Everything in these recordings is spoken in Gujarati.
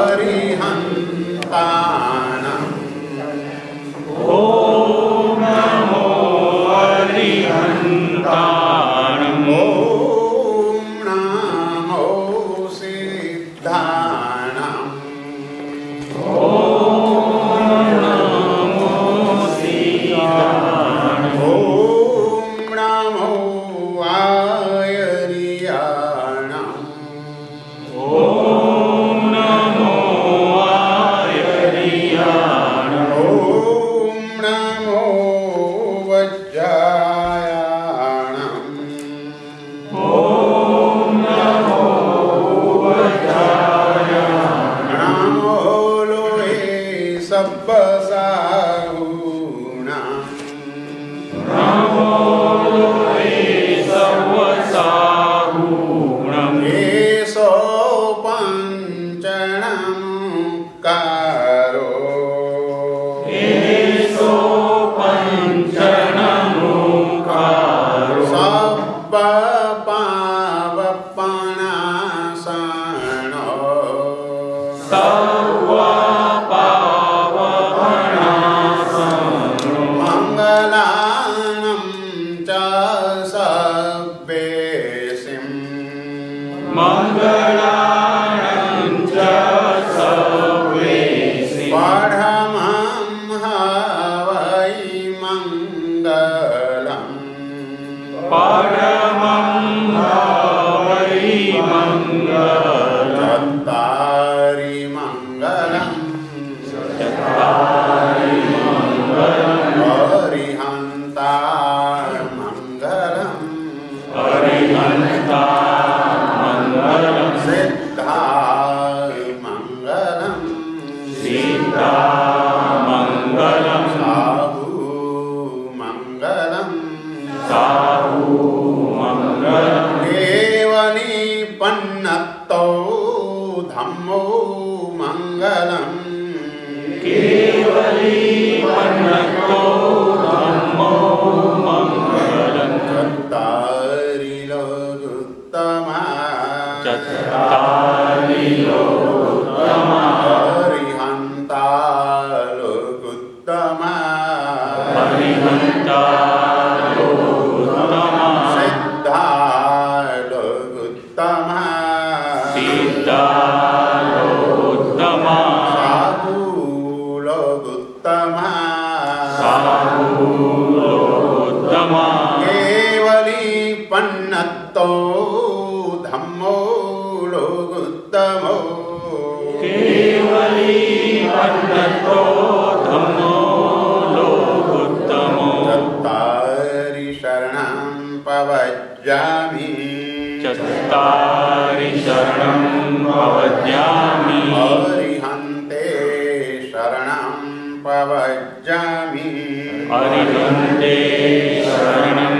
हरिहन्ता પન્નતો ધમ્મો લોગુત્તમો કેવલી પન્નતો ધમ્મો લોગુત્તમો ચત્તારી શરણામ પવજ્જામિ ચત્તારી શરણમ પવજ્જામિ હરિહંતે શરણમ પવજ્જામિ હરિહંતે શરણમ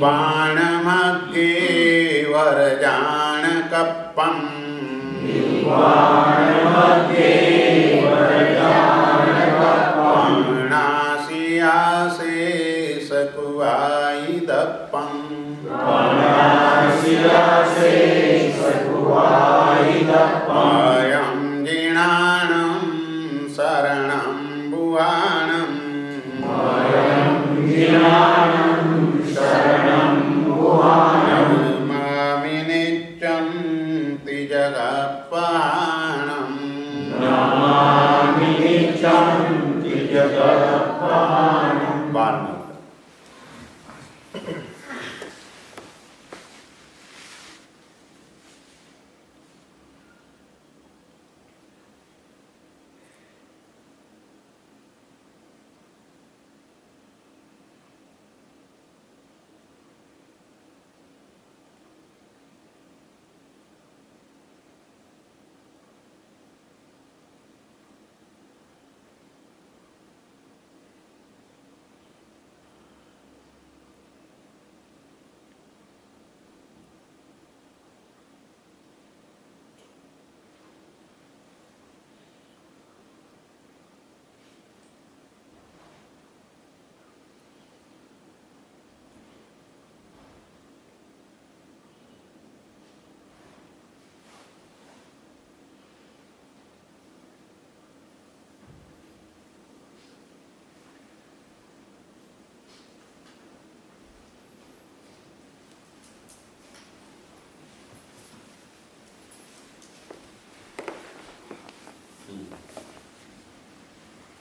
बाणमग्णकप्पम् णासियासे सकुवायिदप्पम् अयं जिणानं शरणं बुवाणम्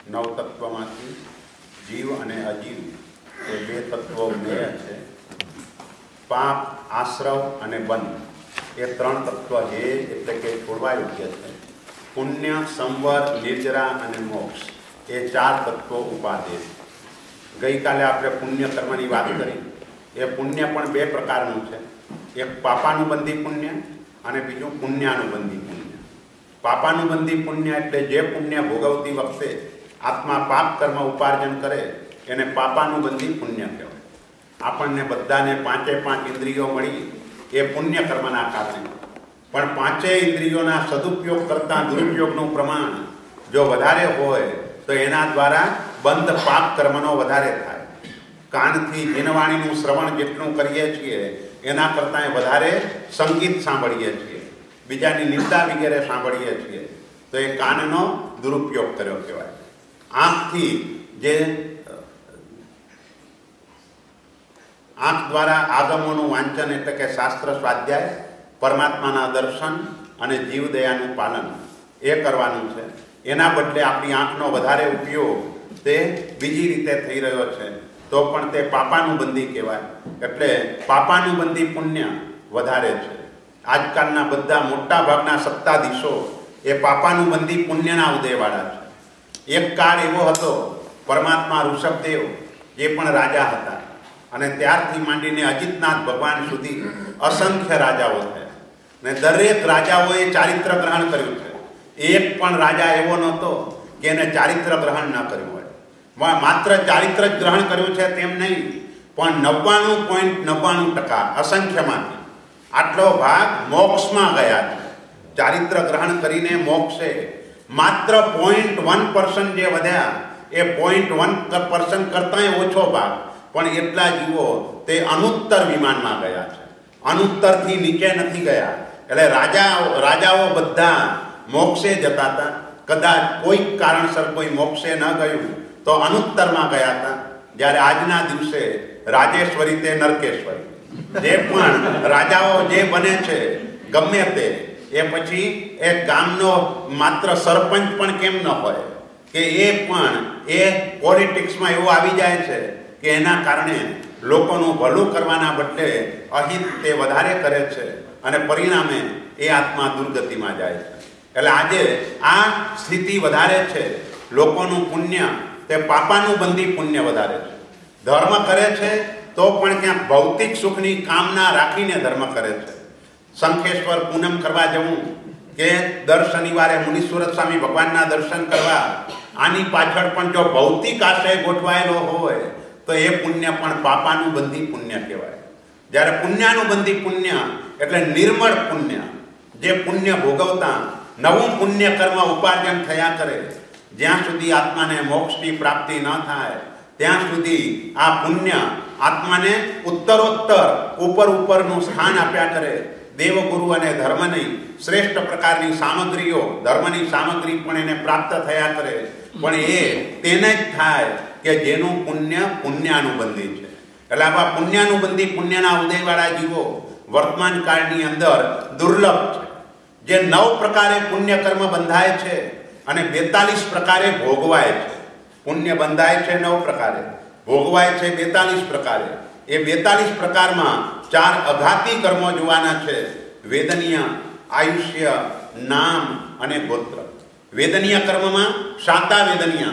નવ તત્વમાંથી જીવ અને અજીવ એ બે તત્વો જ્ઞેય છે. પાપ, આશ્રવ અને બંધ એ ત્રણ તત્વ હે એટલે કે છોડવા યોગ્ય છે. પુણ્ય, સંવર નિર્જરા અને મોક્ષ એ ચાર તત્વો ઉપાદે ગઈકાલે આપણે પુણ્ય કર્મની વાત કરી. એ પુણ્ય પણ બે પ્રકારનું છે. એક પાપાનુબંધી પુણ્ય અને બીજું પુણ્યાનુબંધી પુણ્ય. પાપાનુબંધી પુણ્ય એટલે જે પુણ્ય ભોગવતી વખતે આત્મા પાપ કર્મ ઉપાર્જન કરે, એને પાપાનુબંધી પુણ્ય કહેવાય. આપણને બધાને પાંચે પાંચ ઇન્દ્રિયો મળી, એ પુણ્ય કર્મના કારણે. પણ પાંચેય ઇન્દ્રિયોના સદુપયોગ કરતાં દુરુપયોગનું પ્રમાણ જો વધારે હોય, તો એના દ્વારા બંધ પાપ કર્મનો વધારે થાય. કાનથી જીનવાણીનું શ્રવણ જેટલું કરીએ છીએ, એના કરતાં વધારે સંગીત સાંભળીએ છીએ. બીજાની નિંદા વગેરે સાંભળીએ છીએ. તો એ કાનનો દુરુપયોગ કર્યો કહેવાય. આંખથી જે આંખ દ્વારા આગમોનું વાંચન એટલે કે શાસ્ત્ર સ્વાધ્યાય, પરમાત્માના દર્શન અને જીવદયાનું પાલન એ કરવાનું છે. એના બદલે આપણી આંખનો વધારે ઉપયોગ તે બીજી રીતે થઈ રહ્યો છે. તો પણ તે પાપાનું બંદી કહેવાય. એટલે પાપાનુબંધી પુણ્ય વધારે છે. આજકાલના બધા મોટા ભાગના સત્તાધીશો એ પાપાનું બંદી પુણ્યના ઉદયવાળા છે. એક કાળ એવો હતો, પરમાત્મા ઋષભદેવ જે પણ રાજા હતા. અને ત્યારથી માંડીને અજિતનાથ ભગવાન સુધી અસંખ્ય રાજાઓ છે ને દરેક રાજાઓએ ચારિત્ર ગ્રહણ કર્યું છે. એક પણ રાજા એવો નહોતો કે એને ચારિત્ર ગ્રહણ ન કર્યું હોય. માત્ર ચારિત્ર જ ગ્રહણ કર્યું છે તેમ નહીં, પણ નવ્વાણું પોઈન્ટ નવ્વાણું ટકા અસંખ્યમાંથી. આટલો ભાગ મોક્ષમાં ગયા છે. ચારિત્ર ગ્રહણ કરીને મોક્ષે માત્ર પોઈન્ટ વન પર્સન્ટ જે વધ્યા, એ પોઈન્ટ વન પર્સન્ટ કરતાંય ઓછો ભાગ. પણ એટલા જીવો તે અનુત્તર વિમાનમાં ગયા છે. અનુત્તરથી નીચે નથી ગયા. એટલે રાજાઓ રાજાઓ બધા મોક્ષે જતા હતા. કદાચ કોઈક કારણસર કોઈ મોક્ષે ન ગયું તો અનુત્તરમાં ગયા હતા. જ્યારે આજના દિવસે રાજેશ્વરી તે નરકેશ્વરી. જે પણ રાજાઓ જે બને છે, ગમે તે એ પછી એ ગામનો માત્ર સરપંચ પણ કેમ ન હોય? કે એ પણ એ પોલિટિક્સમાં એવું આવી જાય છે કે એના કારણે લોકોનું ભલું કરવાના બદલે અહિત તે વધારે કરે છે અને પરિણામે એ આત્મા દુર્ગતિમાં જાય છે. એટલે આજે આ સ્થિતિ વધારે છે. લોકોનું પુણ્ય, તે પાપાનું બંધી પુણ્ય વધારે છે. ધર્મ કરે છે તો પણ ક્યાંક ભૌતિક સુખની કામના રાખીને ધર્મ કરે છે. શંખેશ્વર પૂનમ કરવા જવું કે દર શનિવારે મુનીશ્વર સ્વામી ભગવાનના દર્શન કરવા, આની પાછળ પણ જો ભૌતિક આશય ગોઠવાયેલો હોય, તો એ પુણ્ય પણ પાપાનું બંધી પુણ્ય કહેવાય. જ્યારે પુણ્યાનું બંધી પુણ્ય એટલે નિર્મળ પુણ્ય, જે પુણ્ય ભોગવતા નવું પુણ્ય કર્મ ઉપાર્જન થયા કરે, જ્યાં સુધી આત્માને મોક્ષની પ્રાપ્તિ ન થાય, ત્યાં સુધી આ પુણ્ય આત્માને ઉત્તરોત્તર, ઉપર ઉપરનું સ્થાન આપ્યા કરે દેવગુરુ અને ધર્મની શ્રેષ્ઠ પ્રકારની સામગ્રીઓ, ધર્મની સામગ્રી પણ એને પ્રાપ્ત થયા કરે પણ એ તેને જ થાય કે જેનું પુણ્ય પુણ્યાનુબંધી છે. એટલે આવા પુણ્યાનુબંધી પુણ્યના ઉદયવાળા જીવો વર્તમાન કાળની અંદર દુર્લભ છે. જે નવ પ્રકારે પુણ્ય કર્મ બંધાય છે અને બેતાલીસ પ્રકારે ભોગવાય છે. પુણ્ય બંધાય છે નવ પ્રકારે. ભોગવાય છે બેતાલીસ પ્રકારે. એ બેતાલીસ પ્રકારમાં ચાર અઘાતી કર્મો જોવાના છે. વેદનીય, આયુષ્ય, નામ અને ગોત્ર. વેદનીય કર્મમાં શાતા વેદનીય.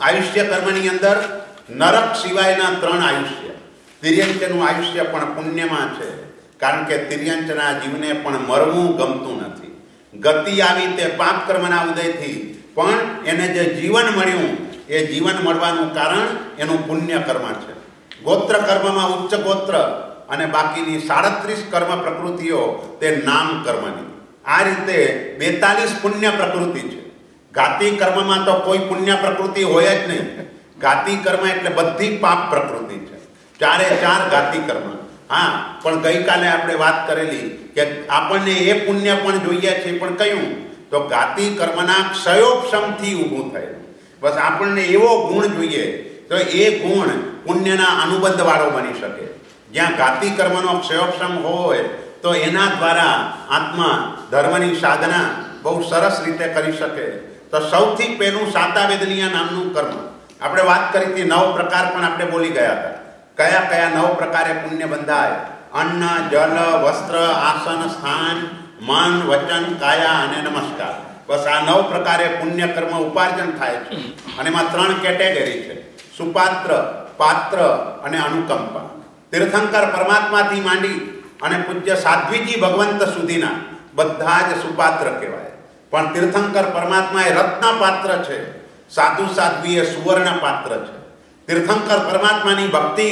આયુષ્ય કર્મની અંદર નરક સિવાયના ત્રણ આયુષ્ય. તિર્યંચનું આયુષ્ય પણ પુણ્યમાં છે. કારણ કે તિર્યંચના જીવને પણ મરવું ગમતું નથી. ગતિ આવી તે પાપ કર્મના ઉદયથી. પણ એને જે જીવન મળ્યું, એ જીવન મળવાનું કારણ એનું પુણ્ય કર્મ છે. ગોત્ર કર્મમાં ઉચ્ચ ગોત્ર અને બાકીની સાડત્રીસ કર્મ પ્રકૃતિઓ તે નામ કર્મની. આ રીતે બેતાલીસ પુણ્ય પ્રકૃતિ છે. ગાતી કર્મમાં તો કોઈ પુણ્ય પ્રકૃતિ હોય જ નહીં. ગાતી કર્મ એટલે બધી પાપ પ્રકૃતિ છે. ચારે ચાર ઘાતી કર્મ. હા, પણ ગઈકાલે આપણે વાત કરેલી કે આપણને એ પુણ્ય પણ જોઈએ છે, પણ કયું? તો ગાતી કર્મના ક્ષયોક્ષમથી ઊભું થયેલું બસ આપણને એવો ગુણ જોઈએ તો એ ગુણ પુણ્યના અનુબંધ વાળો બની શકે. જ્યાં ઘાતી કર્મનો ક્ષયોક્ષમ હોય, તો એના દ્વારા આત્મા ધર્મની સાધના બહુ સરસ રીતે કરી શકે. તો સૌથી પહેલું સાતાવેદનીય નામનું કર્મ. આપણે વાત કરી હતી નવ પ્રકાર, પણ આપણે બોલી ગયા હતા. કયા કયા નવ પ્રકારે પુણ્ય બંધાય? અન્ન, જલ, વસ્ત્ર, આસન, સ્થાન, મન, વચન, કાયા અને નમસ્કાર. બસ આ નવ પ્રકારે પુણ્ય કર્મ ઉપાર્જન થાય છે. અને એમાં ત્રણ કેટેગરી છે. સુપાત્ર, પાત્ર અને અનુકંપા. તીર્થંકર પરમાત્માથી માંડી અને પૂજ્ય સાધ્વીજી ભગવંત સુધીના બધા જ સુપાત્ર કહેવાય. પણ તીર્થંકર પરમાત્મા એ રત્ન પાત્ર છે, સાધુ સાધ્વી એ સુવર્ણ પાત્ર છે. તીર્થંકર પરમાત્માની ભક્તિ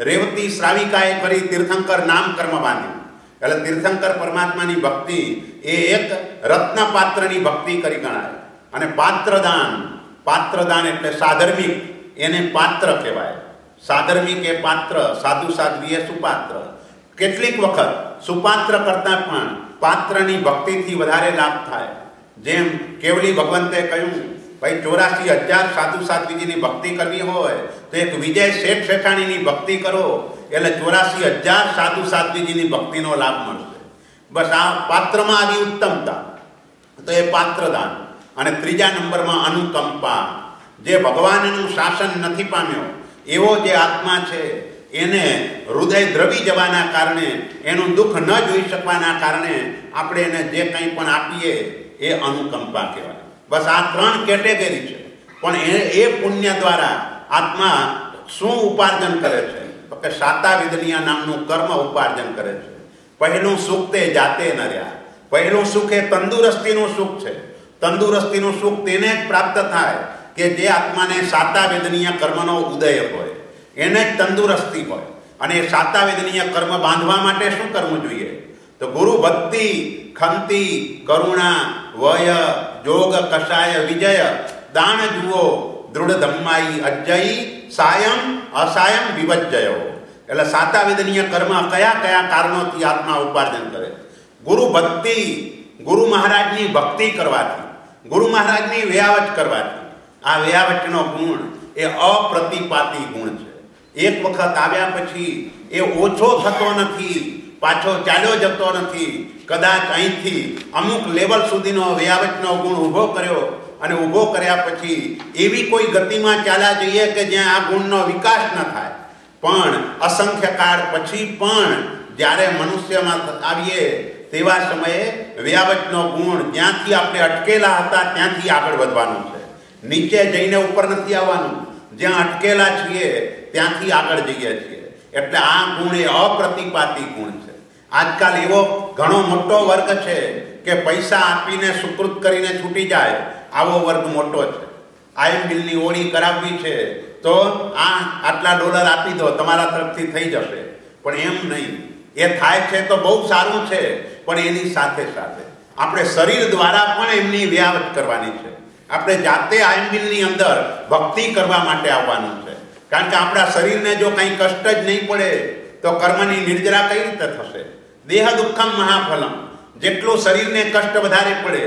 રેવતી શ્રાવિકાએ કરી તીર્થંકર નામ કર્મ બાંધ્યું. એટલે તીર્થંકર પરમાત્માની ભક્તિ એ એક રત્ન પાત્રની ભક્તિ કરી ગણાય. અને પાત્રદાન પાત્રદાન એટલે સાધર્મિક એને પાત્ર કહેવાય. સાધર્મિક એ પાત્ર, સાધુ સાધ્વી એ સુપાત્ર. કેટલીક વખત સુપાત્ર કરતાં પણ પાત્રની ભક્તિથી વધારે લાભ થાય. જેમ કેવલી ભગવંતે કહ્યું, ભાઈ, ચોરાસી હજાર સાધુ સાધ્વીજીની ભક્તિ કરવી હોય, તો એક વિજય શેઠ શેઠાણીની ભક્તિ કરો, એટલે ચોરાસી હજાર સાધુ સાધ્વીજીની ભક્તિનો લાભ મળશે. બસ આ પાત્રમાં આવી ઉત્તમતા. તો એ પાત્રદાન. અને ત્રીજા નંબરમાં અનુકંપા. જે ભગવાનનું શાસન નથી પામ્યો, એવો જે આત્મા છે, એને હૃદય દ્રવી જવાના કારણે, એનું દુઃખ ન જોઈ શકવાના કારણે આપણે એને જે કંઈ પણ આપીએ, એ અનુકંપા કહેવાય. બસ આ ત્રણ કેટેગરી છે. પણ એ એ પુણ્ય દ્વારા આત્મા શું ઉપાર્જન કરે છે? તો કે સાતા વિદનિયા નામનું કર્મ ઉપાર્જન કરે છે. પહેલું સુખ તે જાતે ન રહ્યા. પહેલું સુખ એ તંદુરસ્તીનું સુખ છે. તંદુરસ્તીનું સુખ તેને જ પ્રાપ્ત થાય. કે જે આત્માને સાતાવેદનીય કર્મનો ઉદય હોય, એને જ તંદુરસ્તી હોય. અને એ સાતાવેદનીય કર્મ બાંધવા માટે શું કરવું જોઈએ? તો ગુરુ ભક્તિ, ખંતિ, કરુણા, વય, જોગ કષાય વિજય, દાન જુઓ, દૃઢ ધમ્માઈ, અજ્જયી સાયમ અસાયમ વિવજ્જયો. એટલે સાતાવેદનીય કર્મ કયા કયા કારણોથી આત્મા ઉપાર્જન કરે? ગુરુ ભક્તિ, ગુરુ મહારાજની ભક્તિ કરવાથી, ગુરુ મહારાજની વ્યાવચ કરવાથી. આ વ્યાવચનો ગુણ એ અપ્રતિપાતી ગુણ છે. એક વખત આવ્યા પછી એ ઓછો થતો નથી, પાછો ચાલ્યો જતો નથી. કદાચ અહીંથી અમુક લેવલ સુધીનો વ્યાવટનો ગુણ ઊભો કર્યો અને ઊભો કર્યા પછી એવી કોઈ ગતિમાં ચાલ્યા જઈએ કે જ્યાં આ ગુણનો વિકાસ ન થાય. પણ અસંખ્ય કાળ પછી પણ જ્યારે મનુષ્યમાં આવીએ તેવા સમયે વ્યાવચનો ગુણ જ્યાંથી આપણે અટકેલા હતા ત્યાંથી આગળ વધવાનું છે. નીચે જઈને ઉપર નથી આવવાનું. જ્યાં અટકેલા છીએ, ત્યાંથી આગળ જઈએ છીએ. એટલે આ ગુણ એ અપ્રતિપાતી ગુણ છે. આજકાલ એવો ઘણો મોટો વર્ગ છે કે પૈસા આપીને સુકૃત કરીને છૂટી જાય, આવો વર્ગ મોટો છે. આઈએમ બિલની ઓળી કરાવવી છે, તો આ આટલા ડોલર આપી દો, તમારા તરફથી થઈ જશે. પણ એમ નહીં. એ થાય છે તો બહુ સારું છે, પણ એની સાથે સાથે. આપણે શરીર દ્વારા પણ એમની વ્યાવત કરવાની છે. આપણે જાતે આયંબિલની અંદર ભક્તિ કરવા માટે આવવાનું છે. કારણ કે આપણા શરીરને જો કંઈ કષ્ટ જ નહીં પડે, તો કર્મની નિર્જરા કઈ રીતે થશે? દેહ દુઃખમ મહાફલમ. જેટલું શરીરને કષ્ટ વધારે પડે,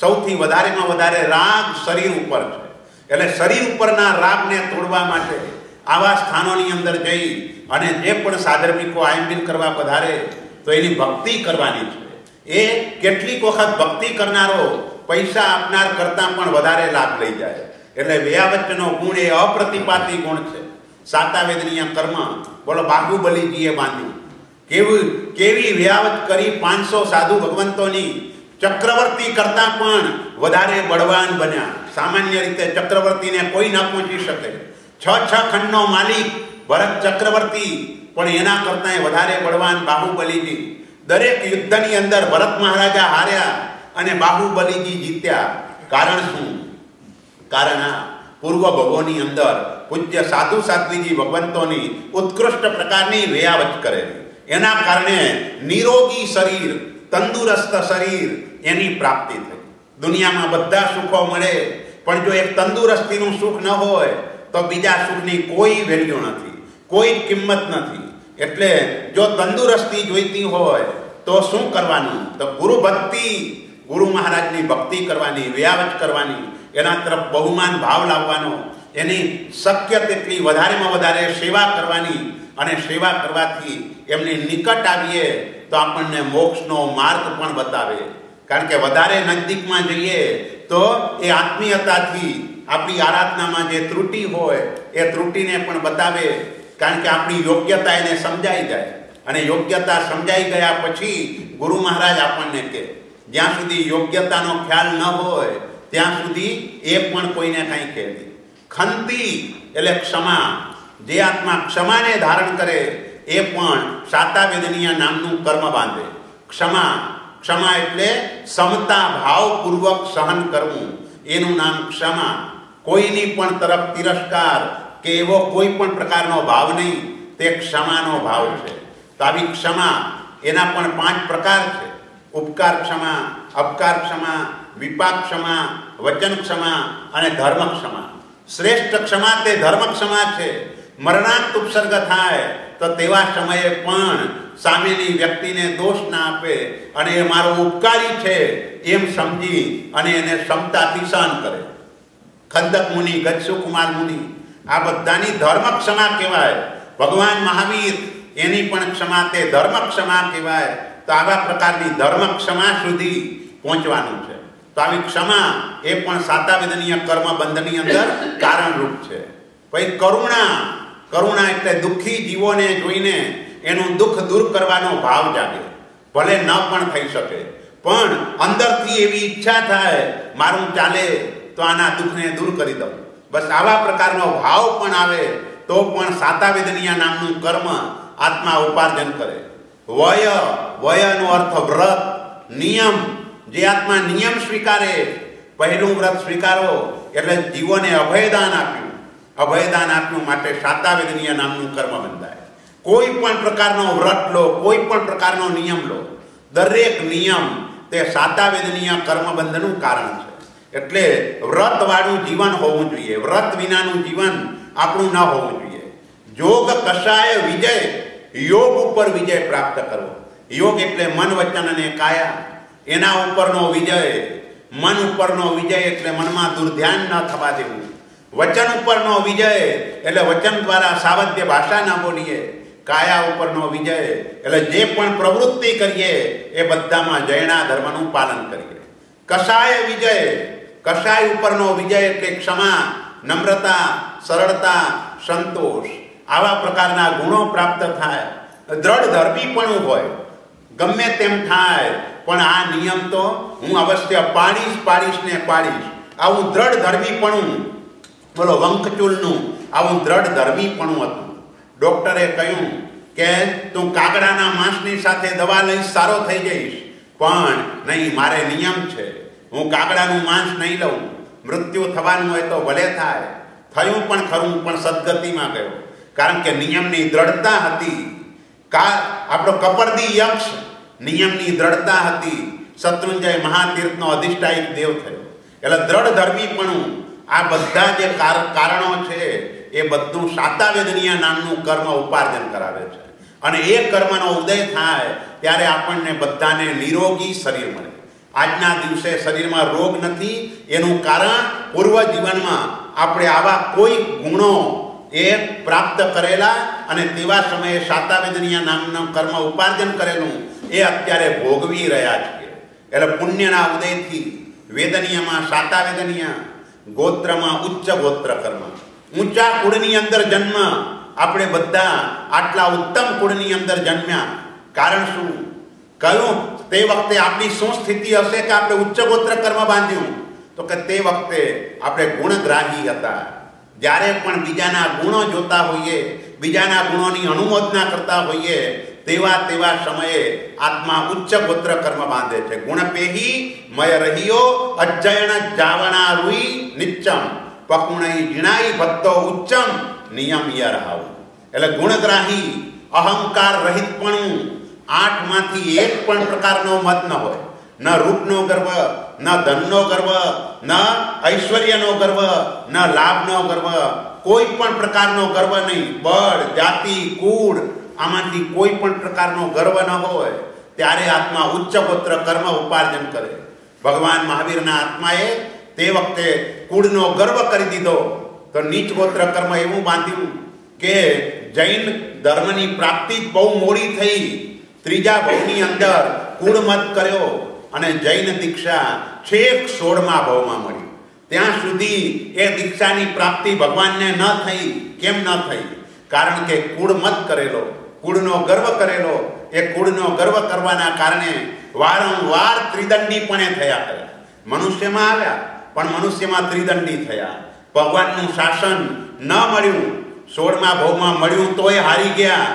સૌથી વધારેમાં વધારે રાગ શરીર ઉપર છે. એટલે શરીર ઉપરના રાગને તોડવા માટે આવા સ્થાનોની અંદર જઈ અને જે પણ સાધર્મિકો આયંબિલ કરવા પધારે, તો એની ભક્તિ કરવાની છે. એ કેટલીક વખત ભક્તિ કરનારો પૈસા આપનાર કરતાં પણ વધારે લાભ લઈ જાય. એટલે વ્યાવચનો ગુણ એ અપ્રતિપાતી ગુણ છે. સાતાવેદનીય કર્મ, બોલો બાહુબલીજીએ બાંધ્યું. કેવું, કેવી વ્યાવત કરી પાંચસો સાધુ ભગવંતોની ચક્રવર્તી કરતાં પણ વધારે બળવાન બન્યા. સામાન્ય રીતે ચક્રવર્તીને કોઈ ના પહોંચી શકે. છ છ ખંડનો માલિક ભરત ચક્રવર્તી, પણ એના કરતાં વધારે બળવાન બાહુબલીજી. દરેક યુદ્ધની અંદર ભરત મહારાજા હાર્યા. અને બાહુબલીજી જીત્યા. કારણ શું? કારણ આ પૂર્વ ભવોની અંદર પૂજ્ય સાધુ સાધ્વીજી ભગવંતોની ઉત્કૃષ્ટ પ્રકારની વેયાવત કરેલી. એના કારણે નિરોગી શરીર, તંદુરસ્ત શરીર એની પ્રાપ્તિ થઈ. દુનિયામાં બધા સુખો મળે, પણ જો એક તંદુરસ્તીનું સુખ ન હોય, તો બીજા સુખની કોઈ વેલ્યુ નથી, કોઈ કિંમત નથી. એટલે જો તંદુરસ્તી જોઈતી હોય, તો શું કરવાનું? તો ગુરુ ભક્તિ ગુરુ મહારાજની ભક્તિ કરવાની વ્યાવચ કરવાની, એના તરફ બહુમાન ભાવ લાવવાનો, એની શક્ય તેટલી વધારેમાં વધારે સેવા કરવાની અને સેવા કરવાથી એમની નિકટ આવીએ તો આપણને મોક્ષનો માર્ગ પણ બતાવે. કારણ કે વધારે નજદીકમાં જઈએ તો એ આત્મીયતાથી આપણી આરાધનામાં જે ત્રુટિ હોય, એ ત્રુટિને પણ બતાવે. કારણ કે આપણી યોગ્યતા એને સમજાઈ જાય. અને યોગ્યતા સમજાઈ ગયા પછી ગુરુ મહારાજ આપણને કહે. જ્યાં સુધી યોગ્યતાનો ખ્યાલ ન હોય, ત્યાં સુધી એ પણ કોઈને કાંઈ કહે ખંતી એટલે ક્ષમા. જે આત્મા ક્ષમાને ધારણ કરે, એ પણ સાતાવેદનીય નામનું કર્મ બાંધે. ક્ષમા. ક્ષમા એટલે સમતા ભાવપૂર્વક સહન કરવું. એનું નામ ક્ષમા. કોઈની પણ તરફ તિરસ્કાર કે એવો કોઈ પણ પ્રકારનો ભાવ નહીં, તે ક્ષમાનો ભાવ છે. તો આવી ક્ષમા એના પણ પાંચ પ્રકાર છે. ઉપકાર ક્ષમા અપકાર ક્ષમા વિપાક ક્ષમા વચન ક્ષમા અને ધર્મ ક્ષમા શ્રેષ્ઠ ક્ષમા તે ધર્મ ક્ષમા છે. મરણાંત ઉપસર્ગ થાય તો તેવા સમયે પણ સામેની વ્યક્તિને દોષ ના આપે અને એ મારો ઉપકારી છે એમ સમજી અને એને ક્ષમતાથી સહન કરે. ખંદક મુનિ, ગજસુકુમાર મુનિ, આ બધાની ધર્મ ક્ષમા કહેવાય. ભગવાન મહાવીર, એની પણ ક્ષમા તે ધર્મ ક્ષમા કહેવાય. તો આવા પ્રકારની ધર્મ ક્ષમા સુધી પહોંચવાનું છે. તો આવી ક્ષમા એ પણ સાતાવેદનીય કર્મ બંધની અંદર કારણરૂપ છે. પછી કરુણા કરુણા એટલે દુઃખી જીવોને જોઈને એનું દુઃખ દૂર કરવાનો ભાવ જાગે. ભલે ન પણ થઈ શકે. પણ અંદરથી એવી ઈચ્છા થાય, મારું ચાલે, તો આના દુઃખને દૂર કરી દઉં. બસ આવા પ્રકારનો ભાવ પણ આવે, તો પણ સાતાવેદનીય નામનું કર્મ આત્મા ઉપાર્જન કરે. વય, વયનો અર્થ વ્રત, નિયમ. જે આત્મા નિયમ સ્વીકારે, પહેલું વ્રત સ્વીકારો, એટલે જીવોને અભયદાન આપ્યું. અભયદાન આપ્યું માટે સાતાવેદનીય નામનું કર્મ બંધાય. કોઈ પણ પ્રકારનો વ્રત લો, કોઈ પણ પ્રકારનો નિયમ લો. દરેક નિયમ તે સાતાવેદનીય કર્મબંધનું કારણ છે. એટલે વ્રતવાળું જીવન હોવું જોઈએ. વ્રત વિનાનું જીવન આપણું ન હોવું જોઈએ. જોગ કશાય વિજય યોગ ઉપર વિજય પ્રાપ્ત કરવો. યોગ એટલે મન, વચન અને કાયા. એના ઉપરનો વિજય, મન ઉપરનો વિજય એટલે મનમાં દુર્ધ્યાન ન થવા દેવું. વચન ઉપરનો વિજય એટલે વચન દ્વારા સાવધ્ય ભાષા ના બોલીએ. કાયા ઉપરનો વિજય એટલે જે પણ પ્રવૃત્તિ કરીએ, એ બધામાં જૈના ધર્મનું પાલન કરીએ. કસાય વિજય, કસાય ઉપરનો વિજય એટલે ક્ષમા, નમ્રતા, સરળતા, સંતોષ. આવા પ્રકારના ગુણો પ્રાપ્ત થાય. દ્રઢ ધર્મીપણું હોય, ગમે તેમ થાય, પણ આ નિયમ તો હું અવશ્ય પાડીશ પાડીશ ને પાડીશ. આવું દ્રઢ ધર્મીપણું, બોલો, વંકચૂલનું આવું દ્રઢ ધર્મીપણું હતું. ડોક્ટરે કહ્યું કે, તું કાગડાના માંસની સાથે દવા લઈશ, સારો થઈ જઈશ. પણ નહીં, મારે નિયમ છે. હું કાગડાનું માંસ નહીં લઉં. મૃત્યુ થવાનું હોય તો ભલે થાય. થયું પણ ખરું, પણ સદગતિમાં ગયો. કારણ કે નિયમની દ્રઢતા હતી. કા આપણો કપરદી યક્ષ નિયમની દ્રઢતા હતી. શત્રુંજય મહાતીર્થનો અધિષ્ઠાયક દેવ થયો. એટલે દ્રઢ ધર્મીપણું આ બધા જે કારણો છે, એ બધું સાતાવેદનીય નામનું કર્મ ઉપાર્જન કરાવે છે. અને એ કર્મનો ઉદય થાય ત્યારે આપણને બધાને નિરોગી શરીર મળે. આજના દિવસે શરીરમાં રોગ નથી. એનું કારણ પૂર્વ જીવનમાં આપણે આવા કોઈ ગુણો એ પ્રાપ્ત કરેલા અને તેવા સમયે સાતાવેદનીય નામનું કર્મ ઉપાર્જન કરેલું એ અત્યારે ભોગવી રહ્યા છીએ. એટલે પુણ્યના ઉદયથી વેદનીયમાં સાતાવેદનીય ગોત્રમાં ઉચ્ચ ગોત્ર કર્મ. ઊંચા કુળની અંદર જન્મ આપણે બધા આટલા ઉત્તમ કુળની અંદર જન્મ્યા. કારણ શું? કયું તે વખતે આપણી શું સ્થિતિ હશે કે આપણે ઉચ્ચ ગોત્ર કર્મ બાંધ્યું? તો કે તે વખતે આપણે ગુણગ્રાહી હતા. જ્યારે પણ બીજાના ગુણો જોતા હોઈએ, બીજાના ગુણોની અનુમોદના કરતા હોઈએ, તેવા તેવા સમયે આત્મા ઉચ્ચ ગોત્ર કર્મ બાંધે છે. ગુણ પેહી મય રહીયો અજ્જયણ જાવણા રૂઈ નિચ્ચમ પકુણઈ જીણાઈ ભક્તો ઉચ્ચમ નિયમ યરહાવ એટલે ગુણગ્રાહી અહંકાર રહિતપણું આઠમાંથી એક પણ પ્રકારનો મત ન હોય. ન રૂપનો ગર્વ, ન ધનનો ગર્વ, ન ઐશ્વર્યનો ગર્વ, ન લાભનો ગર્વ, કોઈ પણ પ્રકારનો ગર્વ નહીં. બળ, જાતિ, કુળ, આમાંથી કોઈ પણ પ્રકારનો ગર્વ ન હોય, ત્યારે આત્મા ઉચ્ચ પુત્ર કર્મ ઉપાર્જન કરે. ભગવાન મહાવીરના આત્માએ તે વખતે કુળનો ગર્વ કરી દીધો. તો નીચ ગોત્ર કર્મ એવું બાંધ્યું કે જૈન ધર્મની પ્રાપ્તિ બહુ મોડી થઈ. ત્રીજા ભાવની અંદર કુળ મત કર્યો. અને જૈન દીક્ષા છેક સોળમા ભાવમાં મળી. ત્યાં સુધી એ દીક્ષાની પ્રાપ્તિ ભગવાનને ન થઈ, કેમ ન થઈ? કારણ કે કુળ મત કરેલો, કુળનો ગર્વ કરેલો, એ કુળનો ગર્વ કરવાના કારણે વારંવાર ત્રિદંડીપણે થયા કરે. મનુષ્યમાં આવ્યા, પણ મનુષ્યમાં ત્રિદંડી થયા. ભગવાનનું શાસન ન મળ્યું, સોળમા ભાવમાં મળ્યું તોય હારી ગયા.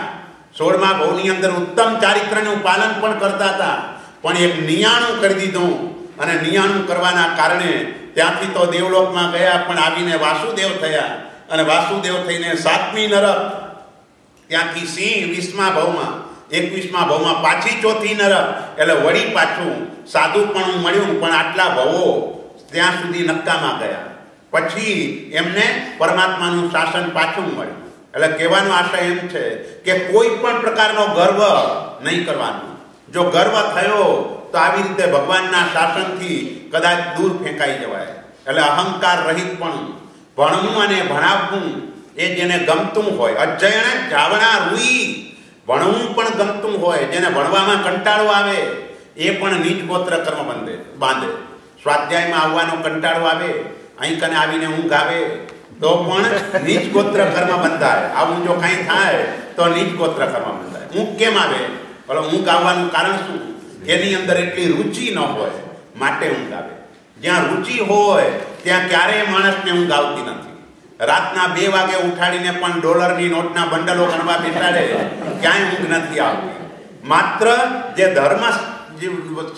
સોળમા ભાવની અંદર ઉત્તમ ચારિત્રનું પાલન પણ કરતા હતા. પણ એક નિયાણું કરી દીધું અને નિયાણું કરવાના કારણે ત્યાંથી તો દેવલોકમાં ગયા, પણ આવીને વાસુદેવ થયા અને વાસુદેવ થઈને સાતમી નરક, ત્યાંથી સિંહ વીસમા ભાવમાં, એકવીસમા ભાવમાં પાછી ચોથી નરક, એટલે વળી પાછું સાધુપણું મળ્યું પણ આટલા ભાવો ત્યાં સુધી નક્કામાં ગયા. પછી એમને પરમાત્માનું શાસન પાછું મળ્યું. એટલે કહેવાનો આશય એમ છે કે કોઈ પણ પ્રકારનો ગર્વ નહીં કરવાનો. જો ગર્વ થયો, તો આવી રીતે ભગવાનના શાસનથી કદાચ દૂર ફેંકાઈ જવાય. એટલે અહંકાર રહિત પણ ભણવું અને ભણાવવું એ જેને ગમતું હોય અજયણે જાવણા રૂઈ ભણવું પણ ગમતું હોય, જેને ભણવામાં કંટાળો આવે, એ પણ નીચ ગોત્ર કર્મ બંધે, બાંધે. સ્વાધ્યાયમાં આવવાનો કંટાળો આવે, અહીં કને આવીને ઊંઘ આવે, તો પણ નીચ ગોત્ર કર્મ બંધાય. આવું જો કાંઈ થાય, તો નીચ ગોત્ર કર્મ બંધાય. ઊંઘ કેમ આવે? બોલો ઊંઘ આવવાનું કારણ શું? એની અંદર એટલી રુચિ ન હોય, માટે ઊંઘ આવે જ્યાં રુચિ હોય, ત્યાં ક્યારેય માણસને ઊંઘ આવતી નથી. રાતના બે વાગે ઉઠાડીને પણ ડોલરની નોટના બંડલો ગણવા બેસાડે, ક્યાંય ઊંઘ નથી આવતી. માત્ર જે ધર્મ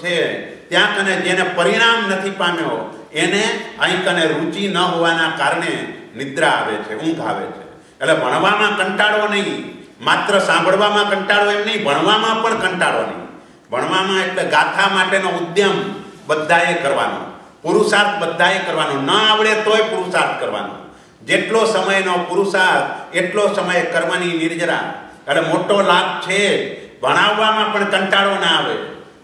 છે, ત્યાં કને જેને પરિણામ નથી પામ્યો, એને અહીં કને રુચિ ન હોવાના કારણે નિદ્રા આવે છે, ઊંઘ આવે છે. એટલે ભણવામાં કંટાળો નહીં. માત્ર સાંભળવામાં કંટાળો એમ નહીં, ભણવામાં પણ કંટાળો નહીં. ભણવામાં એટલે ગાથા માટેનો ઉદ્યમ બધાએ કરવાનો. પુરુષાર્થ બધાએ કરવાનો. ન આવડે તોય પુરુષાર્થ કરવાનો. જેટલો સમયનો પુરુષાર્થ, એટલો સમય કર્મની નિર્જરા. એટલે મોટો લાભ છે ભણાવવામાં પણ કંટાળો ના આવે.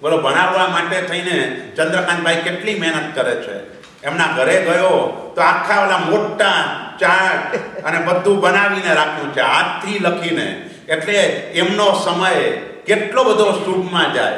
બોલો, ભણાવવા માટે થઈને ચંદ્રકાંતભાઈ કેટલી મહેનત કરે છે. એમના ઘરે ગયો તો આખા ઓલા મોટા ચાર્ટ અને બધું બનાવીને રાખ્યું છે, હાથથી લખીને. એટલે એમનો સમય કેટલો બધો શુભમાં જાય.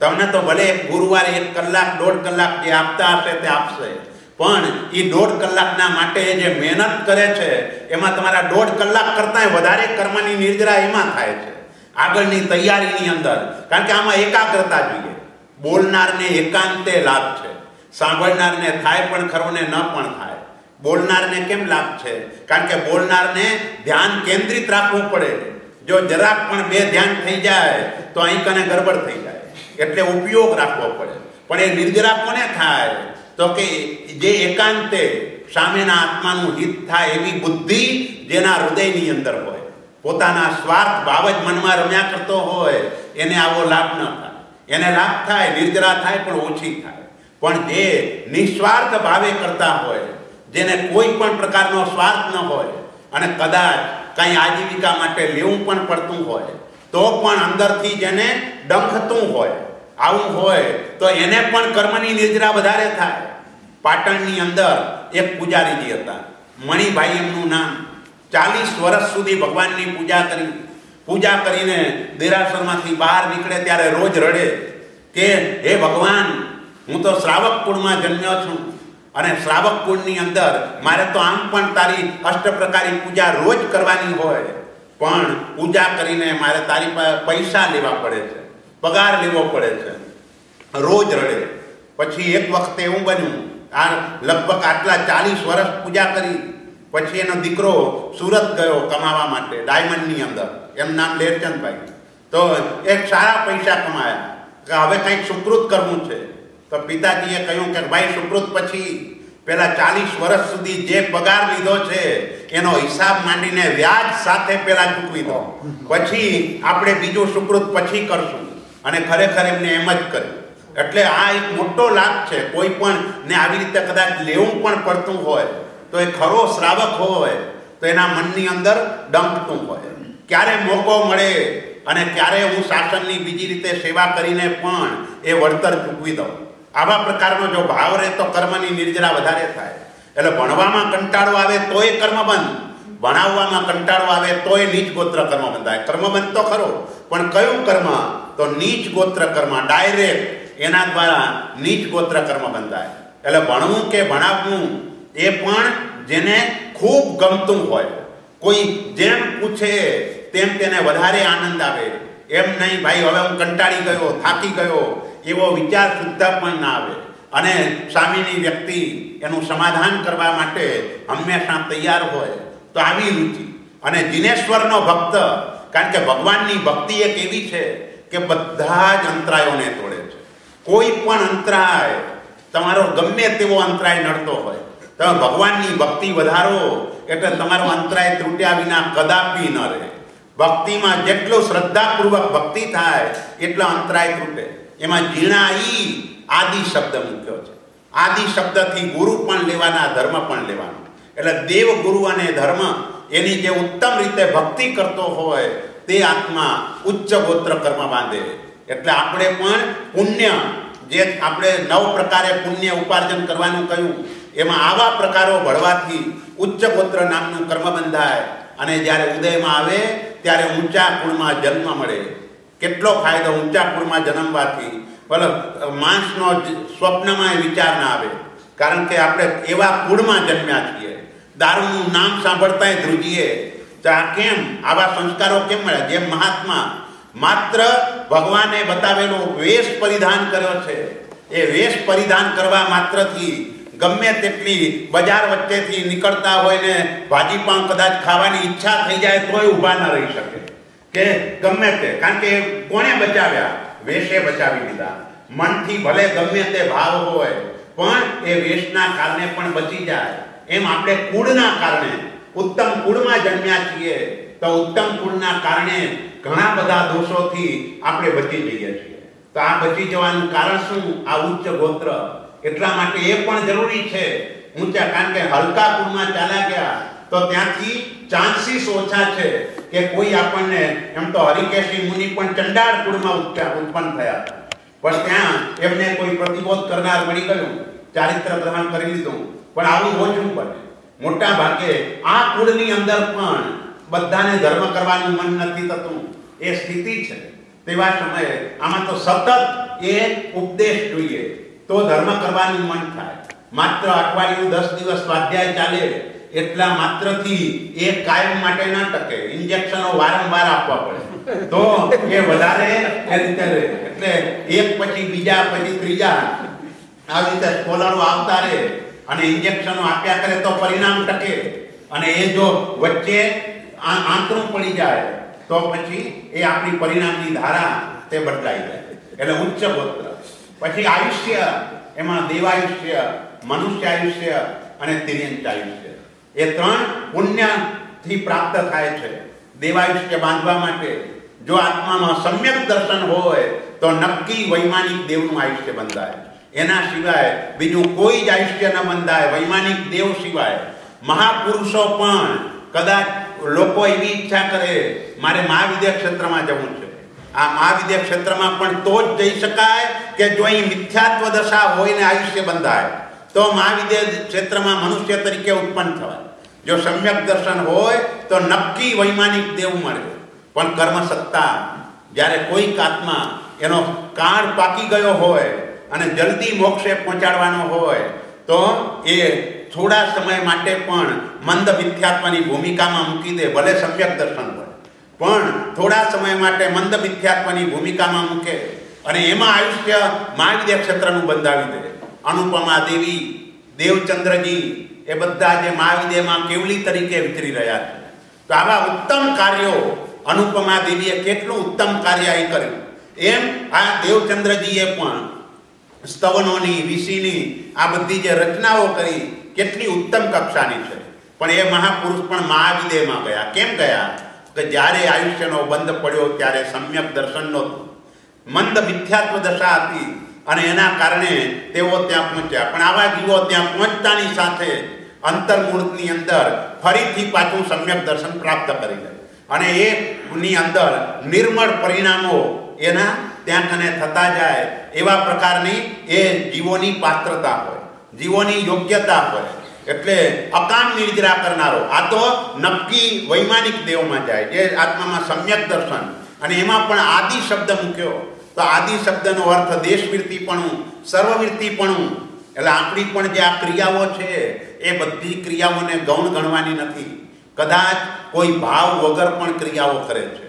તમને તો ભલે ગુરુવારે એક કલાક, દોઢ કલાક જે આપતા હશે તે આપશે. પણ એ દોઢ કલાકના માટે જે મહેનત કરે છે, એમાં તમારા દોઢ કલાક કરતાં વધારે કર્મની નિર્જરા એમાં થાય છે. આગળની તૈયારીની અંદર. કારણ કે આમાં એકાગ્રતા જોઈએ. બોલનારને એકાંતે લાભ છે. સાંભળનારને થાય પણ ખરો ને ન પણ થાય. બોલનારને કેમ લાભ છે? કારણ કે બોલનારને ધ્યાન કેન્દ્રિત રાખવું પડે. જો જરાક પણ બે ધ્યાન થઈ જાય, તો અહીં કને ગડબડ થઈ જાય. એટલે ઉપયોગ રાખવો પડે. પણ એ નિર્જરા કોને થાય? તો કે જે એકાંતે સામેના આત્માનું હિત થાય એવી બુદ્ધિ જેના હૃદયની અંદર હોય. પોતાના સ્વાર્થ ભાવ જ મનમાં રમ્યા કરતો હોય, એને આવો લાભ ન થાય. એને લાભ થાય, નિર્જરા થાય, પણ ઓછી થાય. પણ જે નિસ્વાર્થ ભાવે કરતા હોય, જેને કોઈ પણ પ્રકારનો સ્વાર્થ ન હોય, અને કદાચ કંઈ આજીવિકા માટે લેવું પણ પડતું હોય, તો પણ અંદરથી જેને ડંખતું હોય, આવું હોય, તો એને પણ કર્મની નિદ્રા વધારે થાય. પાટણની અંદર એક પૂજારીજી હતા. મણિભાઈ એમનું નામ. ચાલીસ વર્ષ સુધી ભગવાનની પૂજા કરી. પૂજા કરીને દેરાસરમાંથી બહાર નીકળે ત્યારે રોજ રડે કે, હે ભગવાન હું તો શ્રાવક કુળમાં જન્મ્યો છું. અને શ્રાવક કુળની અંદર મારે તો આમ પણ તારી અષ્ટપ્રકારી પૂજા રોજ કરવાની હોય. પણ પૂજા કરીને મારે તારી પાસે લેવા પડે છે. પગાર લેવો પડે છે. રોજ રડે. પછી એક વખતે એવું બન્યું. આ લગભગ આટલા ચાલીસ વર્ષ પૂજા કરી. પછી એનો દીકરો સુરત ગયો કમાવા માટે, ડાયમંડની અંદર. એમ નામ લેરચંદભાઈ. તો એક સારા પૈસા કમાયા. કે હવે કંઈક સુકૃત કરવું છે. તો પિતાજીએ કહ્યું કે ભાઈ સુકૃત પછી પેલા ચાલીસ વર્ષ સુધી જે પગાર લીધો છે, એનો હિસાબ માંડીને વ્યાજ સાથે પેલા ચૂકવી દો. પછી આપણે બીજું સુકૃત પછી કરશું. અને ખરેખર એમને એમ જ કર્યું. એટલે આ એક મોટો લાભ છે. કોઈ પણ ને આવી રીતે કદાચ લેવું પણ પડતું હોય, તો એ ખરો શ્રાવક હોય, તો એના મનની અંદર ડંકતું હોય. ક્યારે મોકો મળે અને ક્યારે હું શાસનની બીજી રીતે સેવા કરીને પણ એ વળતર ચૂકવી દઉં. આવા પ્રકારનો જો ભાવ રહે તો કર્મની નિર્જરા વધારે થાય. એટલે ભણવામાં કંટાળો આવે તોય કર્મ બંધ. ભણાવવામાં કંટાળો આવે તોય નીચ ગોત્ર કર્મ બંધાય કર્મ તો ખરો, પણ કયું કર્મ? તો નીચ ગોત્ર કર્મ. ડાયરેક્ટ એના દ્વારા નીચ ગોત્ર કર્મ બંધાય એટલે ભણવું કે ભણાવવું, એ પણ જેને ખૂબ ગમતું હોય. કોઈ જેમ પૂછે તેમ તેને વધારે આનંદ આવે. એમ નહીં, ભાઈ, હવે હું કંટાળી ગયો, થાકી ગયો. એવો વિચાર સુદ્ધા પણ ના આવે. અને સામેની વ્યક્તિ એનું સમાધાન કરવા માટે હંમેશા તૈયાર હોય તો આવી રુચિ. અને દિનેશ્વરનો ભક્ત, કારણ કે ભગવાનની ભક્તિ એક એવી છે કે બધા જ અંતરાયોને તોડે છે. કોઈ પણ અંતરાય, તમારો ગમે તેવો અંતરાય નડતો હોય, તમે ભગવાનની ભક્તિ વધારો એટલે તમારો અંતરાય તૂટ્યા વિના કદાપી ન રહે. ભક્તિમાં જેટલો શ્રદ્ધાપૂર્વક ભક્તિ થાય, એટલો અંતરાય તૂટે. એમાં ઝીણા ઈ આદિ શબ્દ મૂક્યો છે. આદિ શબ્દથી ગુરુ પણ લેવાના, ધર્મ પણ લેવાનો. એટલે દેવ ગુરુ અને ધર્મ એની જે ઉત્તમ રીતે ભક્તિ કરતો હોય તે આત્મા ઉચ્ચ ગોત્ર કર્મ બાંધે. એટલે આપણે પણ પુણ્ય, જે આપણે નવ પ્રકારે પુણ્ય ઉપાર્જન કરવાનું કહ્યું, એમાં આવા પ્રકારો ભળવાથી ઉચ્ચ ગોત્ર નામનું કર્મ બંધાય. અને જ્યારે ઉદયમાં આવે, ત્યારે ઊંચા કુળમાં જન્મ મળે. કેટલો ફાયદો ઊંચાપુરમાં જન્મવાથી. ભલે માણસનો સ્વપ્નમાં વિચાર ના આવે. કારણ કે આપણે એવા કુળમાં જન્મ્યા છીએ. દારૂનું નામ સાંભળતા ધ્રુજીએ. તો આ કેમ? આવા સંસ્કારો કેમ મળ્યા? જેમ મહાત્મા માત્ર ભગવાને બતાવેલો વેશ પરિધાન કર્યો છે. એ વેશ પરિધાન કરવા માત્રથી ગમે તેટલી બજાર વચ્ચેથી નીકળતા હોય ને ભાજી પણ કદાચ ખાવાની ઈચ્છા થઈ જાય તોય ઊભા ન રહી શકે. કે ગમે તે, કારણ કે કોણે બચાવ્યા? વેશે બચાવી દીધા. મનથી ભલે ગમે તે ભાવ હોય, પણ એ વેશના કારણે પણ બચી જાય. એમ આપણે કુળના કારણે, ઉત્તમ કુળમાં જન્મ્યા છીએ, તો ઉત્તમ કુળના કારણે ઘણા બધા દોષોથી આપણે બચી જઈએ છીએ. તો આ બચી જવાનું કારણ શું? આ ઉચ્ચ ગોત્ર. એટલા માટે એ પણ જરૂરી છે. ઊંચા, કારણ કે હલકા કુળમાં ચાલ્યા ગયા, તો ત્યાંથી ચાન્સીસ ઓછા છે કે કોઈ આપણને, એમ તો હરિકેશી મુનિ પણ ચંડાળ કુળમાં ઉત્પા- ઉત્પન્ન થયા. પણ ત્યાં એમને કોઈ પ્રતિબોધ કરનાર મળી ગયું. ચારિત્ર ગ્રહણ કરી લીધું. પણ આવું ઓછું બને મોટા ભાગે આ કુળની અંદર પણ બધાને ધર્મ કરવાનું મન નથી થતું. એ સ્થિતિ છે. તેવા સમયે આમાં તો સતત એ ઉપદેશ જોઈએ. તો ધર્મ કરવાનું મન થાય. માત્ર અઠવાડિયું દસ દિવસ સ્વાધ્યાય ચાલે. એટલા માત્રથી એ કાયમ માટે ના ટકે. ઇન્જેક્શનો વારંવાર આપવા પડે. તો એ વધારે એ રીતે એટલે એક પછી બીજા પછી ત્રીજા. આવી રીતે સ્કોલરો આવતા રહે અને ઇન્જેક્શનો આપ્યા કરે તો પરિણામ ટકે. અને એ જો વચ્ચે આંતરું પડી જાય, તો પછી એ આપણી પરિણામની ધારા તે બદલાઈ જાય. એટલે ઉચ્ચ ગોત્ર. પછી આયુષ્ય, એમાં દેવાયુષ્ય મનુષ્ય આયુષ્ય અને તિર્યંત આયુષ્ય. એ ત્રણ પુણ્યથી પ્રાપ્ત થાય છે. દેવાયુષ્ય બાંધવા માટે જો આત્મામાં સમ્યક દર્શન હોય, તો નક્કી વૈમાનિક દેવનું આયુષ્ય બંધાય. એના સિવાય બીજું કોઈ જ આયુષ્ય ન બંધાય. વૈમાનિક દેવ સિવાય મહાપુરુષો પણ કદાચ લોકો એવી ઈચ્છા કરે, મારે મહાવિદ્ય ક્ષેત્રમાં જવું છે. આ મહાવિદ્ય ક્ષેત્રમાં પણ તો જ જઈ શકાય કે જો અહીં મિથ્યાત્વ દશા હોય ને આયુષ્ય બંધાય. તો મહાવિદ્ય ક્ષેત્રમાં મનુષ્ય તરીકે ઉત્પન્ન થવાય. જો સમ્યક દર્શન હોય, તો નક્કી વૈમાનિક દેવ મળે. પણ કર્મ સત્તા જ્યારે કોઈક આત્મા એનો કાળ પાકી ગયો હોય અને જલ્દી મોક્ષે પહોંચાડવાનો હોય, તો એ થોડા સમય માટે પણ મંદ મિથ્યાત્વની ભૂમિકામાં મૂકી દે, ભલે સમ્યક દર્શન હોય. પણ થોડા સમય માટે મંદ મિથ્યાત્વની ભૂમિકામાં મૂકે અને એમાં આયુષ્ય મહાવિદ્ય ક્ષેત્રનું બંધાવી દે. અનુપમા દેવી, દેવચંદ્રજી એ બધા જે મહાવિદ્યમાં કેવલી તરીકે વિચરી રહ્યા છે. તો આવા ઉત્તમ કાર્યો અનુપમા દેવીએ કેટલું ઉત્તમ કાર્ય અહીં કર્યું. એમ આ દેવચંદ્રજીએ પણ સ્તવનોની, ઋષિની આ બધી જે રચનાઓ કરી કેટલી ઉત્તમ કક્ષાની છે. પણ એ મહાપુરુષ પણ મહાવિદેયમાં ગયા. કેમ ગયા? કે જ્યારે આયુષ્યનો બંધ પડ્યો ત્યારે સમ્યક દર્શન નહોતું. મંદ મિથ્યાત્વ દશા હતી અને એના કારણે તેઓ ત્યાં પહોંચ્યા. પણ આવા જીવો ત્યાં પહોંચતાની સાથે અંતર્મૂળની અંદર ફરીથી પાછું સમ્યક દર્શન પ્રાપ્ત કરી લે. અને એની અંદર નિર્મળ પરિણામો એના ત્યાં કને થતા જાય એવા પ્રકારની એ જીવોની પાત્રતા હોય, જીવોની યોગ્યતા હોય. એટલે અકામ નિર્જરા કરનારો, આ તો નક્કી વૈમાનિક દેવમાં જાય, જે આત્મામાં સમ્યક દર્શન. અને એમાં પણ આદિ શબ્દ મૂક્યો. તો આદિ શબ્દનો અર્થ દેશવીરતીપણું સર્વવીરતીપણું એટલે આપણી પણ જે આ ક્રિયાઓ છે એ બધી ક્રિયાઓને ગૌણ ગણવાની નથી. કદાચ કોઈ ભાવ વગર પણ ક્રિયાઓ કરે છે.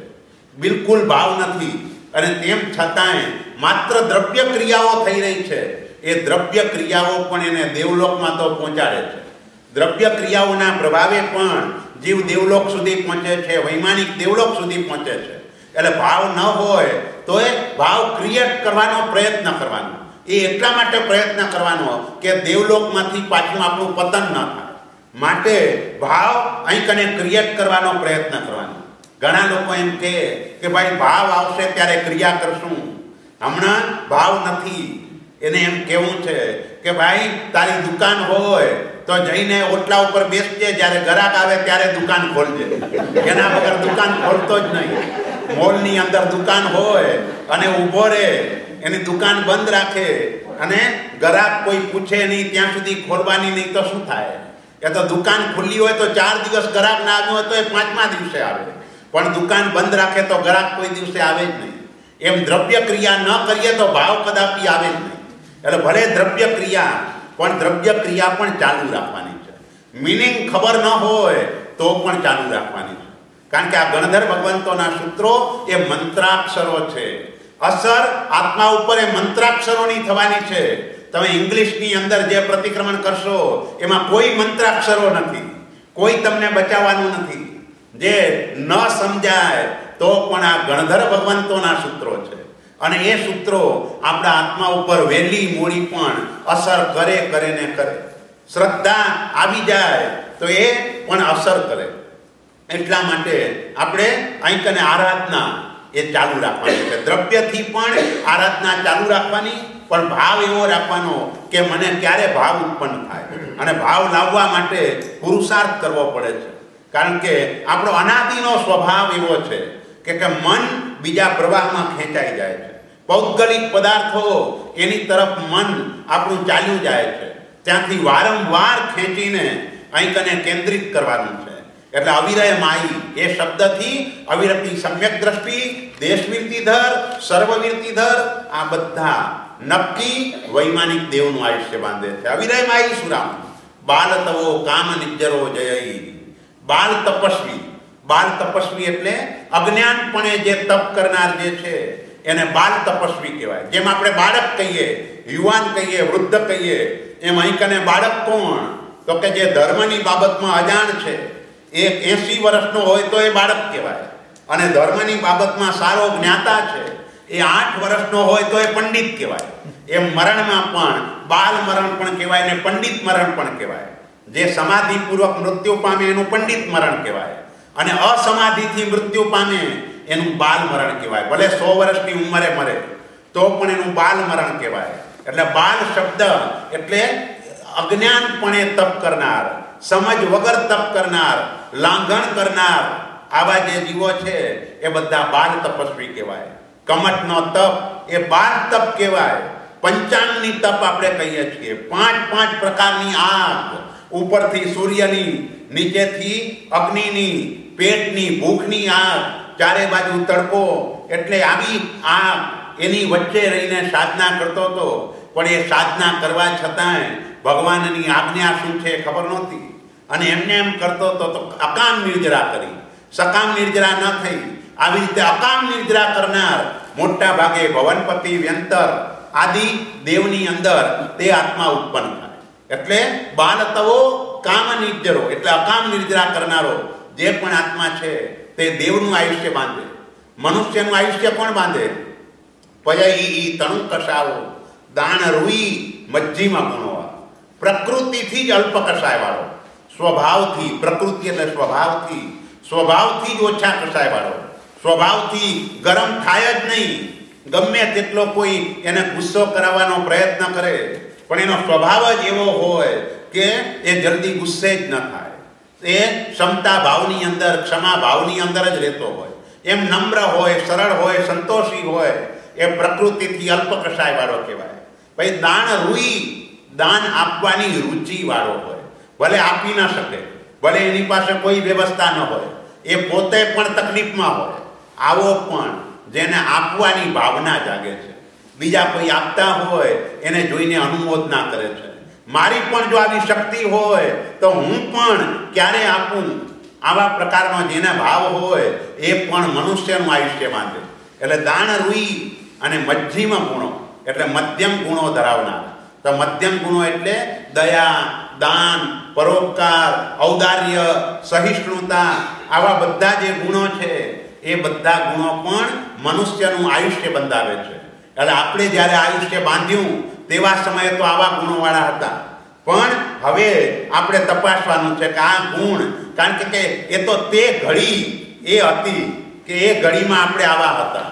બિલકુલ ભાવ નથી. અને તેમ છતાંય માત્ર દ્રવ્ય ક્રિયાઓ થઈ રહી છે. એ દ્રવ્ય ક્રિયાઓ પણ એને દેવલોકમાં તો પહોંચાડે છે. દ્રવ્ય ક્રિયાઓના પ્રભાવે પણ જીવ દેવલોક સુધી પહોંચે છે, વૈમાનિક દેવલોક સુધી પહોંચે છે. એટલે ભાવ ન હોય તો એ ભાવ ક્રિએટ કરવાનો પ્રયત્ન કરવાનો. એ એટલા માટે પ્રયત્ન કરવાનો કે દેવલોકમાંથી પાછું આપણું પતન ન થાય. માટે ભાવ અહીં કને ક્રિએટ કરવાનો પ્રયત્ન કરવાનો. ઘણા લોકો એમ કહે કે ભાઈ ભાવ આવશે ત્યારે ક્રિયા કરશું. હમણાં ભાવ નથી. એને એમ કેવું છે કે ભાઈ તારી દુકાન હોય તો જઈને ઓટલા ઉપર બેસજે, જ્યારે ગ્રાહક આવે ત્યારે દુકાન ખોલજે. એના વગર દુકાન ખોલતો જ નહીં. મોલની અંદર દુકાન હોય અને ઊભો રહે એની દુકાન બંધ રાખે અને ગ્રાહક કોઈ પૂછે નહીં, ત્યાં સુધી ખોરવાની નહીં, તો શું થાય? એ તો દુકાન ખુલ્લી હોય તો ચાર દિવસ ગ્રાહક ના આવ્યો હોય તો એ પાંચમા દિવસે આવે. પણ દુકાન બંધ રાખે તો ગ્રાહક કોઈ દિવસે આવે જ નહીં. એમ દ્રવ્ય ક્રિયા ન કરીએ તો ભાવ કદાપી આવે જ નહીં. એટલે ભલે દ્રવ્ય ક્રિયા પણ દ્રવ્ય ક્રિયા પણ ચાલુ રાખવાની છે. મિનિંગ ખબર ન હોય તો પણ ચાલુ રાખવાની છે. કારણ કે આ ગણધર ભગવંતોના સૂત્રો એ મંત્રાક્ષરો છે. અસર આત્મા ઉપર એ મંત્રાક્ષરોની થવાની છે. તમે ઇંગ્લિશની અંદર જે પ્રતિક્રમણ કરશો, એમાં કોઈ મંત્રાક્ષરો નથી. કોઈ તમને બચાવવાનું નથી. જે ન સમજાય, તો પણ આ ગણધર ભગવંતોના સૂત્રો છે. અને એ સૂત્રો આપણા આત્મા ઉપર વહેલી મોડી પણ અસર કરે કરે ને કરે. શ્રદ્ધા આવી જાય, તો એ પણ અસર કરે. એટલા માટે આપણે અહીં કને આરાધના એ ચાલુ રાખવાની છે. દ્રવ્યથી પણ આરાધના ચાલુ રાખવાની, પણ ભાવ એવો રાખવાનો કે મને ક્યારે ભાવ ઉત્પન્ન થાય. અને ભાવ લાવવા માટે પુરુષાર્થ કરવો પડે છે. કારણ કે આપણો અનાદિનો સ્વભાવ એવો છે કે કે મન બીજા પ્રવાહમાં ખેંચાઈ જાય છે. ભૌગોલિક પદાર્થો એની તરફ મન આપણું ચાલ્યું જાય છે. ત્યાંથી વારંવાર ખેંચીને અહીં કને કેન્દ્રિત કરવાનું છે. એટલે અવિરય માઈ એ શબ્દથી અવિરતિ સમ્યક દ્રષ્ટિ દેશવીરતિધર સર્વવીરતિધર આ બધા નક્કી વૈમાનિક દેવનું આયુષ્ય બાંધે છે. અવિરય માઈ સુરામ બાલ તવો કામ નિજરો જય બાલ તપસ્વી. બાલ તપસ્વી એટલે અજ્ઞાનપણે જે તપ કરનાર જે છે, એને બાલ તપસ્વી કહેવાય. જેમ આપણે બાળક કહીએ, યુવાન કહીએ, વૃદ્ધ કહીએ, એમ અહીં કને બાળક કોણ? તો કે જે ધર્મની બાબતમાં અજાણ છે. એ એસી વર્ષનો હોય તો એ બાળક કહેવાય. અને ધર્મની બાબતમાં સારો જ્ઞાતા છે, એ આઠ વર્ષનો હોય તો એ પંડિત કહેવાય. એમ મરણમાં પણ, બાલ મરણ પણ કહેવાય ને પંડિત મરણ પણ કહેવાય. જે સમાધિપૂર્વક મૃત્યુ પામે એનું પંડિત મરણ કહેવાય. અને અસમાધિથી મૃત્યુ પામે એનું બાલ મરણ કહેવાય. ભલે સો વર્ષની ઉંમરે મરે, તો પણ એનું બાલ મરણ કહેવાય. એટલે બાલ શબ્દ એટલે અજ્ઞાનપણે તપ કરનાર, સમજ વગર તપ કરનાર લાંઘણ કરનાર આવા જે જીવો છે, એ બધા બાળ તપસ્વી કહેવાય. કમટનો તપ એ બાળ તપ કહેવાય. પંચાંગની તપ આપણે કહીએ છીએ. પાંચ પાંચ પ્રકારની આગ. ઉપરથી સૂર્યની, નીચેથી અગ્નિની, પેટની, ભૂખની આગ. ચારે બાજુ તડકો. એટલે આવી આગ એની વચ્ચે રહીને સાધના કરતો હતો. પણ એ સાધના કરવા છતાંય ભગવાનની આજ્ઞા શું છે ખબર નહોતી. અને એમને એમ કરતો હતો તો અકામ નિર્જરા કરી. સકામ નિર્જરા ન થઈ. આવી રીતે અકામ નિર્જરા કરનાર મોટા ભાગે ભવનપતિ, વ્યંતર આદિ દેવની અંદર તે આત્મા ઉત્પન્ન થાય. એટલે બાલતવો કામ નિર્જરો, એટલે અકામ નિર્જરા કરનારો જે પણ આત્મા છે તે દેવનું આયુષ્ય બાંધે. મનુષ્યનું આયુષ્ય પણ બાંધે? પયઈ તણુ કસાવો, દાણ રૂઈ મજ્જીમાં ગુણવા પ્રકૃતિથી જ અલ્પ કસાય વાળો સ્વભાવથી, પ્રકૃતિ એટલે સ્વભાવથી. સ્વભાવથી જ ઓછા કસાય વાળો સ્વભાવથી ગરમ થાય જ નહીં. ગમે તેટલો કોઈ એને ગુસ્સો કરાવવાનો પ્રયત્ન કરે, પણ એનો સ્વભાવ જ એવો હોય કે એ જલ્દી ગુસ્સે જ ન થાય. એ ક્ષમતા ભાવની અંદર, ક્ષમા ભાવની અંદર જ રહેતો હોય. એમ નમ્ર હોય, સરળ હોય, સંતોષી હોય, એ પ્રકૃતિથી અલ્પ કસાય વાળો કહેવાય. પછી દાન રૂઈ, દાન આપવાની રુચિવાળો હોય. ભલે આપી ન શકે, ભલે એની પાસે કોઈ વ્યવસ્થા ન હોય, એ પોતે પણ તકલીફમાં હોય. આવો પણ જેને આપવાની ભાવના જાગે છે. બીજા કોઈ આપતા હોય, એને જોઈને અનુમોદના કરે છે. મારી પણ જો આવી શક્તિ હોય, તો હું પણ ક્યારે આપું? આવા પ્રકારનો જેને ભાવ હોય, એ પણ મનુષ્યનું આયુષ્ય માંગે એટલે દાણ રૂઈ અને મધ્યમ ગુણો એટલે મધ્યમ ગુણો ધરાવનાર. તો મધ્યમ ગુણો એટલે દયા દાન, પરોપકાર, ઔદાર્ય, સહિષ્ણુતા, આવા બધા જે ગુણો છે, એ બધા ગુણો પણ મનુષ્યનું આયુષ્ય બંધાવે છે. એટલે આપણે જ્યારે આયુષ્ય બાંધ્યું, તેવા સમયે તો આવા ગુણોવાળા હતા. પણ હવે આપણે તપાસવાનું છે કે આ ગુણ, કારણ કે એ તો તે ઘડી એ હતી કે એ ઘડીમાં આપણે આવા હતા.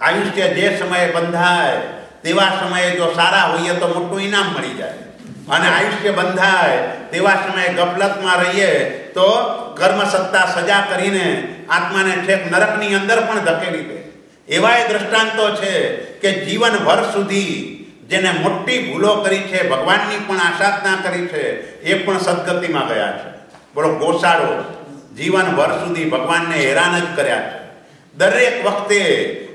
આયુષ્ય જે સમયે બંધાય, તેવા સમયે જો સારા હોઈએ તો મોટું ઇનામ મળી જાય. અને આયુષ્ય બંધાય તેવા સમયે ગફલતમાં રહીએ તો કર્મ સત્તા સજા કરીને આત્માને ઠેક નરકની અંદર પણ ધકેલી દે. એવા એ દ્રષ્ટાંતો છે કે જીવનભર સુધી જેને મોટી ભૂલો કરી છે ભગવાનની પણ આસાધના કરી છે એ પણ સદગતિમાં ગયા છે. બોલો ગોસાળો જીવનભર સુધી ભગવાનને હેરાન જ કર્યા છે. દરેક વખતે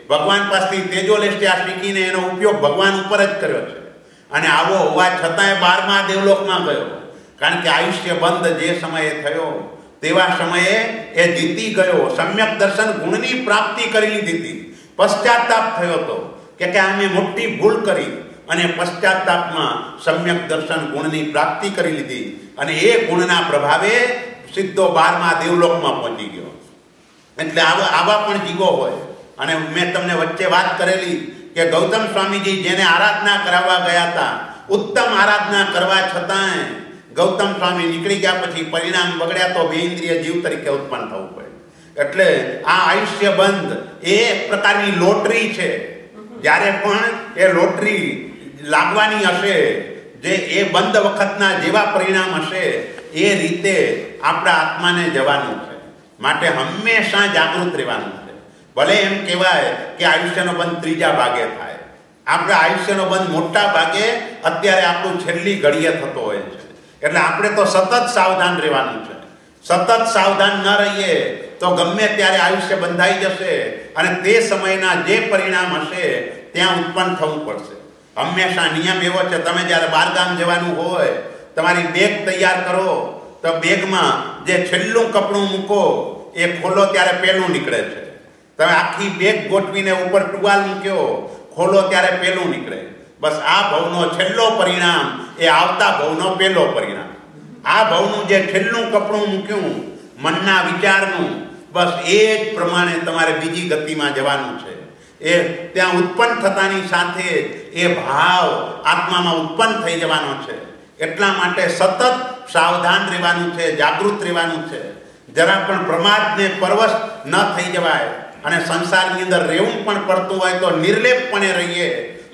ભગવાન પાસેથી તેજો લેસ્ટ્યા શીખીને એનો ઉપયોગ ભગવાન ઉપર જ કર્યો છે. અને આવો હોવા છતાંય બારમા દેવલોકમાં ગયો. કારણ કે આયુષ્ય બંધ જે સમયે થયો, તેવા સમયે એ જીતી ગયો. સમ્યક દર્શન ગુણની પ્રાપ્તિ કરી લીધી હતી. પશ્ચાતાપ થયો હતો. કે કે અમે મોટી ભૂલ કરી અને પશ્ચાતાપમાં સમ્યક દર્શન ગુણની પ્રાપ્તિ કરી લીધી અને એ ગુણના પ્રભાવે સીધો બારમા દેવલોકમાં પહોંચી ગયો. એટલે આવા આવા પણ જીવો હોય. અને મેં તમને વચ્ચે વાત કરેલી કે ગૌતમ સ્વામીજી જેને આરાધના કરાવવા ગયા હતા, ઉત્તમ આરાધના કરવા છતાંય ગૌતમ સ્વામી નીકળી ગયા પછી પરિણામ બગડ્યા તો બે ઇન્દ્રિય જીવ તરીકે ઉત્પન્ન થવું પડે એટલે આ આયુષ્ય બંધ એ પ્રકારની લોટરી છે. જ્યારે પણ એ લોટરી લાગવાની હશે, જે એ બંધ વખતના જેવા પરિણામ હશે, એ રીતે આપણા આત્માને જવાનું છે. માટે હંમેશા જાગૃત રહેવાનું છે. ભલે એમ કહેવાય કે આયુષ્યનો બંધ ત્રીજા ભાગે થાય. આપણા આયુષ્યનો બંધ મોટા ભાગે અત્યારે આપણું છેલ્લી ઘડીએ થતો હોય છે. એટલે આપણે તો સતત સાવધાન રહેવાનું છે. સતત સાવધાન ન રહીએ તો ગમે ત્યારે આયુષ્ય બંધાઈ જશે અને તે સમયના જે પરિણામ હશે ત્યાં ઉત્પન્ન થવું પડશે. હંમેશા નિયમ એવો છે, તમે જ્યારે બારગામ જવાનું હોય, તમારી બેગ તૈયાર કરો, તો બેગમાં જે છેલ્લું કપડું મૂકો, એ ખોલો ત્યારે પહેલું નીકળે છે. તમે આખી બેગ ગોઠવીને ઉપર ટુવાલ મૂક્યો, ખોલો ત્યારે પહેલું નીકળે. બસ આ ભવનો છેલ્લો પરિણામ, એ આવતા ભવનો પહેલો પરિણામ. આ ભવનું જે છેલ્લું કપડું મૂક્યું, મનના વિચારનું, બસ એ જ પ્રમાણે તમારે બીજી ગતિમાં જવાનું છે. એ ત્યાં ઉત્પન્ન થતાની સાથે એ ભાવ આત્મામાં ઉત્પન્ન થઈ જવાનો છે. એટલા માટે સતત સાવધાન રહેવાનું છે, જાગૃત રહેવાનું છે. જરા પણ પ્રમાદને પરવશ ન થઈ જવાય. અને સંસારની અંદર રહેવું પણ પડતું હોય તો નિર્લેપપણે રહીએ,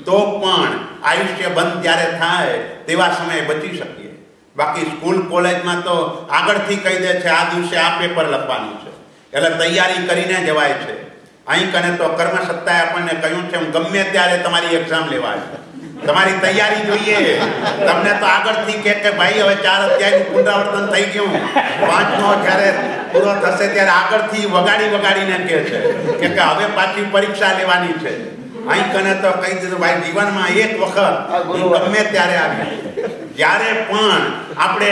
તો પણ આયુષ્ય બંધ જ્યારે થાય, તેવા સમયે બચી શકીએ. બાકી સ્કૂલ, કોલેજમાં તો આગળથી કહી દે છે, આ દિવસે આ પેપર લખવાનું છે. એટલે તૈયારી કરીને જવાય છે. અહીં કને તો કર્મ સત્તાએ આપણને કહ્યું છે, હું ગમે ત્યારે તમારી એક્ઝામ લેવાય તમારી તૈયારી જોઈએ. તમને તો આગળથી કે કે ભાઈ હવે ચાર અધ્યાયનું પુનરાવર્તન થઈ ગયું. પાંચમો જ્યારે પૂરો થશે ત્યારે આગળથી વગાડી વગાડીને કહે છે કે કે હવે પાછી પરીક્ષા લેવાની છે. અહીં કને તો કહી દીધું ભાઈ જીવનમાં એક વખત ગમે ત્યારે આવી જ્યારે પણ આપણે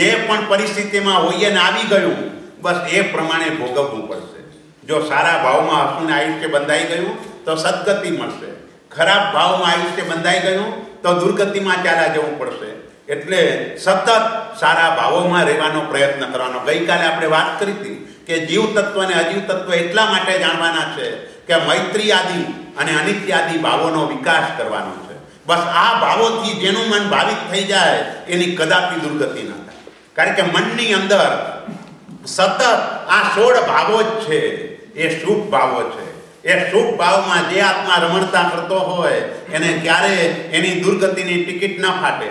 જે પણ પરિસ્થિતિમાં હોઈએ ને આવી ગયું બસ એ પ્રમાણે ભોગવવું પડશે. જો સારા ભાવમાં હસુને આયુષ્ય બંધાઈ ગયું તો સદગતિ મળશે. ખરાબ ભાવમાં આયુષ્ય બંધાઈ ગયું, તો દુર્ગતિમાં ચાલ્યા જવું પડશે. એટલે સતત સારા ભાવોમાં રહેવાનો પ્રયત્ન કરવાનો. ગઈકાલે આપણે વાત કરી હતી કે જીવ તત્વ અને અજીવ તત્વ એટલા માટે જાણવાના છે કે મૈત્રી આદિ અને અનિત્ય આદિ ભાવોનો વિકાસ કરવાનો છે. બસ આ ભાવોથી જેનું મન ભાવિત થઈ જાય, એની કદાપી દુર્ગતિ ના થાય. કારણ કે મનની અંદર સતત આ સોળ ભાવો જ છે. એ શુભ ભાવો છે. એ સુખ ભાવમાં જે આત્મા રમણતા કરતો હોય, એને ક્યારે એની દુર્ગતિની ટિકિટ ન ફાટે.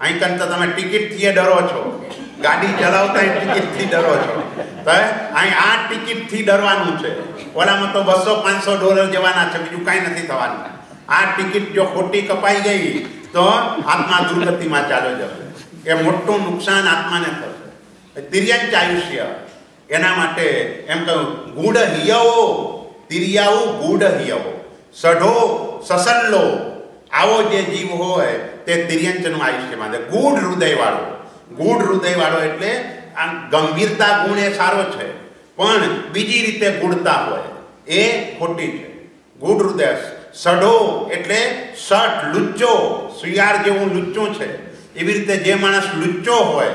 અહીં કરતા તમે ટિકિટથી ડરો છો. ગાડી ચલાવતા ટિકિટથી ડરો છો. તો અહીં આ ટિકિટથી ડરવાનું છે. ઓલામાં તો બસો પાંચસો ડોલર જવાના છે, બીજું કાંઈ નથી થવાનું. આ ટિકિટ જો ખોટી કપાઈ ગઈ, તો આત્મા દુર્ગતિમાં ચાલો જશે. એ મોટું નુકસાન આત્માને થશે. તિર્યંચ આયુષ્ય, એના માટે એમ કહ્યું ગુડ હિયવો. તિરિયાઉ ગૂઢહિયવો, સઢો સસલ્લો. આવો જે જીવ હોય તે તિર્યંચનું આયુષ્ય માંગે ગૂઢ હૃદયવાળો. ગૂઢ હૃદયવાળો એટલે આ ગંભીરતા, ગુણ એ સારો છે. પણ બીજી રીતે ગુણતા હોય એ ખોટી છે. ગૂઢ હૃદય સઢો એટલે સઠ લુચ્ચો, શિયાળ જેવું લુચ્ચું છે. એવી રીતે જે માણસ લુચ્ચો હોય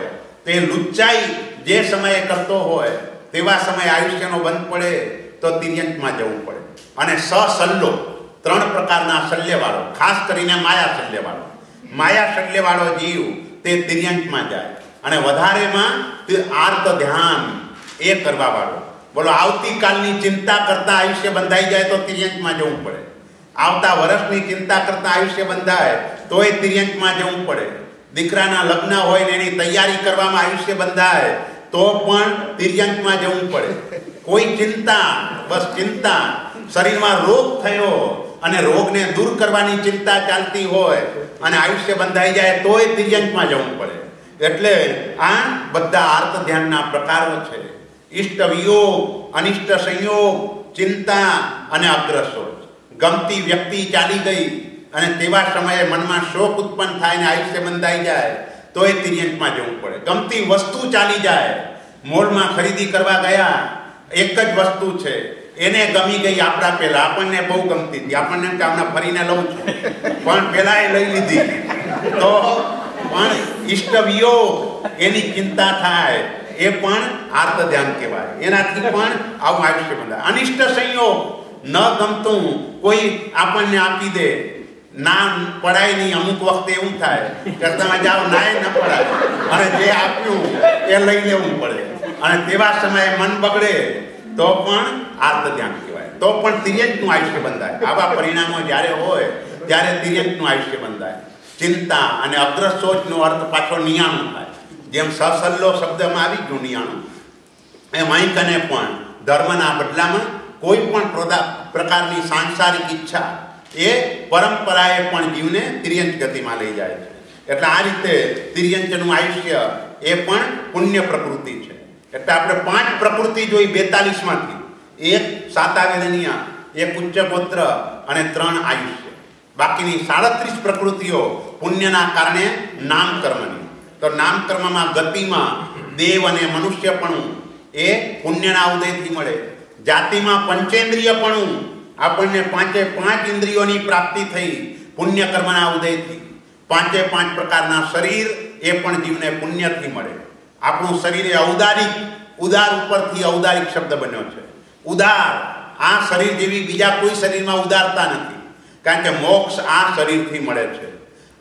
તે લુચ્ચાઈ જે સમયે કરતો હોય તેવા સમયે આયુષ્યનો બંધ પડે. તો તિર્યંકમાં જવું પડે. અને સસલ્લો ત્રણ પ્રકારના શલ્યવાળો ખાસ કરીને માયા શલ્યવાળો માયા શલ્યવાળો જીવ તે તિર્યંકમાં જાય. અને વધારેમાં તે આર્ત ધ્યાન એ કરવા વાળો બોલો, આવતીકાલની ચિંતા કરતા આયુષ્ય બંધાઈ જાય તો તિર્યંકમાં જવું પડે. આવતા વર્ષની ચિંતા કરતા આયુષ્ય બંધાય તોય તિર્યંકમાં જવું પડે. દીકરાના લગ્ન હોય ને એની તૈયારી કરવામાં આયુષ્ય બંધાય તો પણ તિર્યંકમાં જવું પડે. કોઈ ચિંતા, બસ ચિંતા. શરીરમાં રોગ થયો અને રોગને દૂર કરવાની ચિંતા ચાલતી હોય અને આયુષ્ય બંધાઈ જાય, તોય તિર્યંકમાં જવું પડે. એટલે આ બધા આર્ત ધ્યાનના પ્રકારો છે. ઇષ્ટ વિયોગ, અનિષ્ટ સંયોગ, ચિંતા અને અગ્રસોચ ગમતી વ્યક્તિ ચાલી ગઈ અને તેવા સમયે મનમાં શોક ઉત્પન્ન થાય ને આયુષ્ય બંધાઈ જાય, તોય તિર્યંકમાં જવું પડે. ગમતી વસ્તુ ચાલી જાય. મોલમાં ખરીદી કરવા ગયા એક જ વસ્તુ છે. એને ગમી ગઈ આપણા પહેલા. આપણને બહુ ગમતી હતી. આપણને કે આપણે ફરીને લઉં છું. પણ પહેલા એ લઈ લીધી. તો પણ ઇષ્ટ વિયોગ એની ચિંતા થાય. એ પણ આર્ત ધ્યાન કહેવાય. એનાથી પણ આવું આયુષ્ય બંધાય. અનિષ્ટ સંયોગ ન ગમતું કોઈ આપણને આપી દે. ના પડાય નહીં. અમુક વખતે એવું થાય કે તમે જાઓ, નાય ન પડાય. અને જે આપ્યું, એ લઈ લેવું પડે. અને તેવા સમયે મન બગડે તો પણ આર્ત ધ્યાન કહેવાય. તો પણ તિર્યંકનું આયુષ્ય બંધાય. આવા પરિણામો જ્યારે હોય, ત્યારે તિર્યંકનું આયુષ્ય બંધાય. ચિંતા અને અગ્રસોચનો અર્થ પાછો નિયાણું થાય. જેમ સસલ્લો શબ્દમાં આવી ગયું નિયાણું. એમ અહીં કને પણ ધર્મના બદલામાં કોઈ પણ પ્રકારની સાંસારિક ઈચ્છા એ પરંપરાએ પણ જીવને તિર્યંત ગતિમાં લઈ જાય છે. એટલે આ રીતે તિર્યંકનું આયુષ્ય એ પણ પુણ્ય પ્રકૃતિ એટલે આપણે પાંચ પ્રકૃતિ જોઈ બેતાલીસમાંથી. એક સાતાવેદનીય એક ઉચ્ચગોત્ર અને ત્રણ આયુષ્ય. બાકીની સાડત્રીસ પ્રકૃતિઓ પુણ્યના કારણે નામકર્મની. તો નામકર્મમાં ગતિમાં દેવ અને મનુષ્યપણું એ પુણ્યના ઉદયથી મળે. જાતિમાં પંચેન્દ્રિયપણું આપણને પાંચે પાંચ ઇન્દ્રિયોની પ્રાપ્તિ થઈ પુણ્ય કર્મના ઉદયથી. પાંચે પાંચ પ્રકારના શરીર એ પણ જીવને પુણ્યથી મળે. આપણું શરીર એ ઔદારિક ઉદાર ઉપરથી ઔદારિક શબ્દ બન્યો છે. ઉદાર, આ શરીર જેવી બીજા કોઈ શરીરમાં ઉદારતા નથી. કારણ કે મોક્ષ આ શરીરથી મળે છે.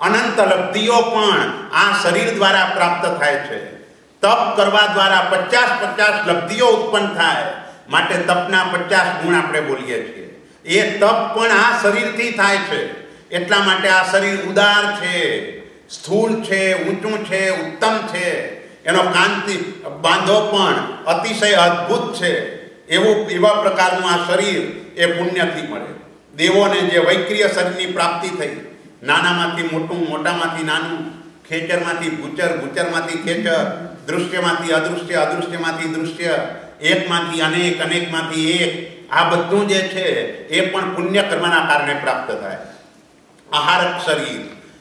અનંત લબ્ધિઓ પણ આ શરીર દ્વારા પ્રાપ્ત થાય છે. તપ કરવા દ્વારા પચાસ પચાસ લબ્ધિઓ ઉત્પન્ન થાય. માટે તપના પચાસ ગુણ આપણે બોલીએ છીએ. એ તપ પણ આ શરીરથી થાય છે. એટલા માટે આ શરીર ઉદાર છે. સ્થૂળ છે, ઊંચું છે, ઉત્તમ છે. એનો કાંતિ બાંધો પણ અતિશય અદ્ભુત છે. એવું, એવા પ્રકારનું આ શરીર એ પુણ્યથી મળે. દેવોને જે વૈક્રિય શરીરની પ્રાપ્તિ થઈ, નાનામાંથી મોટું, મોટામાંથી નાનું, ખેચરમાંથી ભૂચર, ભૂચરમાંથી ખેચર, દૃશ્યમાંથી અદૃશ્ય, અદૃશ્યમાંથી દૃશ્ય, એકમાંથી અનેક, અનેકમાંથી એક, આ બધું જે છે એ પણ પુણ્ય કર્મના કારણે પ્રાપ્ત થાય. આહારક શરીર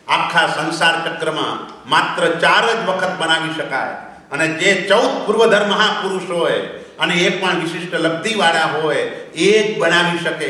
આખા સંસાર ચક્રમાં માત્ર ચાર જ વખત બનાવી શકાય. અને જે ચૌદ પૂર્વધર મહાપુરુષ હોય અને એ પણ વિશિષ્ટ લબ્ધિવાળા હોય, એ જ બનાવી શકે.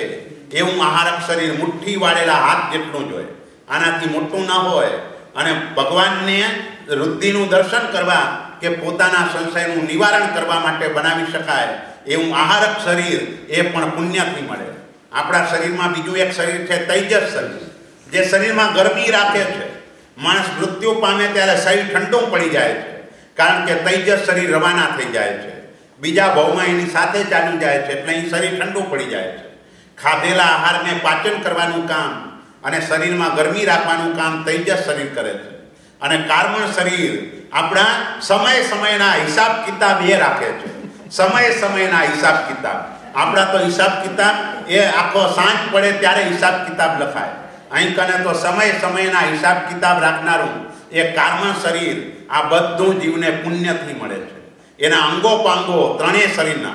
એવું આહારક શરીર મુઠ્ઠી વાળેલા હાથ જેટલું જ હોય. આનાથી મોટું ન હોય. અને ભગવાનને રુદ્ધિનું દર્શન કરવા કે પોતાના સંશયનું નિવારણ કરવા માટે બનાવી શકાય. એવું આહારક શરીર એ પણ પુણ્યથી મળે. આપણા શરીરમાં બીજું એક શરીર છે તૈજસ શરીર. જે શરીરમાં ગરમી રાખે છે. માણસ મૃત્યુ પામે ત્યારે શરીર ઠંડુ પડી જાય છે. કારણ કે તૈજસ શરીર રવાના થઈ જાય છે. બીજા ભાવમાં એની સાથે ચાલી જાય છે એટલે અહીં શરીર ઠંડુ પડી જાય છે. ખાધેલા આહારને પાચન કરવાનું કામ અને શરીરમાં ગરમી રાખવાનું કામ તૈજસ શરીર કરે છે. અને કાર્બન શરીર આપણા સમય સમયના હિસાબ કિતાબ એ રાખે છે. સમય સમયના હિસાબ કિતાબ. આપણા તો હિસાબ કિતાબ એ આખો સાંજ પડે ત્યારે હિસાબ કિતાબ લખાય. અહીં કને તો સમય સમયના હિસાબ કિતાબ રાખનારું એ કાર્મણ શરીર આ બધું જીવને પુણ્યથી મળે છે. એના અંગો પાંગો ત્રણેય શરીરના.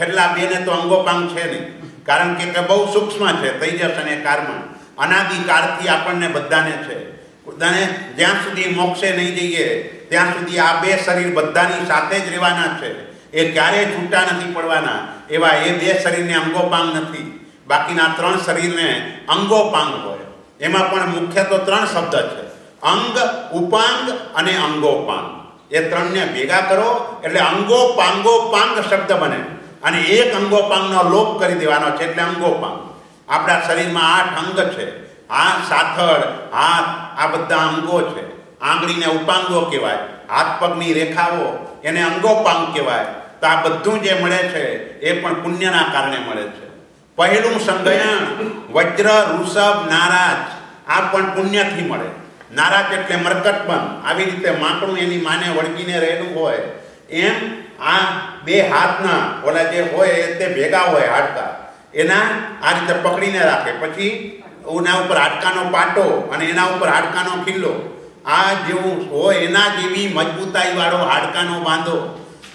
છેલ્લા બેને તો અંગો પાંગ છે નહીં. કારણ કે તે બહુ સૂક્ષ્મ છે, તેજસ અને કાર્બન અનાદિકાળથી આપણને બધાને છે. બધાને જ્યાં સુધી મોક્ષે નહીં જઈએ, ત્યાં સુધી આ બે શરીર બધાની સાથે જ રહેવાના છે. એ ક્યારેય છૂટા નથી પડવાના. એવા એ બે શરીરને અંગોપાંગ નથી. બાકીના ત્રણ શરીરને અંગોપાંગ હોય. એમાં પણ મુખ્ય તો ત્રણ શબ્દ છે. અંગ, ઉપાંગ અને અંગોપાંગ. એ ત્રણને ભેગા કરો એટલે અંગો પાંગો પાંગ શબ્દ બને. અને એક અંગોપાંગનો લોપ કરી દેવાનો છે એટલે અંગોપાંગ. આપણા શરીરમાં આઠ અંગ છે. આ સાથળ, હાથ, આ બધા અંગો છે. આંગળીને ઉપાંગો કહેવાય. હાથ પગની રેખાઓ, એને અંગોપાંગ કહેવાય. તો આ બધું જે મળે છે, એ પણ પુણ્યના કારણે મળે છે. પહેલું સંગયણ વજ્ર, ઋષભ, નારાજ. આ પણ પુણ્યથી મળે. નારાજ એટલે મરકટબંધ આવી રીતે માકડું એની માને વળગીને રહેલું હોય, એમ આ બે હાથના, ઓલા જે હોય તે ભેગા હોય હાડકા. એના આ રીતે પકડીને રાખે. પછી એના ઉપર હાડકાનો પાટો અને એના ઉપર હાડકાનો ખીલ્લો. આ જેવું હોય એના જેવી મજબૂતાઈ વાળો હાડકાનો બાંધો.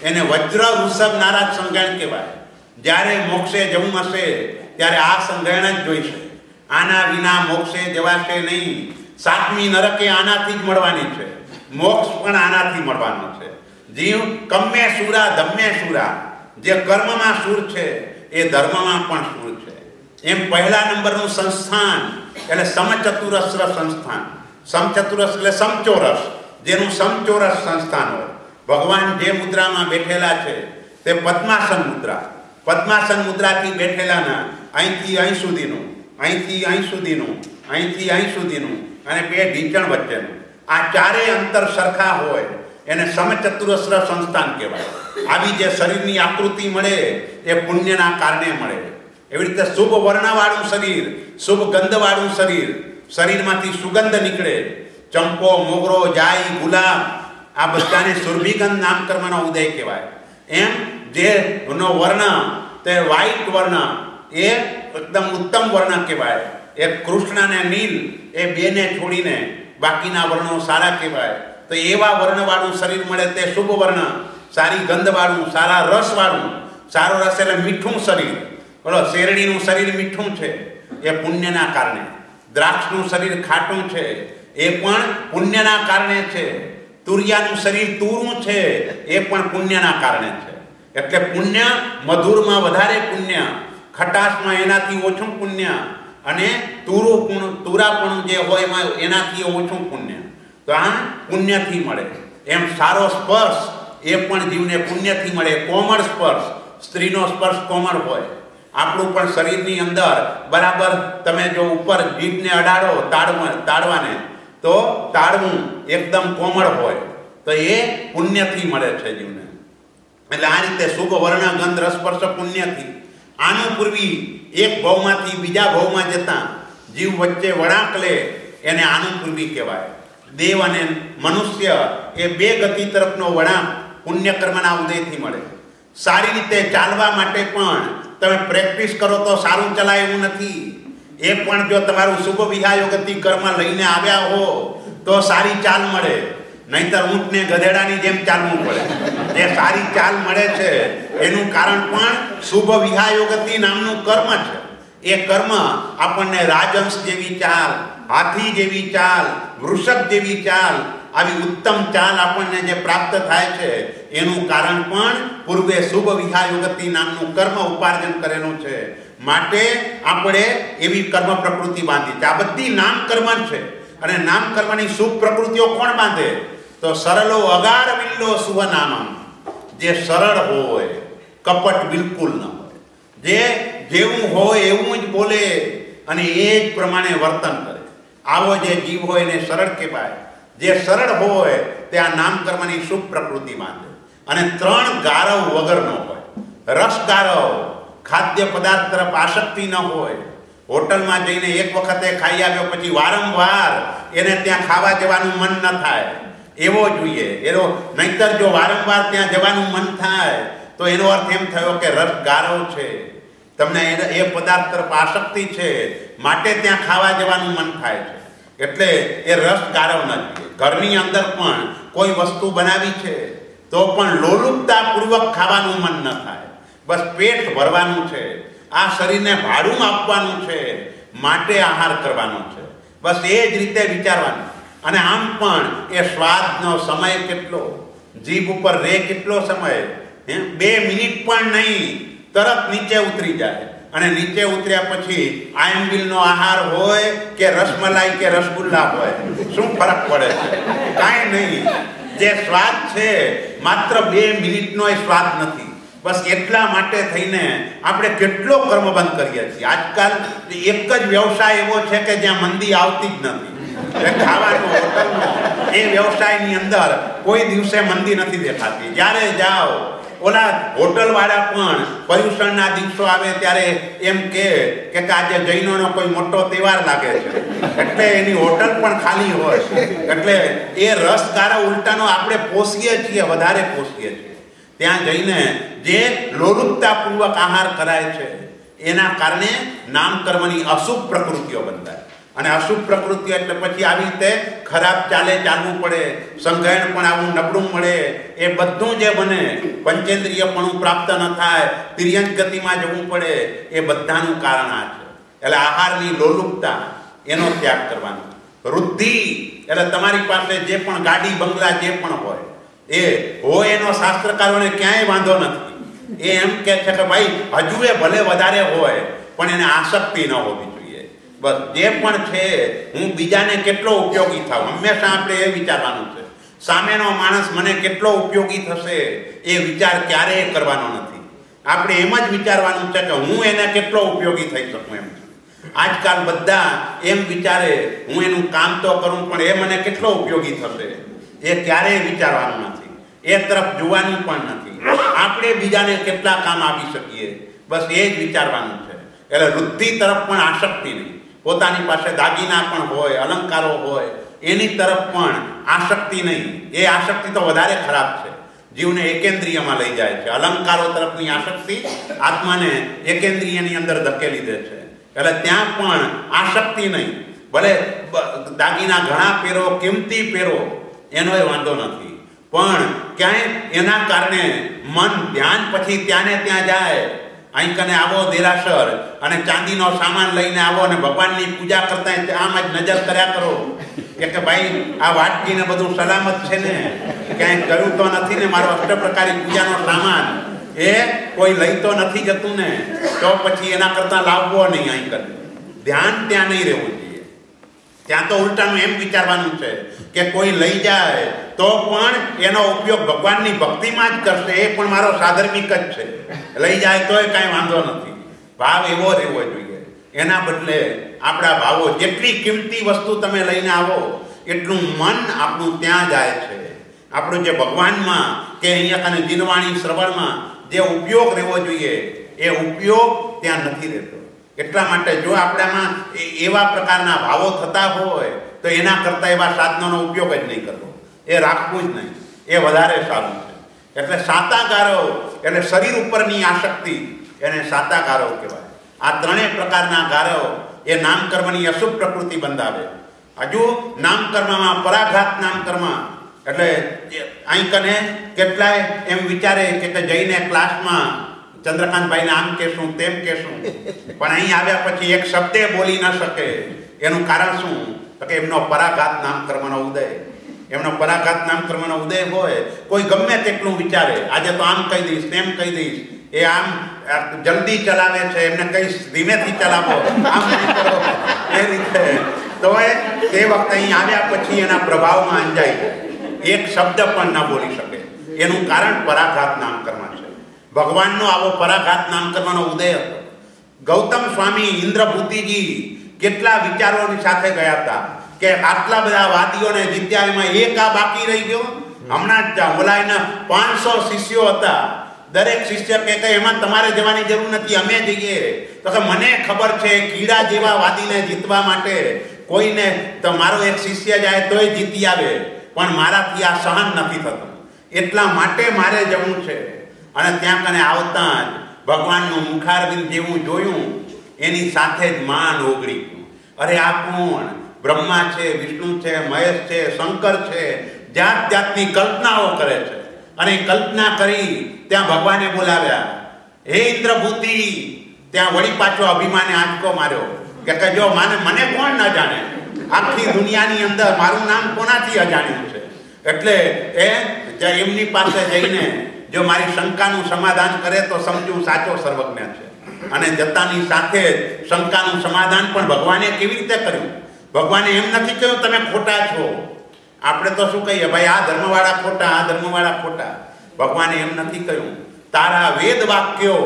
એને વજ્ર વૃષભ નારાજ સંગણ કહેવાય. જ્યારે મોક્ષે જવું હશે, ત્યારે આ સંગ્રહણ જ જોઈશે. આના વિના મોક્ષે જવાશે નહીં. સાતમી નરકે આનાથી જ મળવાની છે. મોક્ષ પણ આનાથી મળવાનો છે. જીવ કમ્મે સુરા, ધમ્મે સુરા. જે કર્મમાં સુર છે, એ ધર્મમાં પણ સુર છે. એમ પહેલા નંબરનું સંસ્થાન, એટલે સમચતુરસ્ર સંસ્થાન. સમચતુરસ એટલે સમચોરસ. જેનું સમચોરસ સંસ્થાન હોય. ભગવાન જે મુદ્રામાં બેઠેલા છે, તે પદ્માસન મુદ્રા. પદ્માસન મુદ્રાથી બેઠેલાના, અહીંથી અહીં સુધીનું, અહીંથી અહીં સુધીનું, અહીંથી અહીં સુધીનું અને બે ઢીંચણ વચ્ચેનું. આ ચારેય અંતર સરખા હોય, એને સમચતુરસ્ર સંસ્થાન કહેવાય. આવી જે શરીરની આકૃતિ મળે, એ પુણ્યના કારણે મળે. એવી રીતે શુભ વર્ણવાળું શરીર, શુભ ગંધવાળું શરીર, શરીરમાંથી સુગંધ નીકળે. ચંપો, મોગરો, જાઈ, ગુલાબ, આ બધાને સુરભિગંધ નામકર્મનો ઉદય કહેવાય. એમ જે નો વર્ણ તે વ્હાઈટ વર્ણ એ એકદમ ઉત્તમ વર્ણ કહેવાય. એ કૃષ્ણ અને નીલ એ બેને છોડીને બાકીના વર્ણો સારા કહેવાય. તો એવા વર્ણવાળું શરીર મળે તે શુભ વર્ણ, સારી ગંધવાળું, સારા રસવાળું, સારો રસ એટલે મીઠું શરીર. બોલો, શેરડીનું શરીર મીઠું છે, એ પુણ્યના કારણે. દ્રાક્ષનું શરીર ખાટું છે, એ પણ પુણ્યના કારણે છે. તુરિયાનું શરીર તુરું છે, એ પણ પુણ્યના કારણે છે. એટલે પુણ્ય મધુરમાં વધારે પુણ્ય, ખટાશમાં એનાથી ઓછું પુણ્ય અને તુરુપુણ તુરાપણું જે હોય એમાં એનાથી ઓછું પુણ્ય. તો આ પુણ્યથી મળે. એમ સારો સ્પર્શ, એ પણ જીવને પુણ્યથી મળે. કોમળ સ્પર્શ, સ્ત્રીનો સ્પર્શ કોમળ હોય. આપણું પણ શરીરની અંદર બરાબર તમે જો ઉપર જીભને અડાડો તાળવા તાળવાને તો તાળવું એકદમ કોમળ હોય. તો એ પુણ્યથી મળે છે જીવને. એટલે આ રીતે શુભ વર્ણ ગંધ રસસ્પર્શ પુણ્યથી આનું પૂર્વી એક ભાવમાંથી બીજા ભાવમાં જતા જીવ વચ્ચે વળાંક લે એને આનું પૂર્વી કહેવાય. દેવ અને મનુષ્ય એ બે ગતિ તરફનો વળાંક પુણ્યકર્મના ઉદયથી મળે. સારી રીતે ચાલવા માટે પણ તમે પ્રેક્ટિસ કરો તો સારું ચલાય એવું નથી. એ પણ જો તમારું શુભ વિહાયો ગતિ કર્મ લઈને આવ્યા હો તો સારી ચાલ મળે. નહીતર ઊંટને ગધેડાની જેમ ચાલવું પડે. જે સારી ચાલ મળે છે, એનું કારણ પણ શુભ વિહાયોગતિ નામનું કર્મ છે. એ કર્મ આપણને રાજંશ જેવી ચાલ, હાથી જેવી ચાલ, વૃષભ જેવી ચાલ, આવી ઉત્તમ ચાલ આપણને જે પ્રાપ્ત થાય છે, એનું કારણ પણ પૂર્વે શુભ વિહાયોગતિ નામનું કર્મ ઉપાર્જન કરેલું છે. માટે આપણે એવી કર્મ પ્રકૃતિ બાંધી છે. આ બધી નામ કર્મ છે. અને નામ કર્મની શુભ પ્રકૃતિઓ કોણ બાંધે? તો સરળો અગાર બિલ્લો શુભ જે સરળ હોય, કપટ બિલકુલ ન હોય. જે જેવું હોય એવું જ બોલે અને એ જ પ્રમાણે વર્તન કરે. આવો જે જીવ હોય એને સરળ કહેવાય. જે સરળ હોય, તે આ નામ કર્મની શુભ પ્રકૃતિ બાંધે અને ત્રણ ગારવ વગરનો હોય. રસ ગારવ, ખાદ્ય પદાર્થ તરફ આસક્તિ ન હોય. હોટલમાં જઈને એક વખતે ખાઈ આવ્યો પછી વારંવાર એને ત્યાં ખાવા જવાનું મન ન થાય. એવો જોઈએ. એનો નહીતર જો વારંવાર ત્યાં જવાનું મન થાય, તો એનો અર્થ એમ થયો કે રસ ગારો છે. તમને એ પદાર્થ તરફ આસક્તિ છે, માટે ત્યાં ખાવા જવાનું મન થાય છે. એટલે એ રસ ગારવ ન જોઈએ. ઘરની અંદર પણ કોઈ વસ્તુ બનાવી છે, તો પણ લોલુપતાપૂર્વક ખાવાનું મન ન થાય. બસ પેટ ભરવાનું છે. આ શરીરને ભાડું આપવાનું છે, માટે આહાર કરવાનો છે. બસ એ જ રીતે વિચારવાનું. અને આમ પણ એ સ્વાદનો સમય કેટલો? જીભ ઉપર રે કેટલો સમય? હે? બે મિનિટ પણ નહીં. તરત નીચે ઉતરી જાય. અને નીચે ઉતર્યા પછી આયંબિલનો આહાર હોય કે રસમલાઈ કે રસગુલ્લા હોય? શું ફરક પડે? છે કાંઈ નહીં. જે સ્વાદ છે, માત્ર બે મિનિટનો એ સ્વાદ નથી. બસ એટલા માટે થઈને આપણે કેટલો કર્મબંધ કરીએ છીએ. આજકાલ એક જ વ્યવસાય એવો છે કે જ્યાં મંદી આવતી જ નથી. ખાવાનો હોટલનું એ વ્યવસાયની અંદર કોઈ દિવસે મંદી નથી દેખાતી. જ્યારે જાઓ, ઓલા હોટલ વાળા પણ પર્યુષણના દિવસો આવે ત્યારે એમ કે કે આજે જૈનોનો કોઈ મોટો તહેવાર લાગે છે. એટલે એની હોટલ પણ ખાલી હોય. એટલે એ રસ કારા ઉલટાનો આપણે પોષીએ છીએ, વધારે પોષીએ છીએ. ત્યાં જઈને જે લોલુપતાપૂર્વક આહાર કરાય છે, એના કારણે નામ કર્મની અશુભ પ્રકૃતિઓ બંધાય. અને અશુભ પ્રકૃતિ એટલે પછી આવી રીતે ખરાબ ચાલે ચાલવું પડે, સંઘાયણ પણ આવું નબળું મળે, એ બધું જે બને, પંચેન્દ્રિયપણું પ્રાપ્ત ન થાય, તિર્યંત ગતિમાં જવું પડે, એ બધાનું કારણ આ છે. એટલે આહારની લોલુપતા એનો ત્યાગ કરવાનો. વૃદ્ધિ એટલે તમારી પાસે જે પણ ગાડી, બંગલા જે પણ હોય, એ હોય એનો શાસ્ત્રકારોને ક્યાંય વાંધો નથી. એ એમ કે છે કે ભાઈ હજુ એ ભલે વધારે હોય, પણ એને આસક્તિ ન હોવી બસ જે પણ છે, હું બીજાને કેટલો ઉપયોગી થાઉં? હંમેશા આપણે એ વિચારવાનું છે. સામેનો માણસ મને કેટલો ઉપયોગી થશે એ વિચાર ક્યારેય કરવાનો નથી. આપણે એમ જ વિચારવાનું છે કે હું એને કેટલો ઉપયોગી થઈ શકું એમ. આજકાલ બધા એમ વિચારે, હું એનું કામ તો કરું, પણ એ મને કેટલો ઉપયોગી થશે? એ ક્યારેય વિચારવાનું નથી. એ તરફ જોવાનું પણ નથી. આપણે બીજાને કેટલા કામ આપી શકીએ? બસ એ જ વિચારવાનું છે. એટલે વૃદ્ધિ તરફ પણ આસક્તિ નહીં. પોતાની પાસે દાગીના પણ હોય, અલંકારો હોય, એની તરફ પણ આસક્તિ નહીં. એ આસક્તિ તો વધારે ખરાબ છે. જીવને એકેન્દ્રિયમાં લઈ જાય છે. અલંકારો તરફની આસક્તિ આત્માને એકેન્દ્રિયની અંદર ધકેલી દે છે. એટલે ત્યાં પણ આસક્તિ નહીં. ભલે દાગીના ઘણા પહેરો, કિંમતી પહેરો, એનોય વાંધો નથી. પણ ક્યાંય એના કારણે મન ધ્યાન પછી ત્યાં ને ત્યાં જાય. અહીં આવો દેરાસર અને ચાંદીનો સામાન લઈને આવો અને ભગવાનની પૂજા કરતા આમ જ નજર કર્યા કરો. કે ભાઈ, આ વાટકીને બધું સલામત છે ને? ક્યાંય ગયું તો નથી ને મારો અષ્ટ પ્રકારની પૂજાનો સામાન? એ કોઈ લઈ તો નથી જતું ને? તો પછી એના કરતાં લાવવો નહીં અહીં કરે ધ્યાન ત્યાં નહીં રહેવું. ત્યાં તો ઉલટાનું એમ વિચારવાનું છે કે કોઈ લઈ જાય તો પણ એનો ઉપયોગ ભગવાનની ભક્તિમાં જ કરશે, એ પણ મારો સાધર્મિક જ છે. લઈ જાય તોય કાંઈ વાંધો નથી. ભાવ એવો રહેવો જોઈએ. એના બદલે આપણા ભાવો, જેટલી કિંમતી વસ્તુ તમે લઈને આવો, એટલું મન આપણું ત્યાં જાય છે. આપણું જે ભગવાનમાં કે અહીંયા અને દિનવાણી શ્રવણમાં જે ઉપયોગ રહેવો જોઈએ, એ ઉપયોગ ત્યાં નથી રહેતો. એટલા માટે જો આપણામાં એવા પ્રકારના ભાવો થતા હોય, તો એના કરતાં એવા સાધનોનો ઉપયોગ જ નહીં કરવો. એ રાખવું જ નહીં. એ વધારે સારું છે. એટલે સાતાગારો એટલે શરીર ઉપરની આસક્તિ એને સાતાગારો કહેવાય. આ ત્રણેય પ્રકારના ગારો એ નામકર્મની અશુભ પ્રકૃતિ બંધાવે. હજુ નામકર્મમાં પરાઘાત નામકર્મ, એટલે અહીં કને કેટલાય એમ વિચારે કે જઈને ક્લાસમાં ચંદ્રકાંતભાઈને આમ કહેશું, તેમ કહેશું. પણ અહીં આવ્યા પછી એક શબ્દે બોલી ન શકે. એનું કારણ શું? તો કે એમનો પરાઘાત નામ કર્મનો ઉદય. એમનો પરાઘાત નામ કર્મનો ઉદય હોય. કોઈ ગમે તેટલું વિચારે. આજે તો આમ કહી દઈશ, તેમ કહી દઈશ. એ આમ જલ્દી ચલાવે છે. એમને કહીશ ધીમેથી ચલાવો. આમ નહીં કરો. એ રીતે. તો એ, તે વખતે અહીં આવ્યા પછી એના પ્રભાવમાં અંજાઈ જાય એક શબ્દ પણ ન બોલી શકે. એનું કારણ પરાઘાત નામ કર્મ છે ભગવાનનો આવો પરાઘાત નામ કરવાનો ઉદય હતો. ગૌતમ સ્વામી ઇન્દ્રભૂતિજી કેટલા વિચારોની સાથે ગયા હતા કે આટલા બધા વાદીઓને જીત્યા એમાં એક આ બાકી રહી ગયો? હમણાં જ ઓલાયના પાંચસો શિષ્યો હતા. દરેક શિષ્ય કે એમાં તમારે જવાની જરૂર નથી, અમે જઈએ. તો કે મને ખબર છે, કીડા જેવા વાદીને જીતવા માટે કોઈને તો મારો એક શિષ્ય જાય તોય જીતી આવે. પણ મારાથી આ સહન નથી થતું. એટલા માટે મારે જવું છે. અને ત્યાં કને આવતા જ ભગવાનનું મુખારબિંદ જેવું જોયું, એની સાથે જ માન ઓગળી અરે આ કોણ? બ્રહ્મા છે, વિષ્ણુ છે, મહેશ છે, શંકર છે જાત જાતની કલ્પનાઓ કરે છે. અને કલ્પના કરી ત્યાં ભગવાને બોલાવ્યા, હે ઇન્દ્રભૂતિ! ત્યાં વળી પાછો અભિમાને આંચકો માર્યો કે કે જો માને, મને કોણ ન જાણે? આખી દુનિયાની અંદર મારું નામ કોનાથી અજાણ્યું છે? એટલે એ એમની પાસે જઈને જો મારી શંકાનું સમાધાન કરે તો સમજવું સાચો સર્વજ્ઞ છે. અને જતાની સાથે શંકાનું સમાધાન પણ ભગવાને કેવી રીતે કર્યું? ભગવાને એમ નથી કહ્યું, તમે ખોટા છો. આપણે તો શું કહીએ? ભાઈ, આ ધર્મવાળા ખોટા, આ ધર્મવાળા ખોટા. ભગવાને એમ નથી કહ્યું, તારા વેદ વાક્યો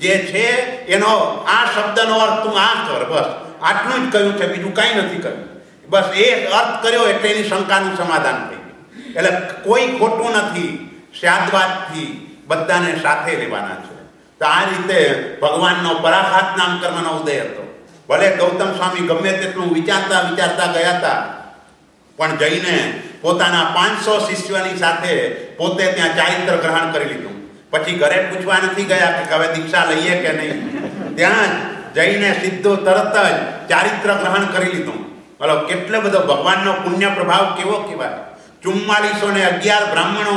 જે છે, એનો આ શબ્દનો અર્થ તું આ કર, બસ. આટલું જ કહ્યું છે, બીજું કાંઈ નથી કહ્યું. બસ એ અર્થ કર્યો એટલે એની શંકાનું સમાધાન થઈ ગયું. એટલે કોઈ ખોટું નથી. શાદવાદથી બધાને સાથે લેવાના છે. તો આ રીતે ભગવાનનો પરાખાત નામ કર્મનો ઉદય હતો. ભલે ગૌતમ સ્વામી ગમે તેટલું વિચારતા વિચારતા ગયા હતા, પણ જઈને પોતાના પાંચસો શિષ્યોની સાથે પોતે ત્યાં ચારિત્ર ગ્રહણ કરી લીધું. પછી ઘરે પૂછવા નથી ગયા કે હવે દીક્ષા લઈએ કે નહીં. ત્યાં જઈને સીધું તરત જ ચારિત્ર ગ્રહણ કરી લીધું. બોલો, કેટલો બધો ભગવાનનો પુણ્ય પ્રભાવ કેવો કહેવાય? ચુમ્માલીસો ને અગિયાર બ્રાહ્મણો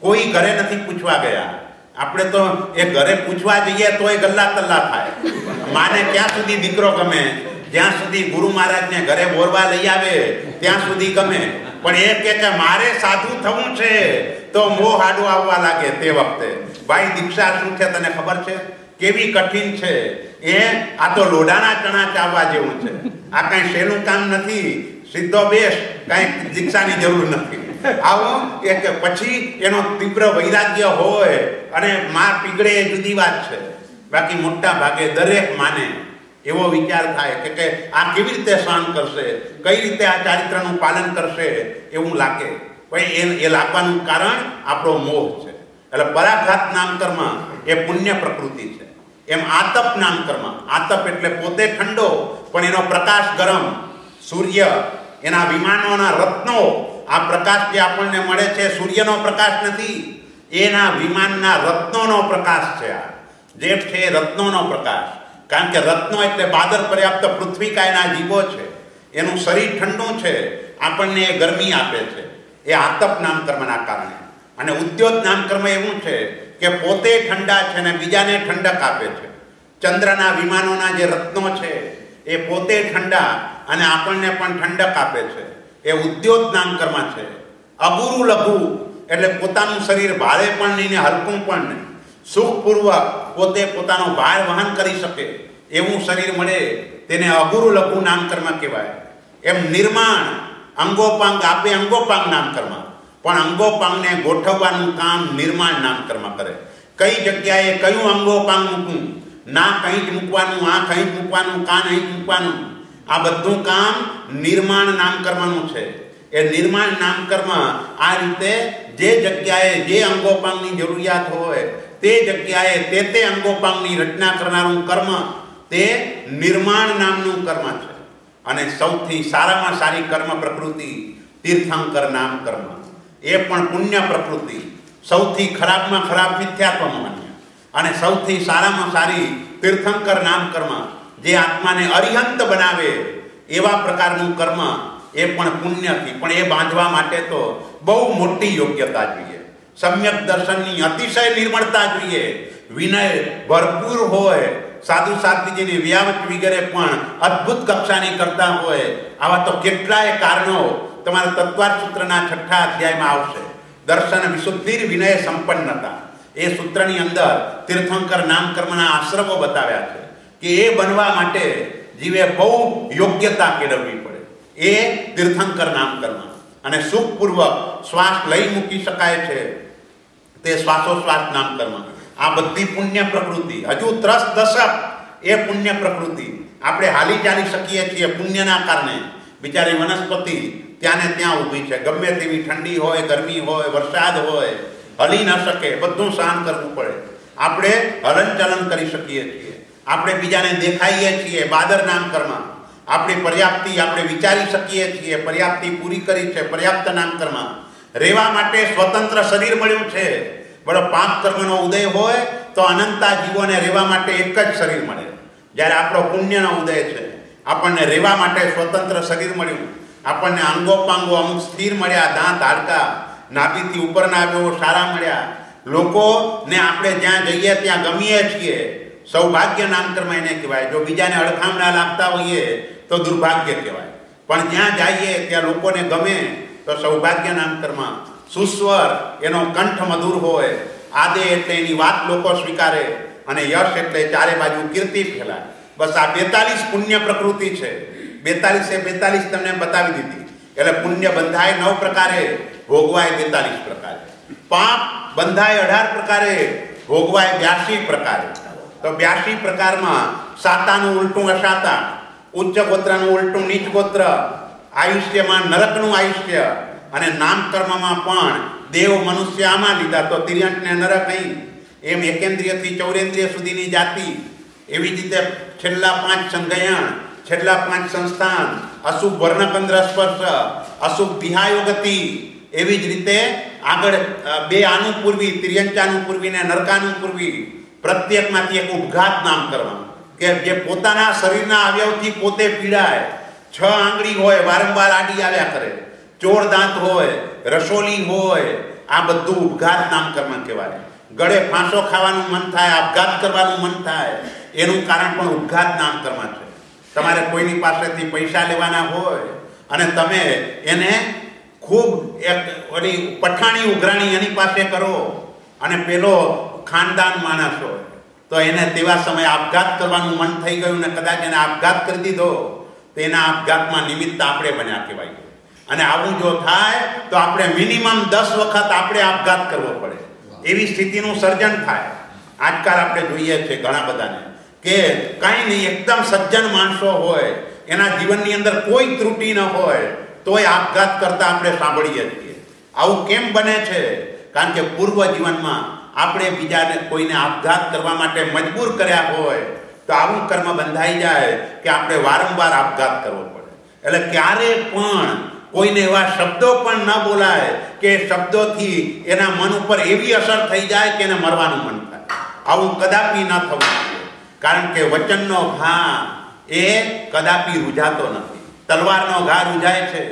કોઈ ઘરે નથી પૂછવા ગયા. આપણે તો એ ઘરે પૂછવા જઈએ તો એ ગલ્લા તલ્લા થાય. માને ક્યાં સુધી દીકરો ગમે? જ્યાં સુધી ગુરુ મહારાજને ઘરે બોરવા લઈ આવે, ત્યાં સુધી ગમે. પણ એ કે છે મારે સાધુ થવું છે. તો મોહ હાડું આવવા લાગે તે વખતે. ભાઈ, દીક્ષા શું છે તને ખબર છે? કેવી કઠિન છે? એ આ તો લોઢાના ચણા ચાવવા જેવું છે. આ કઈ સહેલું કામ નથી. સીધો બેસ. કઈ દીક્ષાની જરૂર નથી. આવો કે પછી એનો તીવ્ર વૈરાગ્ય હોય અને માં પીગળે એ જુદી વાત છે. બાકી મોટા ભાગે દરેક માને એવો વિચાર થાય કે કે આ કેવી રીતે સહન કરશે, કઈ રીતે આ ચારિત્રનું પાલન કરશે એવું લાગે. પણ એ એ લાગવાનું કારણ આપણો મોહ છે. એટલે પરાઘાત નામ કર્મ એ પુણ્ય પ્રકૃતિ છે. એમ આતપ નામ કર્મ આતપ એટલે પોતે ઠંડો, પણ એનો પ્રકાશ ગરમ, સૂર્ય, એના વિમાનોના રત્નો આ પ્રકાશ જે આપણને મળે છે, સૂર્યનો પ્રકાશ નથી, એના વિમાનના રત્નોનો પ્રકાશ છે આ. જે છે એ રત્નોનો પ્રકાશ. કારણ કે રત્નો એટલે બાદર પર્યાપ્ત પૃથ્વી કાયના જીવો છે. એનું શરીર ઠંડુ છે, આપણને એ ગરમી આપે છે. એ આતપ નામ કર્મના કારણે. અને ઉદ્યોગ નામ કર્મ એવું છે કે પોતે ઠંડા છે અને બીજાને ઠંડક આપે છે. ચંદ્રના વિમાનોના જે રત્નો છે, એ પોતે ઠંડા અને આપણને પણ ઠંડક આપે છે. એ ઉદ્યોગ કર્મ છે. અગુરુ લઘુ એટલે પોતાનું શરીર ભારે પણ નહીં ને હલકું પણ નહીં. સુખપૂર્વક પોતે પોતાનો ભાર વહન કરી શકે, એવું શરીર મળે, તેને અગુરુ લઘુ નામકર્મ કહેવાય. એમ નિર્માણ, અંગોપાંગ આપે અંગોપાંગ નામકર્મ પણ અંગોપાંગને ગોઠવવાનું કામ નિર્માણ નામકર્મ કરે. કઈ જગ્યાએ કયું અંગોપાંગ મૂકવું? ના કંઈ જ મૂકવાનું, આ કંઈ જ મૂકવાનું કાન અહીં મૂકવાનું? આ બધું કામ નિર્માણ નામ કર્મનું છે. એ નિર્માણ નામ કર્મ આ રીતે જે જગ્યાએ જે અંગોપાંગની જરૂરિયાત હોય, તે જગ્યાએ તે તે અંગોપાંગની રચના કરનારું કર્મ તે નિર્માણ નામનું કર્મ છે. અને સૌથી સારામાં સારી કર્મ પ્રકૃતિ તીર્થંકર નામ કર્મ એ પણ પુણ્ય પ્રકૃતિ. સૌથી ખરાબમાં ખરાબ મિથ્યાત્વ માન્ય. અને સૌથી સારામાં સારી તીર્થંકર નામ કર્મ જે આત્માને અરિહંત બનાવે એવા પ્રકારનું કર્મ એ પણ પુણ્યથી, પણ એ બાંધવા માટે તો બહુ મોટી યોગ્યતા જોઈએ. સમ્યક દર્શનની અતિશય નિર્મળતા જોઈએ. વિનય ભરપૂર હોય, સાધુ સાધ્વીજીની વ્યાવટ વગેરે પણ અદ્ભુત કક્ષાની કરતા હોય, આવા તો કેટલાય કારણો તમારા તત્વાર સૂત્રના છઠ્ઠા અધ્યાયમાં આવશે. દર્શન વિશુદ્ધિર વિનય સંપન્નતા. એ સૂત્રની અંદર તીર્થંકર નામ કર્મના આશ્રમો બતાવ્યા છે. કે એ બનવા માટે જીવે બહુ યોગ્યતા કેળવવી પડે. એ તીર્થંકર નામ કર્મ અને સુખપૂર્વક શ્વાસ લઈ મૂકી શકાય છે. તે શ્વાસોશ્વાસ નામ કર્મ આ બધી પુણ્ય પ્રકૃતિ, હજુ ત્રસ દશક એ પુણ્ય પ્રકૃતિ. આપણે હાલી ચાલી શકીએ છીએ પુણ્યના કારણે. બિચારી વનસ્પતિ ત્યાં ને ત્યાં ઊભી છે. ગમે તેવી ઠંડી હોય, ગરમી હોય, વરસાદ હોય, હલી ન શકે. બધું સહન કરવું પડે. આપણે હલનચલન કરી શકીએ છીએ. આપણે બીજાને દેખાઈએ છીએ બાદર નામ આપણે પર્યાપ્તિ આપણે વિચારી શકીએ છીએ, પર્યાપ્તિ પૂરી કરી છે, પર્યાપ્ત નામ રહેવા માટે સ્વતંત્ર શરીર મળ્યું છે. બરો પાપ કર્મનો ઉદય હોય તો અનંતા જીવોને રહેવા માટે એક જ શરીર મળે. જ્યારે આપણો પુણ્યનો ઉદય છે, આપણને રહેવા માટે સ્વતંત્ર શરીર મળ્યું. આપણને અંગોપાંગો અમુક સ્થિર મળ્યા, દાંત હાડકા, નાભીથી ઉપરના આવ્યો સારા મળ્યા. લોકોને આપણે જ્યાં જઈએ ત્યાં ગમીએ છીએ. સૌભાગ્ય નામકર્મ એને કહેવાય. જો બીજાને અડખામણા લાગતા હોઈએ તો દુર્ભાગ્ય કહેવાય. પણ જ્યાં જઈએ, ત્યાં લોકોને ગમે તો સૌભાગ્ય નામકર્મ સુસ્વર એનો કંઠ મધુર હોય, આદે એટલે એની વાત લોકો સ્વીકારે અને યશ એટલે ચારે બાજુ કીર્તિ ફેલાય. બસ આ બેતાલીસ પુણ્ય પ્રકૃતિ છે. બેતાલીસે બેતાલીસ તમને બતાવી દીધી. એટલે પુણ્ય બંધાય નવ પ્રકારે, ભોગવાય બેતાલીસ પ્રકારે. પાપ બંધાય અઢાર પ્રકારે, ભોગવાય બ્યાસી પ્રકારે. તો બ્યાસી પ્રકારમાં સાતાનું ઉલટું અસાતા, ઉચ્ચ ગોત્રનું ઉલટું નીચ ગોત્ર, આયુષ્યમાં નરકનું આયુષ્ય અને નામકર્મમાં પણ દેવ મનુષ્ય આમાં લીધા. તો તિર્યંટને નરક અહીં એમ એકેન્દ્રિયથી ચૌરેન્દ્રિય સુધીની જાતિ. એવી જ રીતે છેલ્લા પાંચ સંગયણ, છેલ્લા પાંચ સંસ્થાન, અશુભ વર્ણકંદ્ર સ્પર્શ, અશુભ વિહાયોગતિ, એવી જ રીતે આગળ બે આનુપૂર્વી ત્રિયંચાનુપૂર્વી તિર્યંચાનું ને નરકાનું પૂર્વી પ્રત્યેકમાંથી એક ઉપઘાત નામ કરવાનું. કે જે પોતાના શરીરના અવયવથી પોતે પીડાય, છ આંગળી હોય, વારંવાર આડી આવ્યા કરે ચોર દાંત હોય, રસોલી હોય, આ બધું ઉપઘાત નામકર્મ કહેવાય. ગળે ફાંસો ખાવાનું મન થાય, આપઘાત કરવાનું મન થાય, એનું કારણ પણ ઉપઘાત નામકર્મ છે. તમારે કોઈની પાસેથી પૈસા લેવાના હોય, અને તમે એને ખૂબ એક ઓલી પઠાણી, ઉઘરાણી એની પાસે કરો, અને પેલો ખાનદાન માણસ હોય. તો એને તેવા સમયે આપઘાત કરવાનું મન થઈ ગયું ને કદાચ એને આપઘાત કરી દીધો, તો એના આપઘાતમાં નિમિત્ત આપણે બન્યા કહેવાય. અને આવું જો થાય, તો આપણે મિનિમમ દસ વખત આપણે આપઘાત કરવો પડે. એવી સ્થિતિનું સર્જન થાય. આજકાલ આપણે જોઈએ છીએ ઘણા બધાને કે કાંઈ નહીં, એકદમ સજ્જન માણસો હોય, એના જીવનની અંદર કોઈ ત્રુટિ ન હોય, તોય આપઘાત કરતા આપણે સાંભળીએ છીએ. આવું કેમ બને છે? કારણ કે પૂર્વ જીવનમાં આપણે બીજાને કોઈને આપઘાત કરવા માટે મજબૂર કર્યા હોય, તો આવું કર્મ બંધાઈ જાય કે આપણે વારંવાર આપઘાત કરવો પડે. એટલે ક્યારે પણ કોઈને એવા શબ્દો પણ ન બોલાય કે શબ્દોથી એના મન ઉપર એવી અસર થઈ જાય કે એને મરવાનું મન થાય. આવું કદાપી ન થવું જોઈએ. કારણ કે વચનનો ઘા એ કદાપી રૂજાતો નથી. તલવારનો ઘા રૂજાય છે,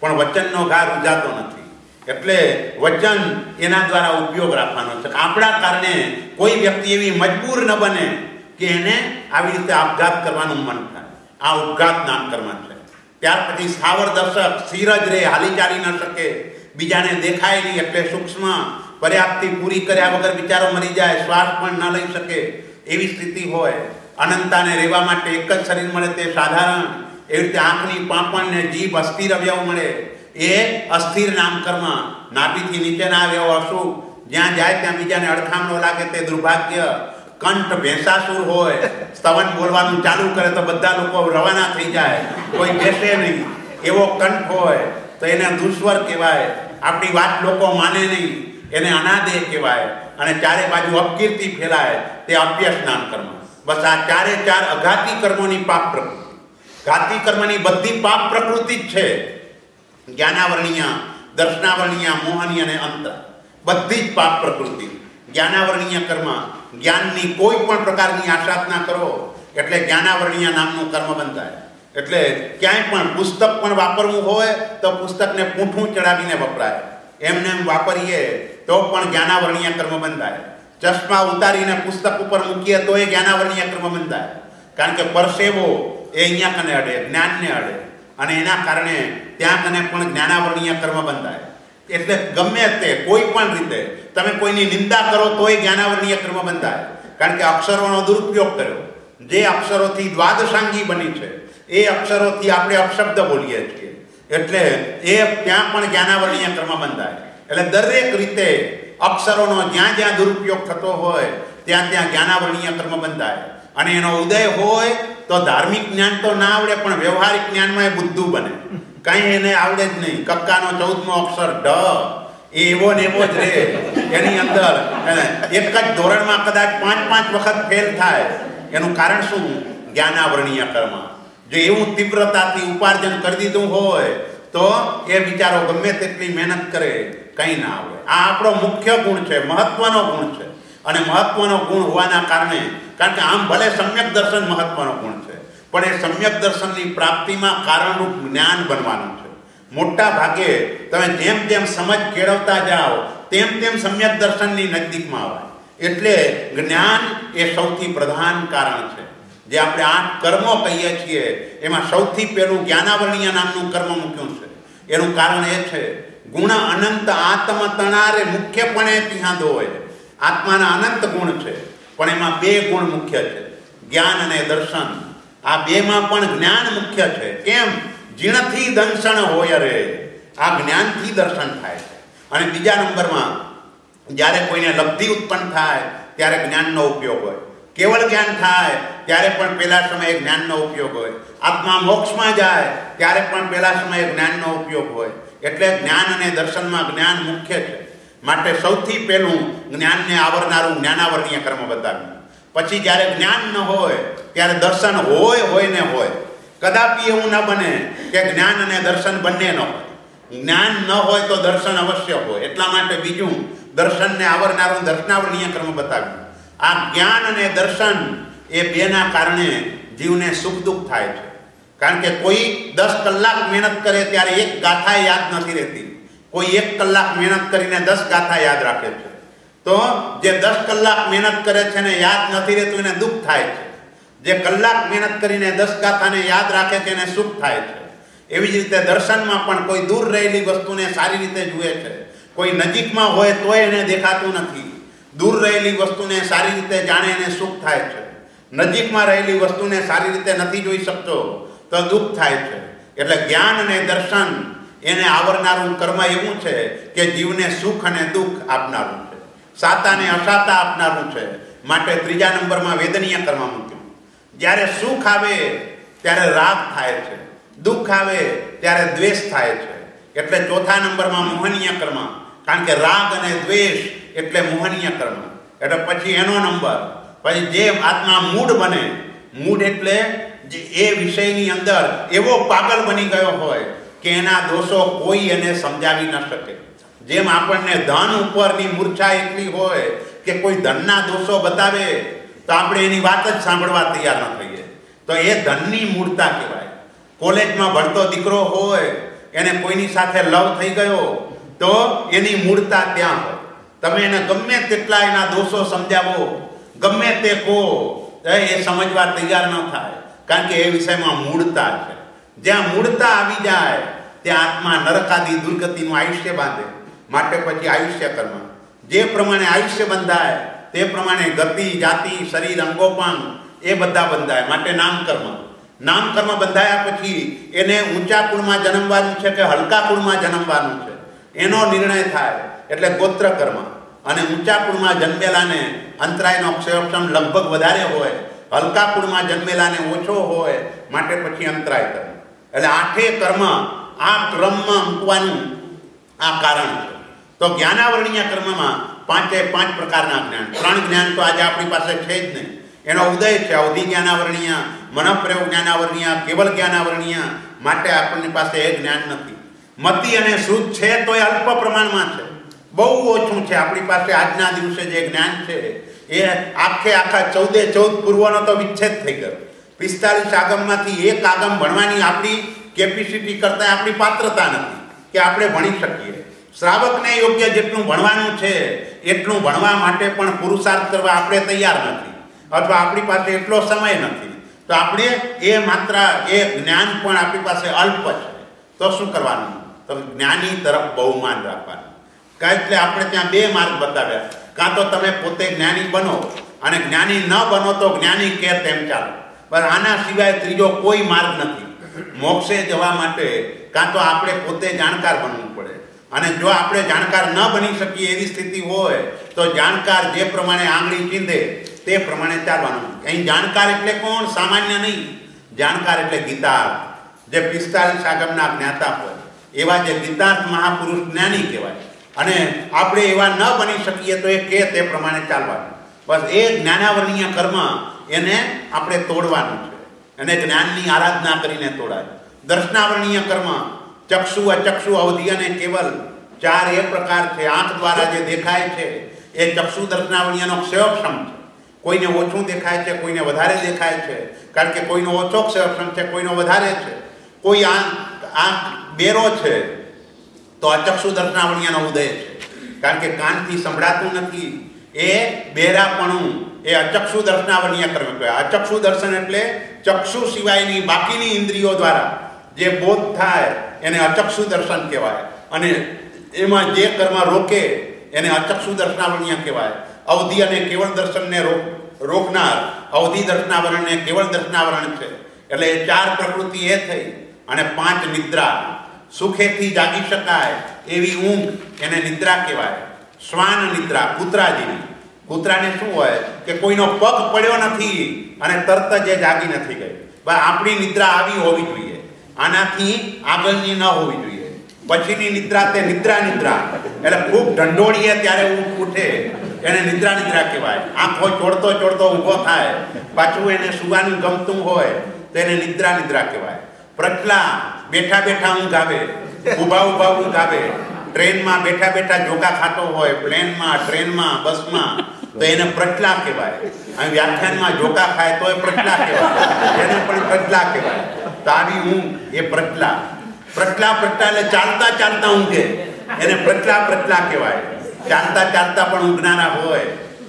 પણ વચનનો ઘા રૂજાતો નથી. એટલે વચન એના દ્વારા ઉપયોગ રાખવાનો છે. આપણા કારણે કોઈ વ્યક્તિ એવી મજબૂર ન બને કે એને આવી રીતે આપઘાત કરવાનું મન થાય. આ ઉપઘાત નામકર્મ છે. ત્યાર પછી સ્થાવર દર્શક સ્થિર જ રહે હાલી ચાલી ન શકે. બીજાને દેખાય નહીં એટલે સૂક્ષ્મ પર્યાપ્તિ પૂરી કર્યા વગર બિચારો મરી જાય, શ્વાસ પણ ન લઈ શકે. એવી સ્થિતિ હોય. અનંતાને રહેવા માટે એક જ શરીર મળે તે સાધારણ. એવી રીતે આંખની પાંપણને જીભ અસ્થિર અવયવ મળે. એ અસ્થિર નામકર્મ. નાભીથી નીચેના આવે એવો અશુભ જ્યાં જાય ત્યાં બીજાને અડખામણો લાગે તે દુર્ભાગ્ય. કંઠ ભેંસાસુર હોય. સ્તવન બોલવાનું ચાલુ કરે તો બધા લોકો રવાના થઈ જાય. કોઈ બેસે નહીં. એવો કંઠ હોય તો એને દુસ્વર કહેવાય. આપણી વાત લોકો માને નહીં. એને અનાદેહ કહેવાય. અને ચારે બાજુ અપકીર્તિ ફેલાય તે અભ્યાસ નામ કર્મ બસ આ ચારે ચાર અઘાતી કર્મોની પાપ પ્રકૃતિ. ઘાતી કર્મની બધી પાપ પ્રકૃતિ જ છે. જ્ઞાનાવરણીય, દર્શનાવરણીય, મોહની અને અંત બધી જ પાપ પ્રકૃતિ. જ્ઞાનાવરણીય કર્મ, જ્ઞાનની કોઈ પણ પ્રકારની આસાધના કરો, એટલે જ્ઞાનાવરણીય નામનું કર્મ બંધાય. એટલે ક્યાંય પણ પુસ્તક પણ વાપરવું હોય, તો પુસ્તકને પૂંઠું ચડાવીને વપરાય. એમને એમ વાપરીએ, તો પણ જ્ઞાનાવરણીય કર્મ બંધાય. ચશ્મા ઉતારીને પુસ્તક ઉપર મૂકીએ તો એ જ્ઞાનાવરણીય કર્મ બંધાય. કારણ કે પરસેવો એ અહીંયા કને અડે, જ્ઞાનને અડે. અને એના કારણે ત્યાં તને પણ જ્ઞાનાવરણીય કર્મ બંધાય. એટલે ગમે તે કોઈ પણ રીતે તમે કોઈની નિંદા કરો તોય જ્ઞાનાવરણીય કર્મ બંધાય. કારણ કે અક્ષરોનો દુરુપયોગ કર્યો. જે અક્ષરોથી દ્વાદશાંગી બની છે, એ અક્ષરોથી આપણે અપશબ્દ બોલીએ છીએ. એટલે એ ત્યાં પણ જ્ઞાનાવરણીય કર્મ બંધાય. એટલે દરેક રીતે અક્ષરોનો જ્યાં જ્યાં દુરુપયોગ થતો હોય, ત્યાં ત્યાં જ્ઞાનાવરણીય કર્મ બંધાય. અને એનો ઉદય હોય તો ધાર્મિક જ્ઞાન તો ના આવડે, પણ વ્યવહારિક જ્ઞાનમાં એ બુદ્ધુ બને. કાંઈ એને આવડે જ નહીં. કક્કાનો ચૌદમો અક્ષર ઢ. એ એવો ને એવો જ રહે એની અંદર એક જ ધોરણમાં કદાચ પાંચ પાંચ વખત ફેલ થાય. એનું કારણ શું? જ્ઞાનાવરણીય કર્મ. જો એવું તીવ્રતાથી ઉપાર્જન કરી દીધું હોય, તો એ વિચારો ગમે તેટલી મહેનત કરે, કંઈ ના આવે. આ આપણો મુખ્ય ગુણ છે, મહત્વનો ગુણ છે. અને મહત્વનો ગુણ હોવાના કારણે, કારણ કે આમ ભલે સમ્યક દર્શન મહત્વનો ગુણ છે. પણ એ સમ્યક દર્શનની પ્રાપ્તિમાં કારણરૂપ જ્ઞાન બનવાનું છે. મોટા ભાગે તમે જેમ જેમ સમજ કેળવતા જાઓ, તેમ તેમ સમ્યક દર્શનની નજદીકમાં આવે એટલે જ્ઞાન એ સૌથી પ્રધાન કારણ છે. જે આપણે આઠ કર્મો કહીએ છીએ, એમાં સૌથી પહેલું જ્ઞાનાવર્ણીય નામનું કર્મ મૂક્યું છે. એનું કારણ એ છે, ગુણ અનંત આત્મ તણારે મુખ્યપણે ત્યાં હોય આત્માના અનંત ગુણ છે, પણ એમાં બે ગુણ મુખ્ય છે. જ્ઞાન અને દર્શન. આ બેમાં પણ જ્ઞાન મુખ્ય છે. કેમ? જીણથી દંશન હોય રે. આ જ્ઞાનથી દર્શન થાય છે. અને બીજા નંબરમાં, જ્યારે કોઈને લબ્ધિ ઉત્પન્ન થાય, ત્યારે જ્ઞાનનો ઉપયોગ હોય. કેવળ જ્ઞાન થાય, ત્યારે પણ પહેલા સમયે જ્ઞાનનો ઉપયોગ હોય. આત્મા મોક્ષમાં જાય, ત્યારે પણ પહેલા સમયે જ્ઞાનનો ઉપયોગ હોય. એટલે જ્ઞાન અને દર્શનમાં જ્ઞાન મુખ્ય છે. માટે સૌથી પહેલું જ્ઞાનને આવરનારું જ્ઞાનાવરણીય કર્મ બતાવ્યું પછી જ્યારે જ્ઞાન ન હોય, ત્યારે દર્શન હોય હોય ને હોય. કદાપી એવું ન બને કે જ્ઞાન અને દર્શન બંને ન હોય. જ્ઞાન ન હોય તો દર્શન અવશ્ય હોય. એટલા માટે બીજું દર્શનને આવરનારું દર્શનાવરણીય કર્મ બતાવ્યું. આ જ્ઞાન અને દર્શન એ બેના કારણે જીવને સુખ દુઃખ થાય છે. કારણ કે કોઈ દસ કલાક મહેનત કરે ત્યારે એક ગાથા યાદ નથી રહેતી. કોઈ એક કલાક મહેનત કરીને દસ ગાથા યાદ રાખે છે. તો જે દસ કલાક મહેનત કરે છે ને યાદ નથી રહેતું, એને દુઃખ થાય છે. જે કલાક મહેનત કરીને દસ ગાથાને યાદ રાખે છે, એને સુખ થાય છે. એવી જ રીતે દર્શનમાં પણ કોઈ દૂર રહેલી વસ્તુને સારી રીતે જુએ છે. કોઈ નજીકમાં હોય તોય એને દેખાતું નથી. દૂર રહેલી વસ્તુને સારી રીતે જાણે એને સુખ થાય છે. નજીકમાં રહેલી વસ્તુને સારી રીતે નથી જોઈ શકતો, તો દુઃખ થાય છે. એટલે જ્ઞાન અને દર્શન એને આવરનારું કર્મ એવું છે કે જીવને સુખ અને દુઃખ આપનારું. સાતાને અસાતા આપનારું છે. માટે ત્રીજા નંબરમાં વેદનીય કર્મ મૂક્યું. જ્યારે સુખ આવે, ત્યારે રાગ થાય છે. દુઃખ આવે, ત્યારે દ્વેષ થાય છે. એટલે ચોથા નંબરમાં મોહનીય કર્મ. કારણ કે રાગ અને દ્વેષ એટલે મોહનીય કર્મ. એટલે પછી એનો નંબર. પછી જે આત્મા મૂડ બને મૂડ એટલે જે એ વિષયની અંદર એવો પાગલ બની ગયો હોય કે એના દોષો કોઈ એને સમજાવી ન શકે. જેમ આપણને ધન ઉપરની મૂર્છા એટલી હોય કે કોઈ ધનના દોષો બતાવે, તો આપણે એની વાત જ સાંભળવા તૈયાર ન થઈએ. તો એ ધનની મૂળતા કહેવાય. કોલેજમાં ભણતો દીકરો હોય, એને કોઈની સાથે લવ થઈ ગયો, તો એની મૂળતા ત્યાં હોય. તમે એને ગમે તેટલા એના દોષો સમજાવો, ગમે તે કહો એ સમજવા તૈયાર ન થાય. કારણ કે એ વિષયમાં મૂળતા છે. જ્યાં મૂળતા આવી જાય, ત્યાં આત્મા નરકાદી દુર્ગતિનું આયુષ્ય બાંધે. માટે પછી આયુષ્ય કર્મ. જે પ્રમાણે આયુષ્ય બંધાય, તે પ્રમાણે ગતિ, જાતિ, શરીર અંગોપાંગ એ બધા બંધાય. માટે નામકર્મ. નામકર્મ બંધાયા પછી એને ઊંચા કુળમાં જન્મવાનું છે કે હલકા કુળમાં જન્મવાનું છે? એનો નિર્ણય થાય. એટલે ગોત્ર કર્મ અને ઊંચા કુળમાં જન્મેલાને અંતરાયનો ક્ષયક્ષમ લગભગ વધારે હોય. હલકા કુળમાં જન્મેલાને ઓછો હોય. માટે પછી અંતરાય કર્મ. એટલે આઠે કર્મ આ ક્રમમાં મૂકવાનું આ કારણ તો જ્ઞાનાવરણીય કર્મમાં પાંચે પાંચ પ્રકારના જ્ઞાન. ત્રણ જ્ઞાન તો આજે આપણી પાસે છે જ નહીં. એનો ઉદય છે અવધિ જ્ઞાનાવરણીય મનપ્રયોગ જ્ઞાનાવરણીય, કેવલ જ્ઞાનાવરણીય માટે આપણની પાસે એ જ્ઞાન નથી. મતિ અને શુદ્ધ છે તો એ અલ્પ પ્રમાણમાં છે. બહુ ઓછું છે. આપણી પાસે આજના દિવસે જે જ્ઞાન છે, એ આખે આખા ચૌદે ચૌદ પૂર્વનો તો વિચ્છેદ થઈ ગયો. પિસ્તાલીસ આગમમાંથી એક આગમ ભણવાની આપણી કેપેસિટી કરતાં આપણી પાત્રતા નથી. કે આપણે ભણી શકીએ. શ્રાવકને યોગ્ય જેટલું ભણવાનું છે, એટલું ભણવા માટે પણ પુરુષાર્થ કરવા આપણે તૈયાર નથી. અથવા આપણી પાસે એટલો સમય નથી. તો આપણે એ માત્ર, એ જ્ઞાન પણ આપણી પાસે અલ્પ છે. તો શું કરવાનું? તો જ્ઞાની તરફ બહુમાન રાખવાનું. કારણ એટલે આપણે ત્યાં બે માર્ગ બતાવ્યા. કાં તો તમે પોતે જ્ઞાની બનો અને જ્ઞાની ન બનો તો જ્ઞાની કે તેમ ચાલો. પણ આના સિવાય ત્રીજો કોઈ માર્ગ નથી. મોક્ષે જવા માટે કાં તો આપણે પોતે જાણકાર બનવું પડે. અને જો આપણે જાણકાર ન બની શકીએ એવી સ્થિતિ હોય, તો જાણકાર જે પ્રમાણે આંગળી ચીંધે, તે પ્રમાણે ચાલવાનું. અહીં જાણકાર એટલે કોણ? સામાન્ય નહીં. જાણકાર એટલે ગીતાર્થ. જે પિસ્તાલીસ આગમના જ્ઞાતા હોય, એવા જે ગીતાર્થ મહાપુરુષ જ્ઞાની કહેવાય. અને આપણે એવા ન બની શકીએ તો એ કે તે પ્રમાણે ચાલવાનું. બસ એ જ્ઞાનાવરણીય કર્મ એને આપણે તોડવાનું છે. એને જ્ઞાનની આરાધના કરીને તોડાય. દર્શનાવરણીય કર્મ, ચક્ષુ અચક્ષુ અવધિ અને કેવલ ચાર એ પ્રકાર છે. આંખ દ્વારા જે દેખાય છે, એ ચક્ષુ દર્શનાવરણીયનો ક્ષયક્ષમ છે. કોઈને ઓછું દેખાય છે, કોઈને વધારે દેખાય છે. કારણ કે કોઈનો ઓછો ક્ષયક્ષમ છે, કોઈનો વધારે છે. કોઈ આંખ આંખ બેરો છે, તો અચક્ષુ દર્શનાવણીયાનો ઉદય છે. કારણ કે કાનથી સંભળાતું નથી. એ બેરાપણું એ અચક્ષુ દર્શનાવર્ણીય કર્મ કહેવાય. અચક્ષુ દર્શન એટલે ચક્ષુ સિવાયની બાકીની ઇન્દ્રિયો દ્વારા જે બોધ થાય એને અચક્ષુ દર્શન કહેવાય. અને એમાં જે કર્મ રોકે એને અચક્ષુ દર્શનાવર્ણીય કહેવાય. અવધિ અને કેવળ દર્શનને રોક રોકનાર અવધિ દર્શનાવરણને કેવળ દર્શનાવરણ છે. એટલે એ ચાર પ્રકૃતિ એ થઈ અને પાંચ નિદ્રા. સુખેથી જાગી શકાય એવી ઊંઘ એને નિદ્રા કહેવાય. શ્વાન નિદ્રા કૂતરા જેવી કૂતરાને શું હોય કે કોઈનો પગ પડ્યો નથી અને તરત જ એ જાગી નથી ગઈ. ભાઈ આપણી નિદ્રા આવી હોવી જોઈએ. આનાથી આગળની ન હોવી જોઈએ. પછીની નિદ્રા તે નિદ્રા નિદ્રા. એટલે ખૂબ ઢંઢોળીએ ત્યારે ઉઠે. એને નિદ્રા નિદ્રા કહેવાય. આંખો ચોડતો ચોડતો ઊભો થાય. પાછું એને સુવાનું ગમતું હોય તો એને નિદ્રા નિદ્રા કહેવાય. પ્રજ્ઞા બેઠા બેઠા ઊંઘ આવે. ઊભા ઊભા ઊંઘ આવે. ટ્રેનમાં બેઠા બેઠા જોકા ખાતો હોય. પ્લેનમાં, ટ્રેનમાં, બસમાં. તો એને પ્રજ્ઞા કહેવાય. અને વ્યાખ્યાનમાં જોકા ખાય તો એ પ્રજ્ઞા કહેવાય. એને પણ પ્રજ્ઞા કહેવાય. તો આવી ઊંઘ એ પ્રજ્ઞા પ્રજ્ઞા પ્રજ્ઞા એટલે ચાલતા ચાલતા ઊંઘે. એને પ્રજ્ઞા પ્રજ્ઞા કહેવાય. ચાલતા ચાલતા પણ ઊંઘનારા હોય.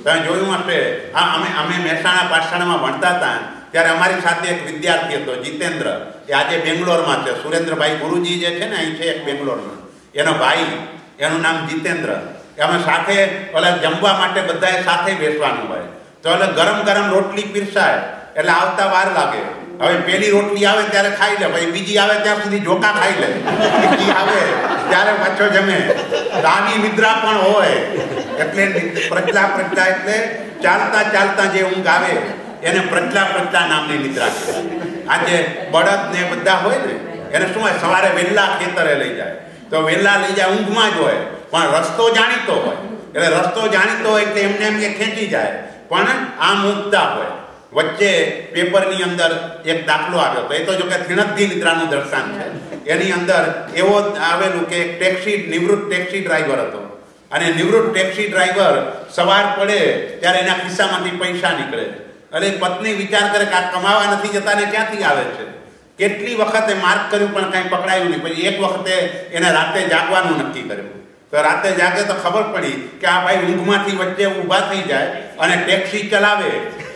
તમે જોયું હશે, આ અમે અમે મહેસાણા પાષાણમાં ભણતા હતા. ત્યારે અમારી સાથે એક વિદ્યાર્થી હતો, જીતેન્દ્ર. એ આજે બેંગ્લોરમાં છે. સુરેન્દ્રભાઈ ગુરુજી જે છે ને, અહીં છે એક બેંગ્લોરમાં. એનો ભાઈ, એનું નામ જીતેન્દ્ર. અમે સાથે ઓલા જમવા માટે બધાએ સાથે બેસવાનું હોય. તો એટલે ગરમ ગરમ રોટલી પીરસાય, એટલે આવતા વાર લાગે. હવે પેલી રોટલી આવે ત્યારે ખાઈ લે ભાઈ બીજી આવે ત્યાં સુધી જોકા ખાઈ લે. બીજી આવે ત્યારે પાછો જમે. રાની નિદ્રા પણ હોય. એટલે પ્રજ્ઞા પ્રજ્ઞા એટલે ચાલતા ચાલતા જે ઊંઘ આવે, એને પ્રજ્ઞા પ્રજ્ઞા નામની નિદ્રા કહેવાય. આજે બળદ ને બધા હોય ને, એને શું હોય, સવારે વહેલા ખેતરે લઈ જાય. તો વહેલા લઈ જાય, ઊંઘમાં જ હોય. પણ રસ્તો જાણીતો હોય. એટલે રસ્તો જાણીતો હોય એટલે એમને એમ કે ખેંચી જાય. પણ આ ઊંઘતા હોય. વચ્ચે પેપરની અંદર એક દાખલો આવ્યો તો એ તો જો કે થિણકથી નિદ્રાનું દર્શાન છે. એની અંદર એવો આવેલું કે ટેક્સી, નિવૃત્ત ટેક્સી ડ્રાઈવર હતો. અને નિવૃત્ત ટેક્સી ડ્રાઈવર સવાર પડે ત્યારે એના ખિસ્સામાંથી પૈસા નીકળે અને પત્ની વિચાર કરે કે આ કમાવા નથી જતા ને ક્યાંથી આવે છે? કેટલી વખતે માર્ક કર્યું પણ કાંઈ પકડાયું નહીં. પછી એક વખતે એને રાતે જાગવાનું નક્કી કર્યું. તો રાતે જાગે તો ખબર પડી કે આ ભાઈ ઊંઘમાંથી વચ્ચે ઊભા થઈ જાય અને ટેક્સી ચલાવે.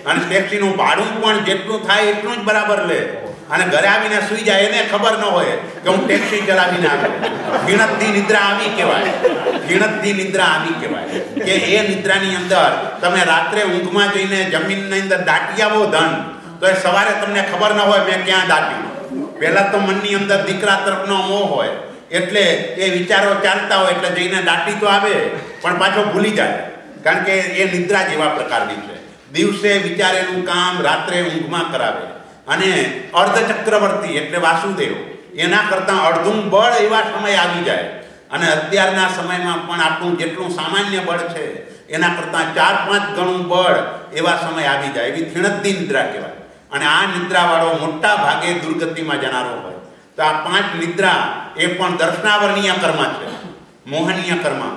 અને ટેક્સીનું ભાડું પણ જેટલું થાય એટલું જ બરાબર લે. અને ઘરે આવીને સૂઈ જાય એને ખબર ન હોય કે હું ટેક્સી ચલાવીને આવ્યો. ગીણતની નિદ્રા આવી કહેવાય. ગીણતની નિદ્રા આવી કહેવાય. કે એ નિદ્રાની અંદર તમે રાત્રે ઊંઘમાં જઈને જમીનની અંદર દાટી આવો ધન. તો એ સવારે તમને ખબર ન હોય મેં ક્યાં દાટ્યું. પહેલાં તો મનની અંદર દીકરા તરફનો મોહ હોય. એટલે એ વિચારો ચાલતા હોય એટલે જઈને દાટી તો આવે, પણ પાછો ભૂલી જાય. કારણ કે એ નિદ્રા જેવા પ્રકારની છે. દિવસે વિચારેલું કામ રાત્રે ઊંઘમાં કરાવે. અને અર્ધચક્રવર્તી એટલે વાસુદેવ, એના કરતાં અડધું બળ એવા સમય આવી જાય. અને અત્યારના સમયમાં પણ આપણું જેટલું સામાન્ય બળ છે, એના કરતાં ચાર પાંચ ગણું બળ એવા સમય આવી જાય. એવી થીણકતી નિદ્રા કહેવાય. અને આ નિદ્રાવાળો મોટા ભાગે દુર્ગતિમાં જનારો હોય. તો આ પાંચ નિદ્રા એ પણ દર્શનાવરણીય કર્મ છે. મોહનીય કર્મ.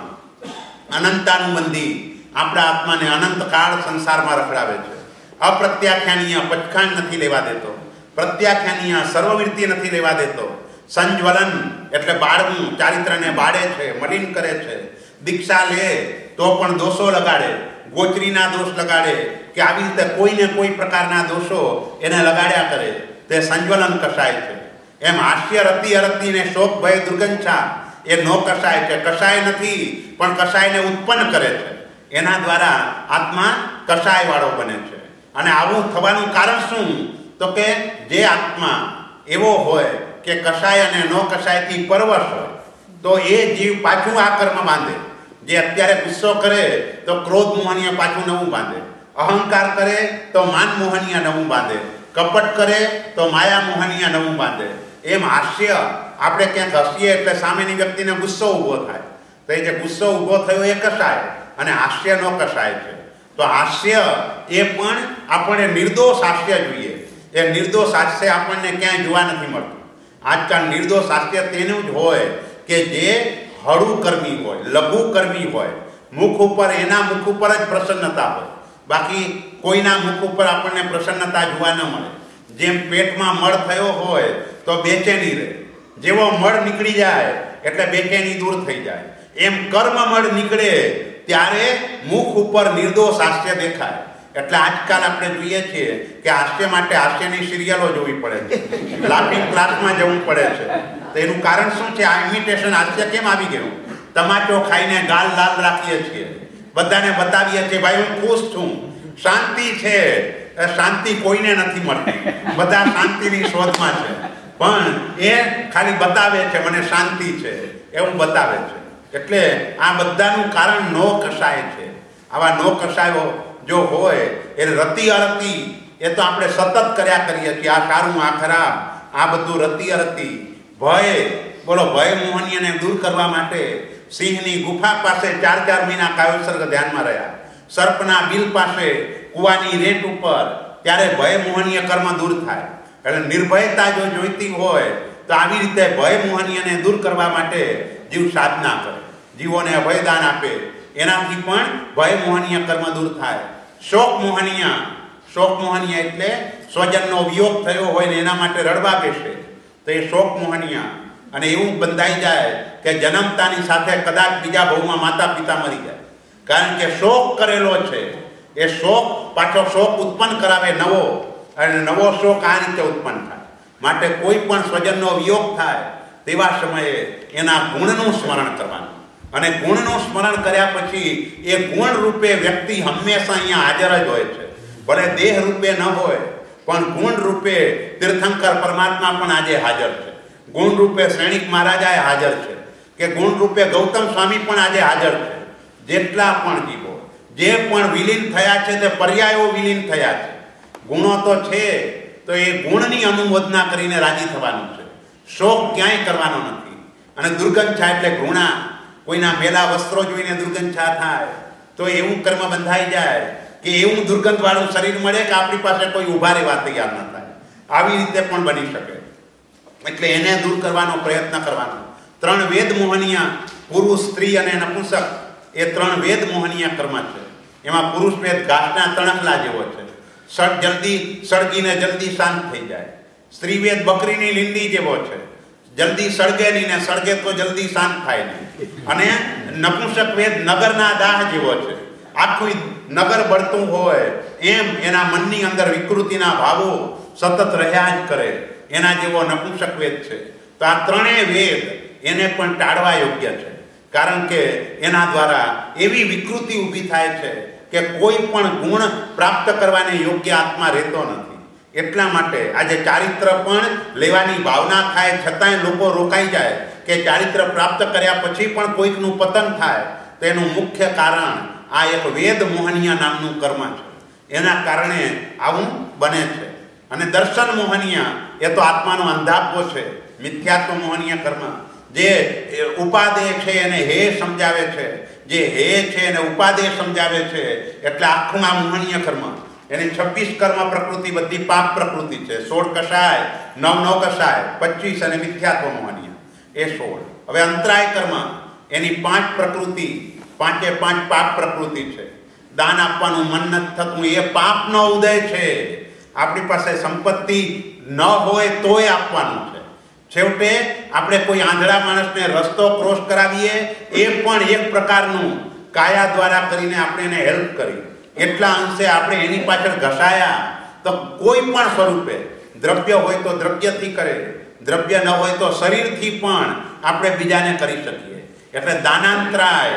અનંતાનુબંધી આપણા આત્માને અનંત કાળ સંસારમાં રખડાવે છે. અપ્રત્યાખ્યાનીય પચખાંડ નથી લેવા દેતો. પ્રત્યાખ્યાનીય સર્વવૃત્તિ નથી લેવા દેતો. સંજ્વલન એટલે બાળવું, ચારિત્રને બાળે છે, મલિન કરે છે. દીક્ષા લે તો પણ દોષો લગાડે. ગોચરીના દોષ લગાડે કે આવી રીતે કોઈને કોઈ પ્રકારના દોષો એને લગાડ્યા કરે. તે સંજ્વલન કસાય છે. એમ હાસ્ય રતી અરતિ ને શોક ભય દુર્ગંછા એ નો કસાય છે. કસાય નથી, પણ કસાયને ઉત્પન્ન કરે છે. એના દ્વારા આત્મા કસાયવાળો બને છે. અને આવું થવાનું કારણ શું? તો કે જે આત્મા એવો હોય કે કસાય અને નો કસાયથી પરવશ હોય, તો એ જીવ પાછું આ કર્મ બાંધે. જે અત્યારે ગુસ્સો કરે, તો ક્રોધ મોહનીય પાછું નવું બાંધે. અહંકાર કરે, તો માન મોહનીય નવું બાંધે. કપટ કરે, તો માયા મોહનીય નવું બાંધે. એમ હાસ્ય. આપણે ક્યાંક હસીએ એટલે સામેની વ્યક્તિને ગુસ્સો ઊભો થાય. તો એ જે ગુસ્સો ઊભો થયો એ કસાય અને હાસ્ય નો કસાય છે. તો હાસ્ય એ પણ આપણે નિર્દોષ હાસ્ય જોઈએ. એ નિર્દોષ હાસ્ય આપણને ક્યાંય જોવા નથી મળતું. આજકાલ નિર્દોષ હાસ્ય તેનું જ હોય કે જે હળું કર્મી હોય, લઘુ કર્મી હોય. મુખ ઉપર, એના મુખ ઉપર જ પ્રસન્નતા હોય. બાકી કોઈના મુખ ઉપર આપણને પ્રસન્નતા જોવા ન મળે. જેમ પેટમાં મળ થયો હોય તો બેચેની રહે. જેવો મળ નીકળી જાય, એટલે બેચેની દૂર થઈ જાય. એમ કર્મ મળ નીકળે, ત્યારે મુખ ઉપર નિર્દોષ હાસ્ય દેખાય. એટલે આજકાલ આપણે જોઈએ છીએ કે હાસ્ય માટે હાસ્યની સિરિયલો જોવી પડે છે. લાફિંગ ક્લાસમાં જવું પડે છે. તો એનું કારણ શું છે? આ ઇમિટેશન હાસ્ય કેમ આવી ગયું? તમાચો ખાઈને ગાલ લાલ રાખીએ છીએ. બધાને બતાવીએ છીએ, ભાઈ, હું ખુશ છું. શાંતિ છે. શાંતિ કોઈને નથી મળતી. બધા શાંતિની શોધમાં છે. પણ એ ખાલી બતાવે છે, મને શાંતિ છે. એવું બતાવે છે. એટલે આ બધાનું કારણ નો કસાય છે. આવા નો કસાયો જો હોય, એ રતિ અરતી, એ તો આપણે સતત કર્યા કરીએ છીએ. આ સારું, આ ખરાબ, આ બધું રતિ અરતી. ભય, બોલો, ભય મોહનીયને દૂર કરવા માટે સિંહની ગુફા પાસે ચાર ચાર મહિના કાયોસર્ગ ધ્યાનમાં રહ્યા. સર્પના બિલ પાસે કુવાની રેટ ઉપર ત્યારે ભય મોહનીય કર્મ દૂર થાય. એટલે નિર્ભયતા જો જોઈતી હોય, તો આવી રીતે ભય મોહનીયને દૂર કરવા માટે જીવ સાધના કરે. જીવોને અભયદાન આપે. એનાથી પણ ભય મોહનીય કર્મ દૂર થાય. શોક મોહનીય શોક મોહનીય એટલે સ્વજનનો વિયોગ થયો હોય ને એના માટે રડવા બેસે. તો એ શોક મોહનીય. અને એવું બંધાઈ જાય કે જન્મતાની સાથે કદાચ બીજા ભવમાં માતા પિતા મરી જાય. કારણ કે શોક કરેલો છે. એ શોક પાછો શોક ઉત્પન્ન કરાવે નવો. અને નવો શોક આ રીતે ઉત્પન્ન થાય. માટે કોઈ પણ સ્વજનનો વિયોગ થાય તેવા સમયે એના ગુણનું સ્મરણ કરવાનું. અને ગુણનું સ્મરણ કર્યા પછી એ ગુણ રૂપે વ્યક્તિ હંમેશા અહીંયા હાજર જ હોય છે. ભલે દેહ રૂપે ન હોય, પણ ગુણ રૂપે તીર્થંકર પરમાત્મા પણ આજે હાજર છે. ગુણ રૂપે શ્રેણિક મહારાજાએ હાજર છે. કે ગુણ રૂપે ગૌતમ સ્વામી પણ આજે હાજર છે. જેટલા પણ જીવો. જે પણ વિલીન થયા છે તે પર્યાયો વિલીન થયા છે. ગુણો તો છે, તો એ ગુણની અનુમોદના કરીને રાજી થવાનું છે. શોક ક્યાંય કરવાનો નથી. અને દુર્ગંછા એટલે ઘૃણા. કોઈના મેલા વસ્ત્રો જોઈને દુર્ગંછા થાય, તો એવું કર્મ બંધાઈ જાય કે એવું દુર્ગંધવાળું શરીર મળે કે આપણી પાસે કોઈ ઊભા રહેવા તૈયાર ન થાય. આવી રીતે પણ બની શકે. એટલે એને દૂર કરવાનો પ્રયત્ન કરવાનો. ત્રણ વેદ મોહનીય, પુરુષ, સ્ત્રી અને નપુંસક એ ત્રણ વેદ મોહનીય કર્મ છે. એમાં પુરુષ વેદ ઘાસના તણખલા જેવો છે. સળ જલ્દી સળગીને જલ્દી શાંત થઈ જાય. સ્ત્રી વેદ બકરીની લીંડી જેવો છે. જલ્દી સળગે નહીં ને સળગે તો જલ્દી શાંત થાય નહીં. અને નપુંસક વેદ નગરના દાહ જેવો છે. આખું નગર બળતું હોય, એમ એના મનની અંદર વિકૃતિના ભાવો સતત રહ્યા જ કરે. એના જેવો નપુંસક વેદ છે. તો આ ત્રણેય વેદ એને પણ ટાળવા યોગ્ય છે. કારણ કે એના દ્વારા એવી વિકૃતિ ઊભી થાય છે કે કોઈ પણ ગુણ પ્રાપ્ત કરવાને યોગ્ય આત્મા રહેતો નથી. એટલા માટે આજે ચારિત્ર પણ લેવાની ભાવના થાય, છતાંય લોકો રોકાઈ જાય કે ચારિત્ર પ્રાપ્ત કર્યા પછી પણ કોઈકનું પતન થાય, તેનું મુખ્ય કારણ આ એક વેદ મોહનીય નામનું કર્મ છે. એના કારણે આવું બને છે. અને દર્શન મોહનીય, એ તો આત્માનો અંધાપો છે. મિથ્યાત્વ મોહનીય કર્મ. જે ઉપાદેય છે એને હે સમજાવે છે. જે હે છે એને ઉપાદેય સમજાવે છે. એટલે આખું આ મોહનીય કર્મ. એની છવ્વીસ કર્મ પ્રકૃતિ, બધી પાપ પ્રકૃતિ છે. સોળ કસાય, નવ નવ કસાય, પચીસ અને મિથ્યાત્વ મોહનીય એ સોળ. હવે અંતરાય કર્મ, એની પાંચ પ્રકૃતિ, પાંચે પાંચ પાપ પ્રકૃતિ છે. દાન આપવાનું મન નથી થતું. એ પાપનો ઉદય છે. આપણી પાસે સંપત્તિ ન હોય તોય આપવાનું છે. છેવટે આપણે કોઈ આંધળા માણસને રસ્તો ક્રોસ કરાવીએ, એ પણ એક પ્રકારનું કાયા દ્વારા કરીને આપણે એને હેલ્પ કરી. એટલા અંશે આપણે એની પાછળ ઘસાયા તો કોઈ પણ સ્વરૂપે, દ્રવ્ય હોય તો દ્રવ્યથી કરે, દ્રવ્ય ન હોય તો શરીરથી પણ આપણે બીજાને કરી શકીએ. એટલે દાનાંતરાય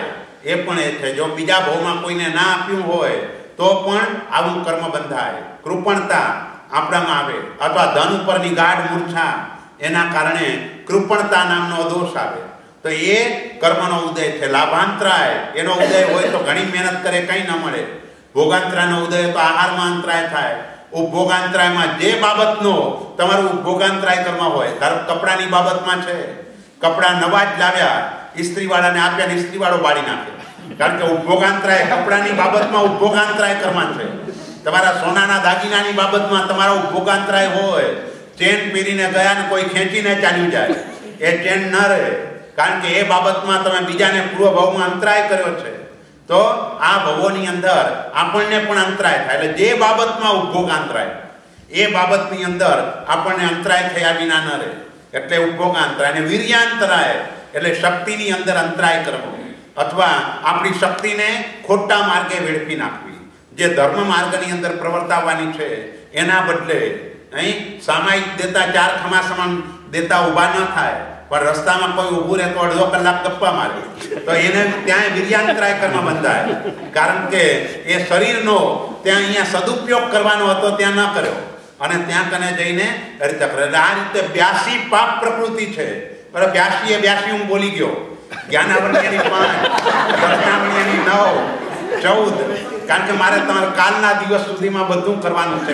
એ પણ એ છે. જો બીજા ભાવમાં કોઈને ના આપ્યું હોય, તો પણ આવું કર્મ બંધાય. કૃપણતા આપણામાં આવે. અથવા ધન ઉપરની ગાઢ મૂર્છા એના કારણે કૃપણતા નામનો દોષ આવે. તો એ કર્મનો ઉદય છે. લાભાંતરાય. એનો ઉદય હોય તો ઘણી મહેનત કરે, કંઈ ન મળે. ભોગાંતરાનો ઉદય તો આહારમાં અંતરાય થાય. ઉપભોગાંતરાયમાં જે બાબતનો તમારું ઉપભોગાંતરાય કર્મ હોય, ધારો કપડાની બાબતમાં છે. કપડાં નવા જ લાવ્યા, ઇસ્ત્રીવાળાને આપ્યા ને ઇસ્ત્રીવાળો બાળી નાખે. કારણ કે ઉપભોગાંતરાય કપડાની બાબતમાં ઉપભોગાંતરાય કર્મ છે. તમારા સોનાના દાગીનાની બાબતમાં તમારો ઉપભોગાંતરાય હોય. ચેન પીરીને ગયા ને કોઈ ખેંચીને ચાલ્યું જાય. એ ચેન ન રહે. કારણ કે એ બાબતમાં તમે બીજાને પૂર્વ ભાવમાં અંતરાય કર્યો છે. તો આ ભવોની અંદર આપણને પણ અંતરાય થાય. એટલે જે બાબતમાં ઉપભોગ અંતરાય, એ બાબતની અંદર આપણને અંતરાય થયા વિના ન રહે. એટલે ઉપભોગ અંતરાય. અને વીર્યાંતરાય, એટલે શક્તિની અંદર અંતરાય કરવો. અથવા આપણી શક્તિને ખોટા માર્ગે વેડફી નાખવી. જે ધર્મ માર્ગની અંદર પ્રવર્તાવવાની છે, એના બદલે અહીં સામાયિક દેતા ચાર ખમા સમાન દેતા ઊભા ન થાય. પણ રસ્તામાં કોઈ ઊભું રહે તો અડધો કલાક ગપ્પા મારે. તો એને ત્યાં વીર્યાંતરાય કર્મ બંધાય. કારણ કે એ શરીરનો ત્યાં અહીંયા સદુપયોગ કરવાનો હતો, ત્યાં ન કર્યો. અને ત્યાં કને જઈને હરિચક્ર આ રીતે બ્યાસી પાપ પ્રકૃતિ છે. બરાબર બ્યાસી એ બ્યાસી હું બોલી ગયો. જ્ઞાનાવણ્યની પાંચ દર્શનાવર્ણ્યની નવ ચૌદ કારણ કે મારે તમારે કાલના દિવસ સુધીમાં બધું કરવાનું છે.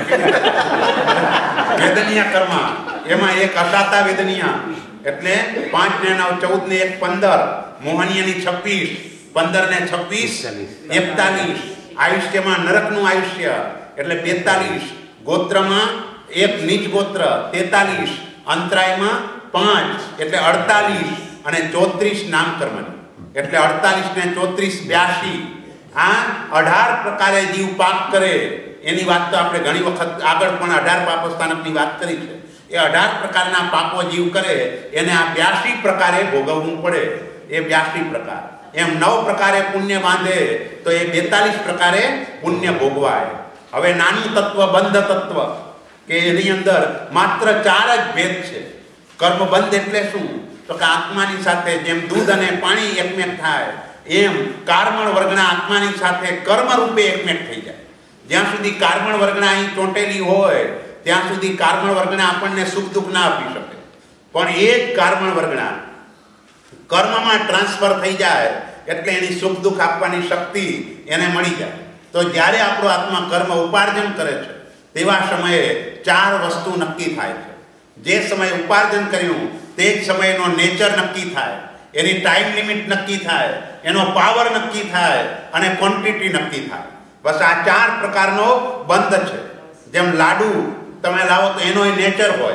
વેદનીય કર્મ. એમાં એક અસાતા વેદનીય. એટલે પાંચ ને નવ ચૌદ ને એક, પંદર. મોહનિયાની છવ્વીસ પંદર ને છવ્વીસ, એકતાલીસ. આયુષ્યમાં નરકનું આયુષ્ય. એટલે બેતાલીસ. ગોત્રમાં એક નીચ ગોત્ર, તેતાલીસ. અંતરાયમાં પાંચ, એટલે અડતાલીસ. અને ચોત્રીસ નામકર્મની. એટલે અડતાલીસ ને ચોત્રીસ, બ્યાસી. આ અઢાર પ્રકારે જીવ પાપ કરે, એની વાત તો આપણે ઘણી વખત આગળ પણ અઢાર પાપ સ્થાનકની વાત કરી છે. એ અઢાર પ્રકારના પાપો જીવ કરે, એને આ બ્યાસી પ્રકારે ભોગવવું પડે. એ બ્યાસી પ્રકાર. એમ નવ પ્રકારે પુણ્ય બાંધે, તો એ બેતાલીસ પ્રકારે પુણ્ય ભોગવાય. હવે નાનું તત્વ, બંધ તત્વ, કે એની અંદર માત્ર ચાર જ ભેદ છે. કર્મ બંધ એટલે શું? તો કે આત્માની સાથે જેમ દૂધ અને પાણી એકમેક થાય એમ કાર્મણ વર્ગના આત્માની સાથે કર્મ રૂપે એકમેટ થઈ જાય. જ્યાં સુધી કારમણ વર્ગના અહીં ચોંટેલી હોય, ત્યાં સુધી કારમણ વર્ગના આપણને સુખ દુઃખ ના આપી શકે. પણ એ જ કારમણ વર્ગના કર્મમાં ટ્રાન્સફર થઈ જાય, એટલે એની સુખ દુઃખ આપવાની શક્તિ એને મળી જાય. તો જ્યારે આપણો આત્મા કર્મ ઉપાર્જન કરે છે, તેવા સમયે ચાર વસ્તુ નક્કી થાય છે. જે સમયે ઉપાર્જન કર્યું, તે જ સમયનો નેચર નક્કી થાય. એની ટાઈમ લિમિટ નક્કી થાય. એનો પાવર નક્કી થાય અને ક્વોન્ટિટી નક્કી થાય. બસ આ ચાર પ્રકારનો બંધ છે. જેમ લાડુ, તમે લાવો તો એનો નેચર હોય.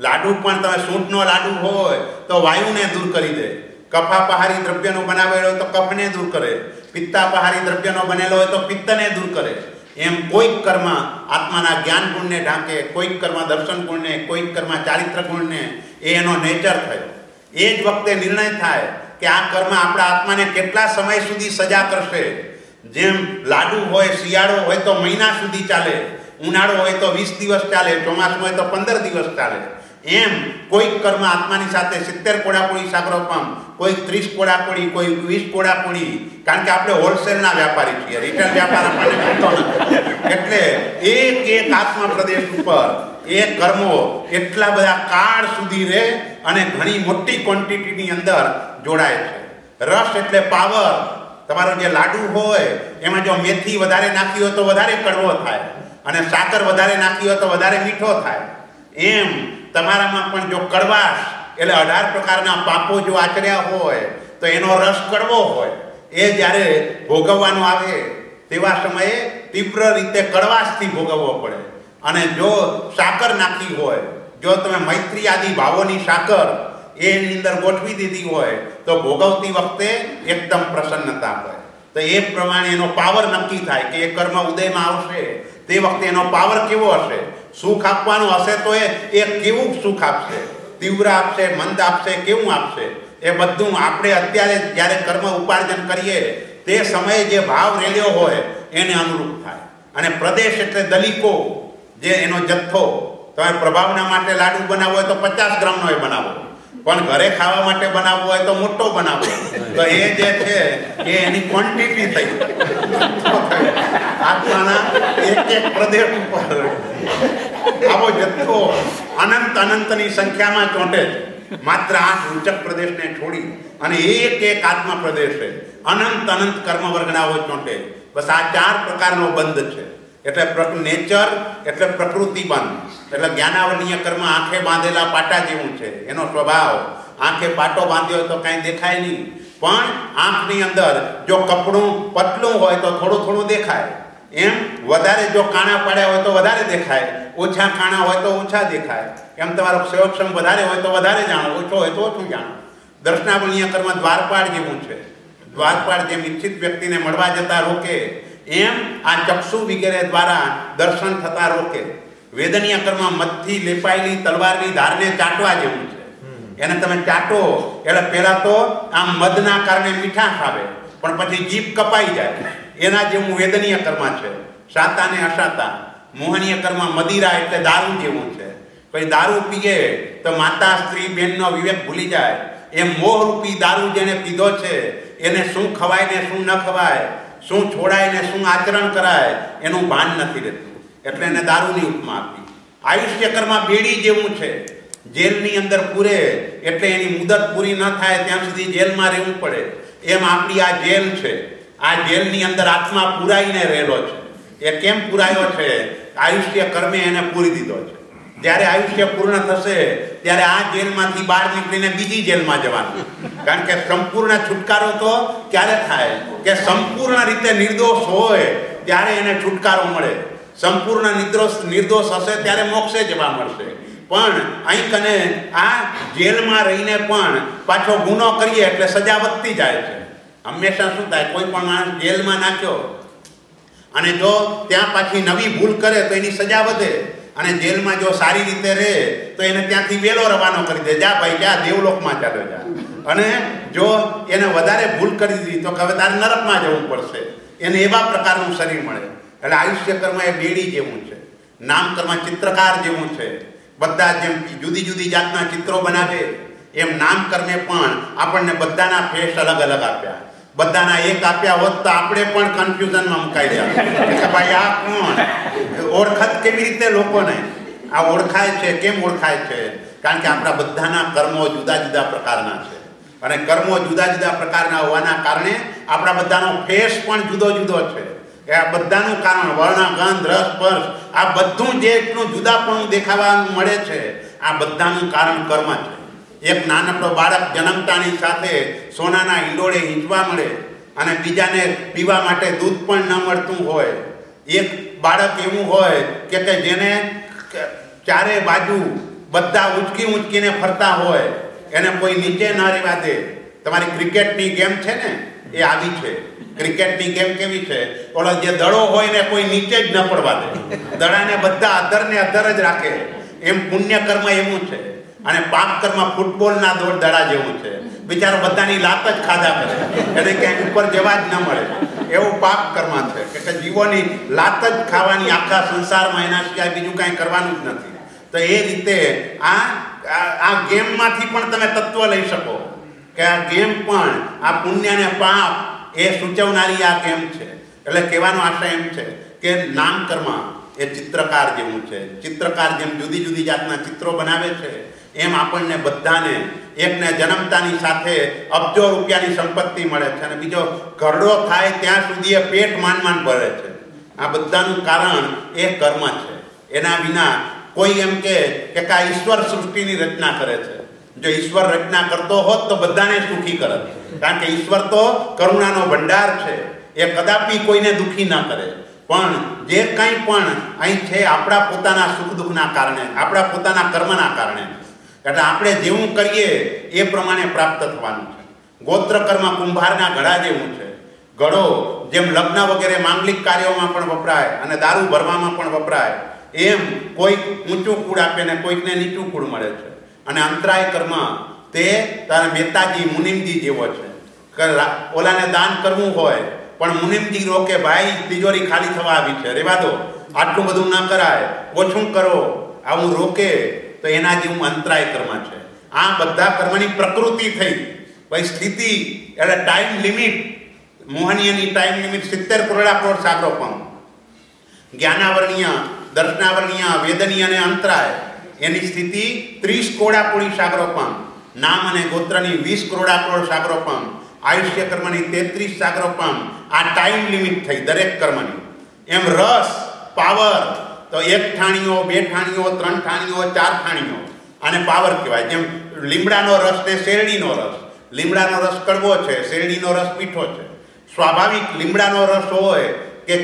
લાડુ પણ તમે સૂંઠનો લાડુ હોય તો વાયુને દૂર કરી દે. કફાપહારી દ્રવ્યનો બનાવેલો હોય તો કફને દૂર કરે. પિત્તાપહારી દ્રવ્યનો બનેલો હોય તો પિત્તને દૂર કરે. એમ કોઈક કર્મ આત્માના જ્ઞાન ગુણને ઢાંકે, કોઈક કર્મ દર્શન ગુણને, કોઈક કર્મ ચારિત્ર ગુણને, એ એનો નેચર થયો. એ જ વખતે નિર્ણય થાય કે આ કર્મ આપણા આત્માને કેટલા સમય સુધી સજા કરશે? જેમ લાડુ હોય, શિયાળો હોય તો મહિના સુધી ચાલે, ઉનાળો હોય તો વીસ દિવસ ચાલે, ચોમાસું હોય તો પંદર દિવસ ચાલે. એમ કોઈક કર્મ આત્માની સાથે સિત્તેર કોડાપોળી સાગરોપમ કોઈ ત્રીસ કોડાપોળી કોઈ વીસ કોડાપોળી કારણ કે આપણે હોલસેલના વ્યાપારી છીએ રિટેલ વ્યાપાર આપણને મળતો નથી એટલે એક એક આત્મા પ્રદેશ ઉપર એ કર્મો એટલા બધા કાળ સુધી રહે અને ઘણી મોટી ક્વોન્ટિટીની અંદર જોડાય છે. રસ એટલે પાવર. તમારો જે લાડુ હોય, એમાં જો મેથી વધારે નાખી હોય તો વધારે કડવો થાય અને સાકર વધારે નાખી હોય તો વધારે મીઠો થાય. એમ તમારામાં પણ જો કડવાશ, એટલે અઢાર પ્રકારના પાપો જો આચર્યા હોય, તો એનો રસ કડવો હોય. એ જ્યારે ભોગવવાનો આવે, તેવા સમયે તીવ્ર રીતે કડવાશથી ભોગવવો પડે. અને જો સાકર નાખી હોય, જો તમે મૈત્રી આદિ ભાવોની સાકર એની અંદર ગોઠવી દીધી હોય, તો ભોગવતી વખતે એકદમ પ્રસન્નતા હોય. તો એ પ્રમાણે એનો પાવર નક્કી થાય કે એ કર્મ ઉદયમાં આવશે. તે વખતે એનો પાવર કેવો હશે? સુખ આપવાનું હશે તો એ એ કેવું સુખ આપશે? તીવ્ર આપશે, મંદ આપશે, કેવું આપશે? એ બધું આપણે અત્યારે જ્યારે કર્મ ઉપાર્જન કરીએ, તે સમયે જે ભાવ રેલ્યો હોય, એને અનુરૂપ થાય. અને પ્રદેશ એટલે દલિકો, જે એનો જથ્થો. તમે પ્રભાવના માટે લાડુ બનાવવો હોય તો પચાસ ગ્રામનો એ બનાવો. પણ ઘરે ખાવા માટે બનાવવો હોય તો મોટો બનાવો. તો એ જે છે, એ એની ક્વોન્ટિટી થઈ આત્માના એક એક પ્રદેશ ઉપર. આવો જથ્થો અનંત અનંતની સંખ્યામાં ચોંટે છે. માત્ર આઠ ઉચ્ચક પ્રદેશને છોડી અને એક એક આત્મા પ્રદેશે અનંત અનંત કર્મ વર્ગનાઓ ચોંટે બસ આ ચાર પ્રકારનો બંધ છે. એટલે નેચર, એટલે પ્રકૃતિ બંધ. એટલે જ્ઞાનાવર્ણીય કર્મ આંખે બાંધેલા પાટા જેવું છે. એનો સ્વભાવ. આંખે પાટો બાંધ્યો તો કાંઈ દેખાય નહીં. પણ આંખની અંદર જો કપડું પતલું હોય તો થોડું થોડું દેખાય. એમ વધારે જો કાણા પાડ્યા હોય તો વધારે દેખાય ઓછા કાણા હોય તો ઓછા દેખાય. એમ તમારો સેવક્ષમ વધારે હોય તો વધારે જાણો ઓછો હોય તો ઓછું જાણો. દર્શનાવણીય કર્મ દ્વારપાળ જેવું છે. દ્વારપાળ જેમ ઈચ્છિત વ્યક્તિને મળવા જતા રોકે એમ આ ચક્ષુ વગેરે દ્વારા દર્શન થતા રોકે. વેદનીય કર્મ મધથી લેપાયેલી તલવારની ધારને ચાટવા જેવું છે. એને તમે ચાટો એટલે પહેલા તો આમ મધના કારણે મીઠાશ આવે પણ પછી જીભ કપાઈ જાય. એના જેવું વેદનીય કર્મ છે. સાતા ને અસાતા મોહનીય કર્મ મદિરા એટલે દારૂ જેવું છે. પછી દારૂ પીએ તો માતા, સ્ત્રી, બેનનો વિવેક ભૂલી જાય. એમ મોહરૂપી દારૂ જેને પીધો છે, એને શું ખવાય ને શું ન ખવાય, શું છોડાય ને શું આચરણ કરાય, એનું ભાન નથી રહેતું. એટલે એને દારૂની ઉપમા આપી. આયુષ્ય કર્મ બેડી જેવું છે. જેલની અંદર પૂરે, એટલે એની મુદત પૂરી ન થાય, ત્યાં સુધી જેલમાં રહેવું પડે. એમ આપણી આ જેલ છે. આ જેલની અંદર આત્મા પુરાઈને રહેલો છે. એ કેમ પુરાયો છે? આયુષ્ય કર્મે એને પૂરી દીધો છે. જ્યારે આયુષ્ય પૂર્ણ થશે, ત્યારે આ જેલમાંથી બહાર નીકળીને બીજી જેલમાં જવાનું. કારણ કે સંપૂર્ણ છુટકારો તો ક્યારે થાય? કે સંપૂર્ણ રીતે નિર્દોષ હોય, ત્યારે એને છુટકારો મળે. સંપૂર્ણ નિર્દોષ નિર્દોષ હશે, ત્યારે મોક્ષે જવા મળશે. પણ અહીં કને આ જેલમાં રહીને પણ પાછો ગુનો કરીએ એટલે સજા વધતી જાય છે. હંમેશા શું થાય? કોઈ પણ માણસ જેલમાં નાખ્યો અને જો ત્યાં પાછી નવી ભૂલ કરે તો એની સજા વધે. અને જેલમાં જો સારી રીતે રહે તો એને ત્યાંથી વેલો રવાનો કરી દે. જા ભાઈ, જા, દેવલોકમાં ચાલો, જા. અને જો એને વધારે ભૂલ કરી દીધી તો હવે તારે નરકમાં જવું પડશે. એને એવા પ્રકારનું શરીર મળે. એટલે આયુષ્ય કર્મ એ બેડી જેવું છે. નામ કર્મ ચિત્રકાર જેવું છે. બધા જેમ જુદી જુદી જાતના ચિત્રો બનાવે, એમ નામ કર્મે પણ આપણને બધાના ફેસ અલગ અલગ આપ્યા. બધાના એક આપ્યા હોત તો આપણે પણ કન્ફ્યુઝનમાં મુકાઈ ગયા. કે ભાઈ, આ કોણ? ઓળખત કેવી રીતે લોકોને? આ ઓળખાય છે, કેમ ઓળખાય છે? કારણ કે આપણા બધાના કર્મો જુદા જુદા પ્રકારના છે. અને કર્મો જુદા જુદા પ્રકારના હોવાના કારણે આપણા બધાનો ફેસ પણ જુદો જુદો છે. એ આ બધાનું કારણ, વર્ણ, ગંધ, રસ, સ્પર્શ, આ બધું જે એટલું જુદાપણું દેખાવાનું મળે છે, આ બધાનું કારણ કર્મ છે. એક નાનકડો બાળક જન્મતાની સાથે સોનાના હિંડોળે હિંચવા મળે અને બીજાને પીવા માટે દૂધ પણ ન મળતું હોય. એક બાળક એવું હોય કે કે જેને ચારે બાજુ બધા ઉંચકી ઉંચકીને ફરતા હોય, એને કોઈ નીચે ન રહેવા દે. તમારી ક્રિકેટની ગેમ છે ને, એ આવી છે. ક્રિકેટની ગેમ કેવી છે? ઓલો જે દડો હોય ને, કોઈ નીચે જ ન પડવા દે. દડાને બધા અધર ને અધર જ રાખે. એમ પુણ્ય કર્મ એવું છે. અને પાપ કર્મ ફૂટબોલના દોડ દડા જેવું છે. બિચારો બધાની લાત જ ખાધા કરે. એટલે ક્યાંય ઉપર જવા જ ન મળે. એવું પાપ કર્મ છે. કે જીવોની લાત જ ખાવાની આખા સંસારમાં એના સિવાય બીજું કાંઈ કરવાનું જ નથી. તો એ રીતે આ- આ ગેમમાંથી પણ તમે તત્વ લઈ શકો. કે આ ગેમ પણ, આ પુણ્ય અને પાપ, એ સૂચવનારી આ ગેમ છે. એટલે કહેવાનો આશય એમ છે કે નામ કર્મ એ ચિત્રકાર જેવું છે. ચિત્રકાર જેમ જુદી જુદી જાતના ચિત્રો બનાવે છે. એમ આપણને બધાને એકને જન્મતાની સાથે અબજો રૂપિયાની સંપત્તિ મળે છે અને બીજો ઘરડો થાય ત્યાં સુધી એ પેટ માંડ ભરે છે. આ બધાનું કારણ એ કર્મ છે. એના વિના કોઈ એમ કે કે આ ઈશ્વર સૃષ્ટિની રચના કરે છે. જો ઈશ્વર રચના કરતો હોત તો બધાને સુખી કરે. કારણ કે ઈશ્વર તો કરુણાનો ભંડાર છે. એ કદાપી કોઈને દુખી ન કરે. પણ જે કાંઈ પણ અહીં છે, આપણા પોતાના સુખ દુઃખના કારણે, આપણા પોતાના કર્મના કારણે એટલે આપણે જેવું કરીએ એ પ્રમાણે પ્રાપ્ત થવાનું છે. ગોત્ર કર્મ કુંભારના ઘડા જેવું છે. ઘડો જેમ લગ્ન વગેરે માંગલિક કાર્યોમાં પણ વપરાય અને દારૂ ભરવામાં પણ વપરાય, એમ કોઈક ઊંચું કુળ આપે ને કોઈકને નીચું કુળ મળે છે. અને અંતરાય કર્મ તે તારા મહેતાજી મુનિમજી જેવો છે. ઓલાને દાન કરવું હોય, પણ મુનિમજી રોકે, ભાઈ, તિજોરી ખાલી થવા આવી છે. રેવા દો. આટલું બધું ના કરાય. ઓછું કરો. આવું રોકે તો એના જેવું અંતરાય કર્મ છે. આ બધા કર્મની પ્રકૃતિ થઈ. ભાઈ સ્થિતિ એટલે ટાઈમ લિમિટ મોહનીયની ટાઈમ લિમિટ સિત્તેર કરોડા કરોડ સાગરો પણ. જ્ઞાનાવરણીય, દર્શનાવરણીય વેદનીય અને અંતરાય, એની સ્થિતિ ત્રીસ કરોડા કોળી સાગરોપમ નામ અને ગોત્રની વીસ કરોડા કરોડ સાગરોપમ આયુષ્ય કર્મની તેત્રીસ સાગરોપમ આ ટાઈમ લિમિટ થઈ દરેક કર્મની. એમ રસ પાવર તો એક ઠાણીઓ, બે ઠાણીઓ, ત્રણ ઠાણીઓ, ચાર ઠાણીઓ. આને પાવર કહેવાય. જેમ લીમડાનો રસ ને શેરડીનો રસ. લીમડાનો રસ કડવો છે, શેરડીનો રસ મીઠો છે. સ્વાભાવિક લીમડાનો રસ હોય કે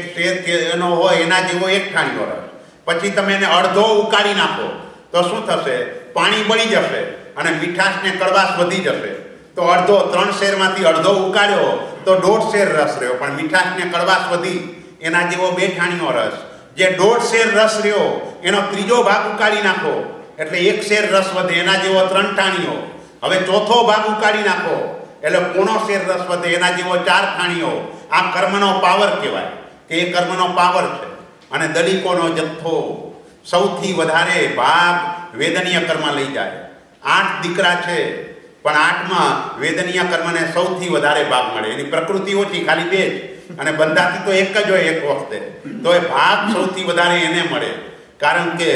એનો હોય, એના જેવો એક ઠાણીનો રસ. પછી તમે એને અડધો ઉકાળી નાખો, તો શું થશે? પાણી બળી જશે અને મીઠાશ ને કડવાશ વધી જશે. તો અડધો, ત્રણ શેરમાંથી અડધો ઉકાળ્યો, તો દોઢ શેર રસ રહ્યો. પણ મીઠાશ ને કડવાશ વધી, એના જેવો બે ઠાણીનો રસ. જે દોઢ શેર રસ રહ્યો, એનો ત્રીજો ભાગ ઉકાળી નાખો. એટલે એક શેર રસ વધે, એના જેવો ત્રણ ટાણીઓ હવે ચોથો ભાગ ઉકાળી નાખો, એટલે પૂર્ણો શેર રસ વધે, એના જેવો ચાર ટાણીઓ આ કર્મનો પાવર કહેવાય, કે એ કર્મનો પાવર છે. અને દલિકોનો જથ્થો સૌથી વધારે ભાગ વેદનીય કર્મ લઈ જાય. આઠ દીકરા છે, પણ આઠમાં વેદનીય કર્મને સૌથી વધારે ભાગ મળે. એની પ્રકૃતિ ઓછી, ખાલી બે જ. અને બંધાતી તો એક જ હોય એક વખતે. તો એ ભાગ સૌથી વધારે એને મળે. કારણ કે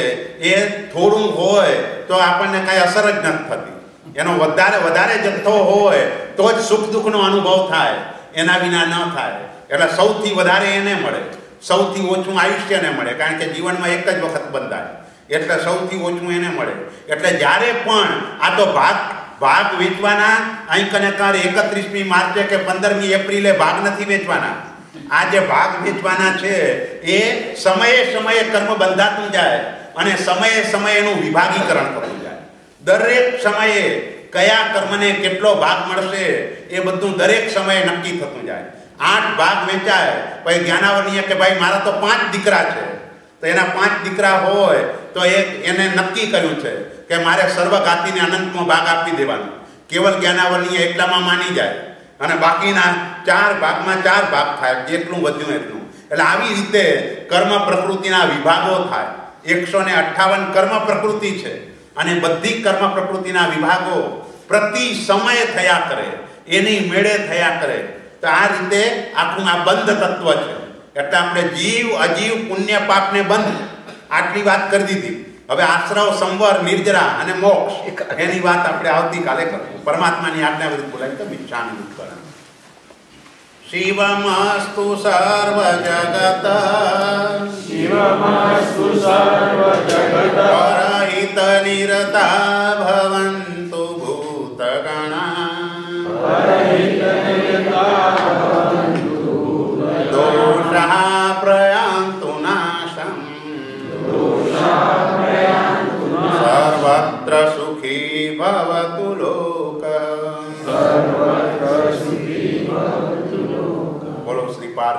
એ થોડું હોય તો આપણને કાંઈ અસર જ નથી થતી. એનો વધારે વધારે જથ્થો હોય તો જ સુખ દુઃખનો અનુભવ થાય. એના વિના ન થાય. એટલે સૌથી વધારે એને મળે. સૌથી ઓછું આયુષ્યને મળે. કારણ કે જીવનમાં એક જ વખત બંધાય. એટલે સૌથી ઓછું એને મળે. એટલે જ્યારે પણ આ તો ભાગ ભાગ વેચવાના અહીં કને એકત્રીસમી માર્ચે કે પંદરમી એપ્રિલે ભાગ નથી વેચવાના. આ જે ભાગ વેચવાના છે, એ સમયે સમયે કર્મ બંધાતું જાય અને સમયે સમયે એનું વિભાગીકરણ થતું જાય. દરેક સમયે કયા કર્મને કેટલો ભાગ મળશે, એ બધું દરેક સમયે નક્કી થતું જાય. આઠ ભાગ વેચાય, પછી જ્ઞાનાવરણીય કે ભાઈ મારા તો પાંચ દીકરા છે. તો એના પાંચ દીકરા હોય, તો એ એને નક્કી કર્યું છે કે મારે સર્વઘાતીને અનંતમાં ભાગ આપી દેવાનો. કેવલ જ્ઞાનાવરણીય એટલામાં માની જાય. અને બાકીના ચાર ભાગમાં ચાર ભાગ થાય, જેટલું વધ્યું એટલું. એટલે આવી રીતે કર્મ પ્રકૃતિના વિભાગો થાય. એકસો ને અઠ્ઠાવન કર્મ પ્રકૃતિ છે. અને બધી કર્મ પ્રકૃતિના વિભાગો પ્રતિ સમયે થયા કરે, એની મેળે થયા કરે. તો આ રીતે આખું આ બંધ તત્વ છે. એટલે આપણે જીવ, અજીવ, પુણ્ય, પાપને બંધ આટલી વાત કરી દીધી. હવે આશ્રવ સંવર નિર્જરા અને મોક્ષ એની વાત આપણે આવતીકાલે કરશું. પરમાત્માની આજ્ઞા બધું બોલાય તો મિચ્છામી દુષ્કરમ શિવમસ્તુ સર્વ જગત શિવમસ્તુ સર્વજગત. પરહિત નિરતા ભવન્તુ ભૂતગણા.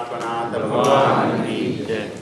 મહાત્મના ભગવાન જય.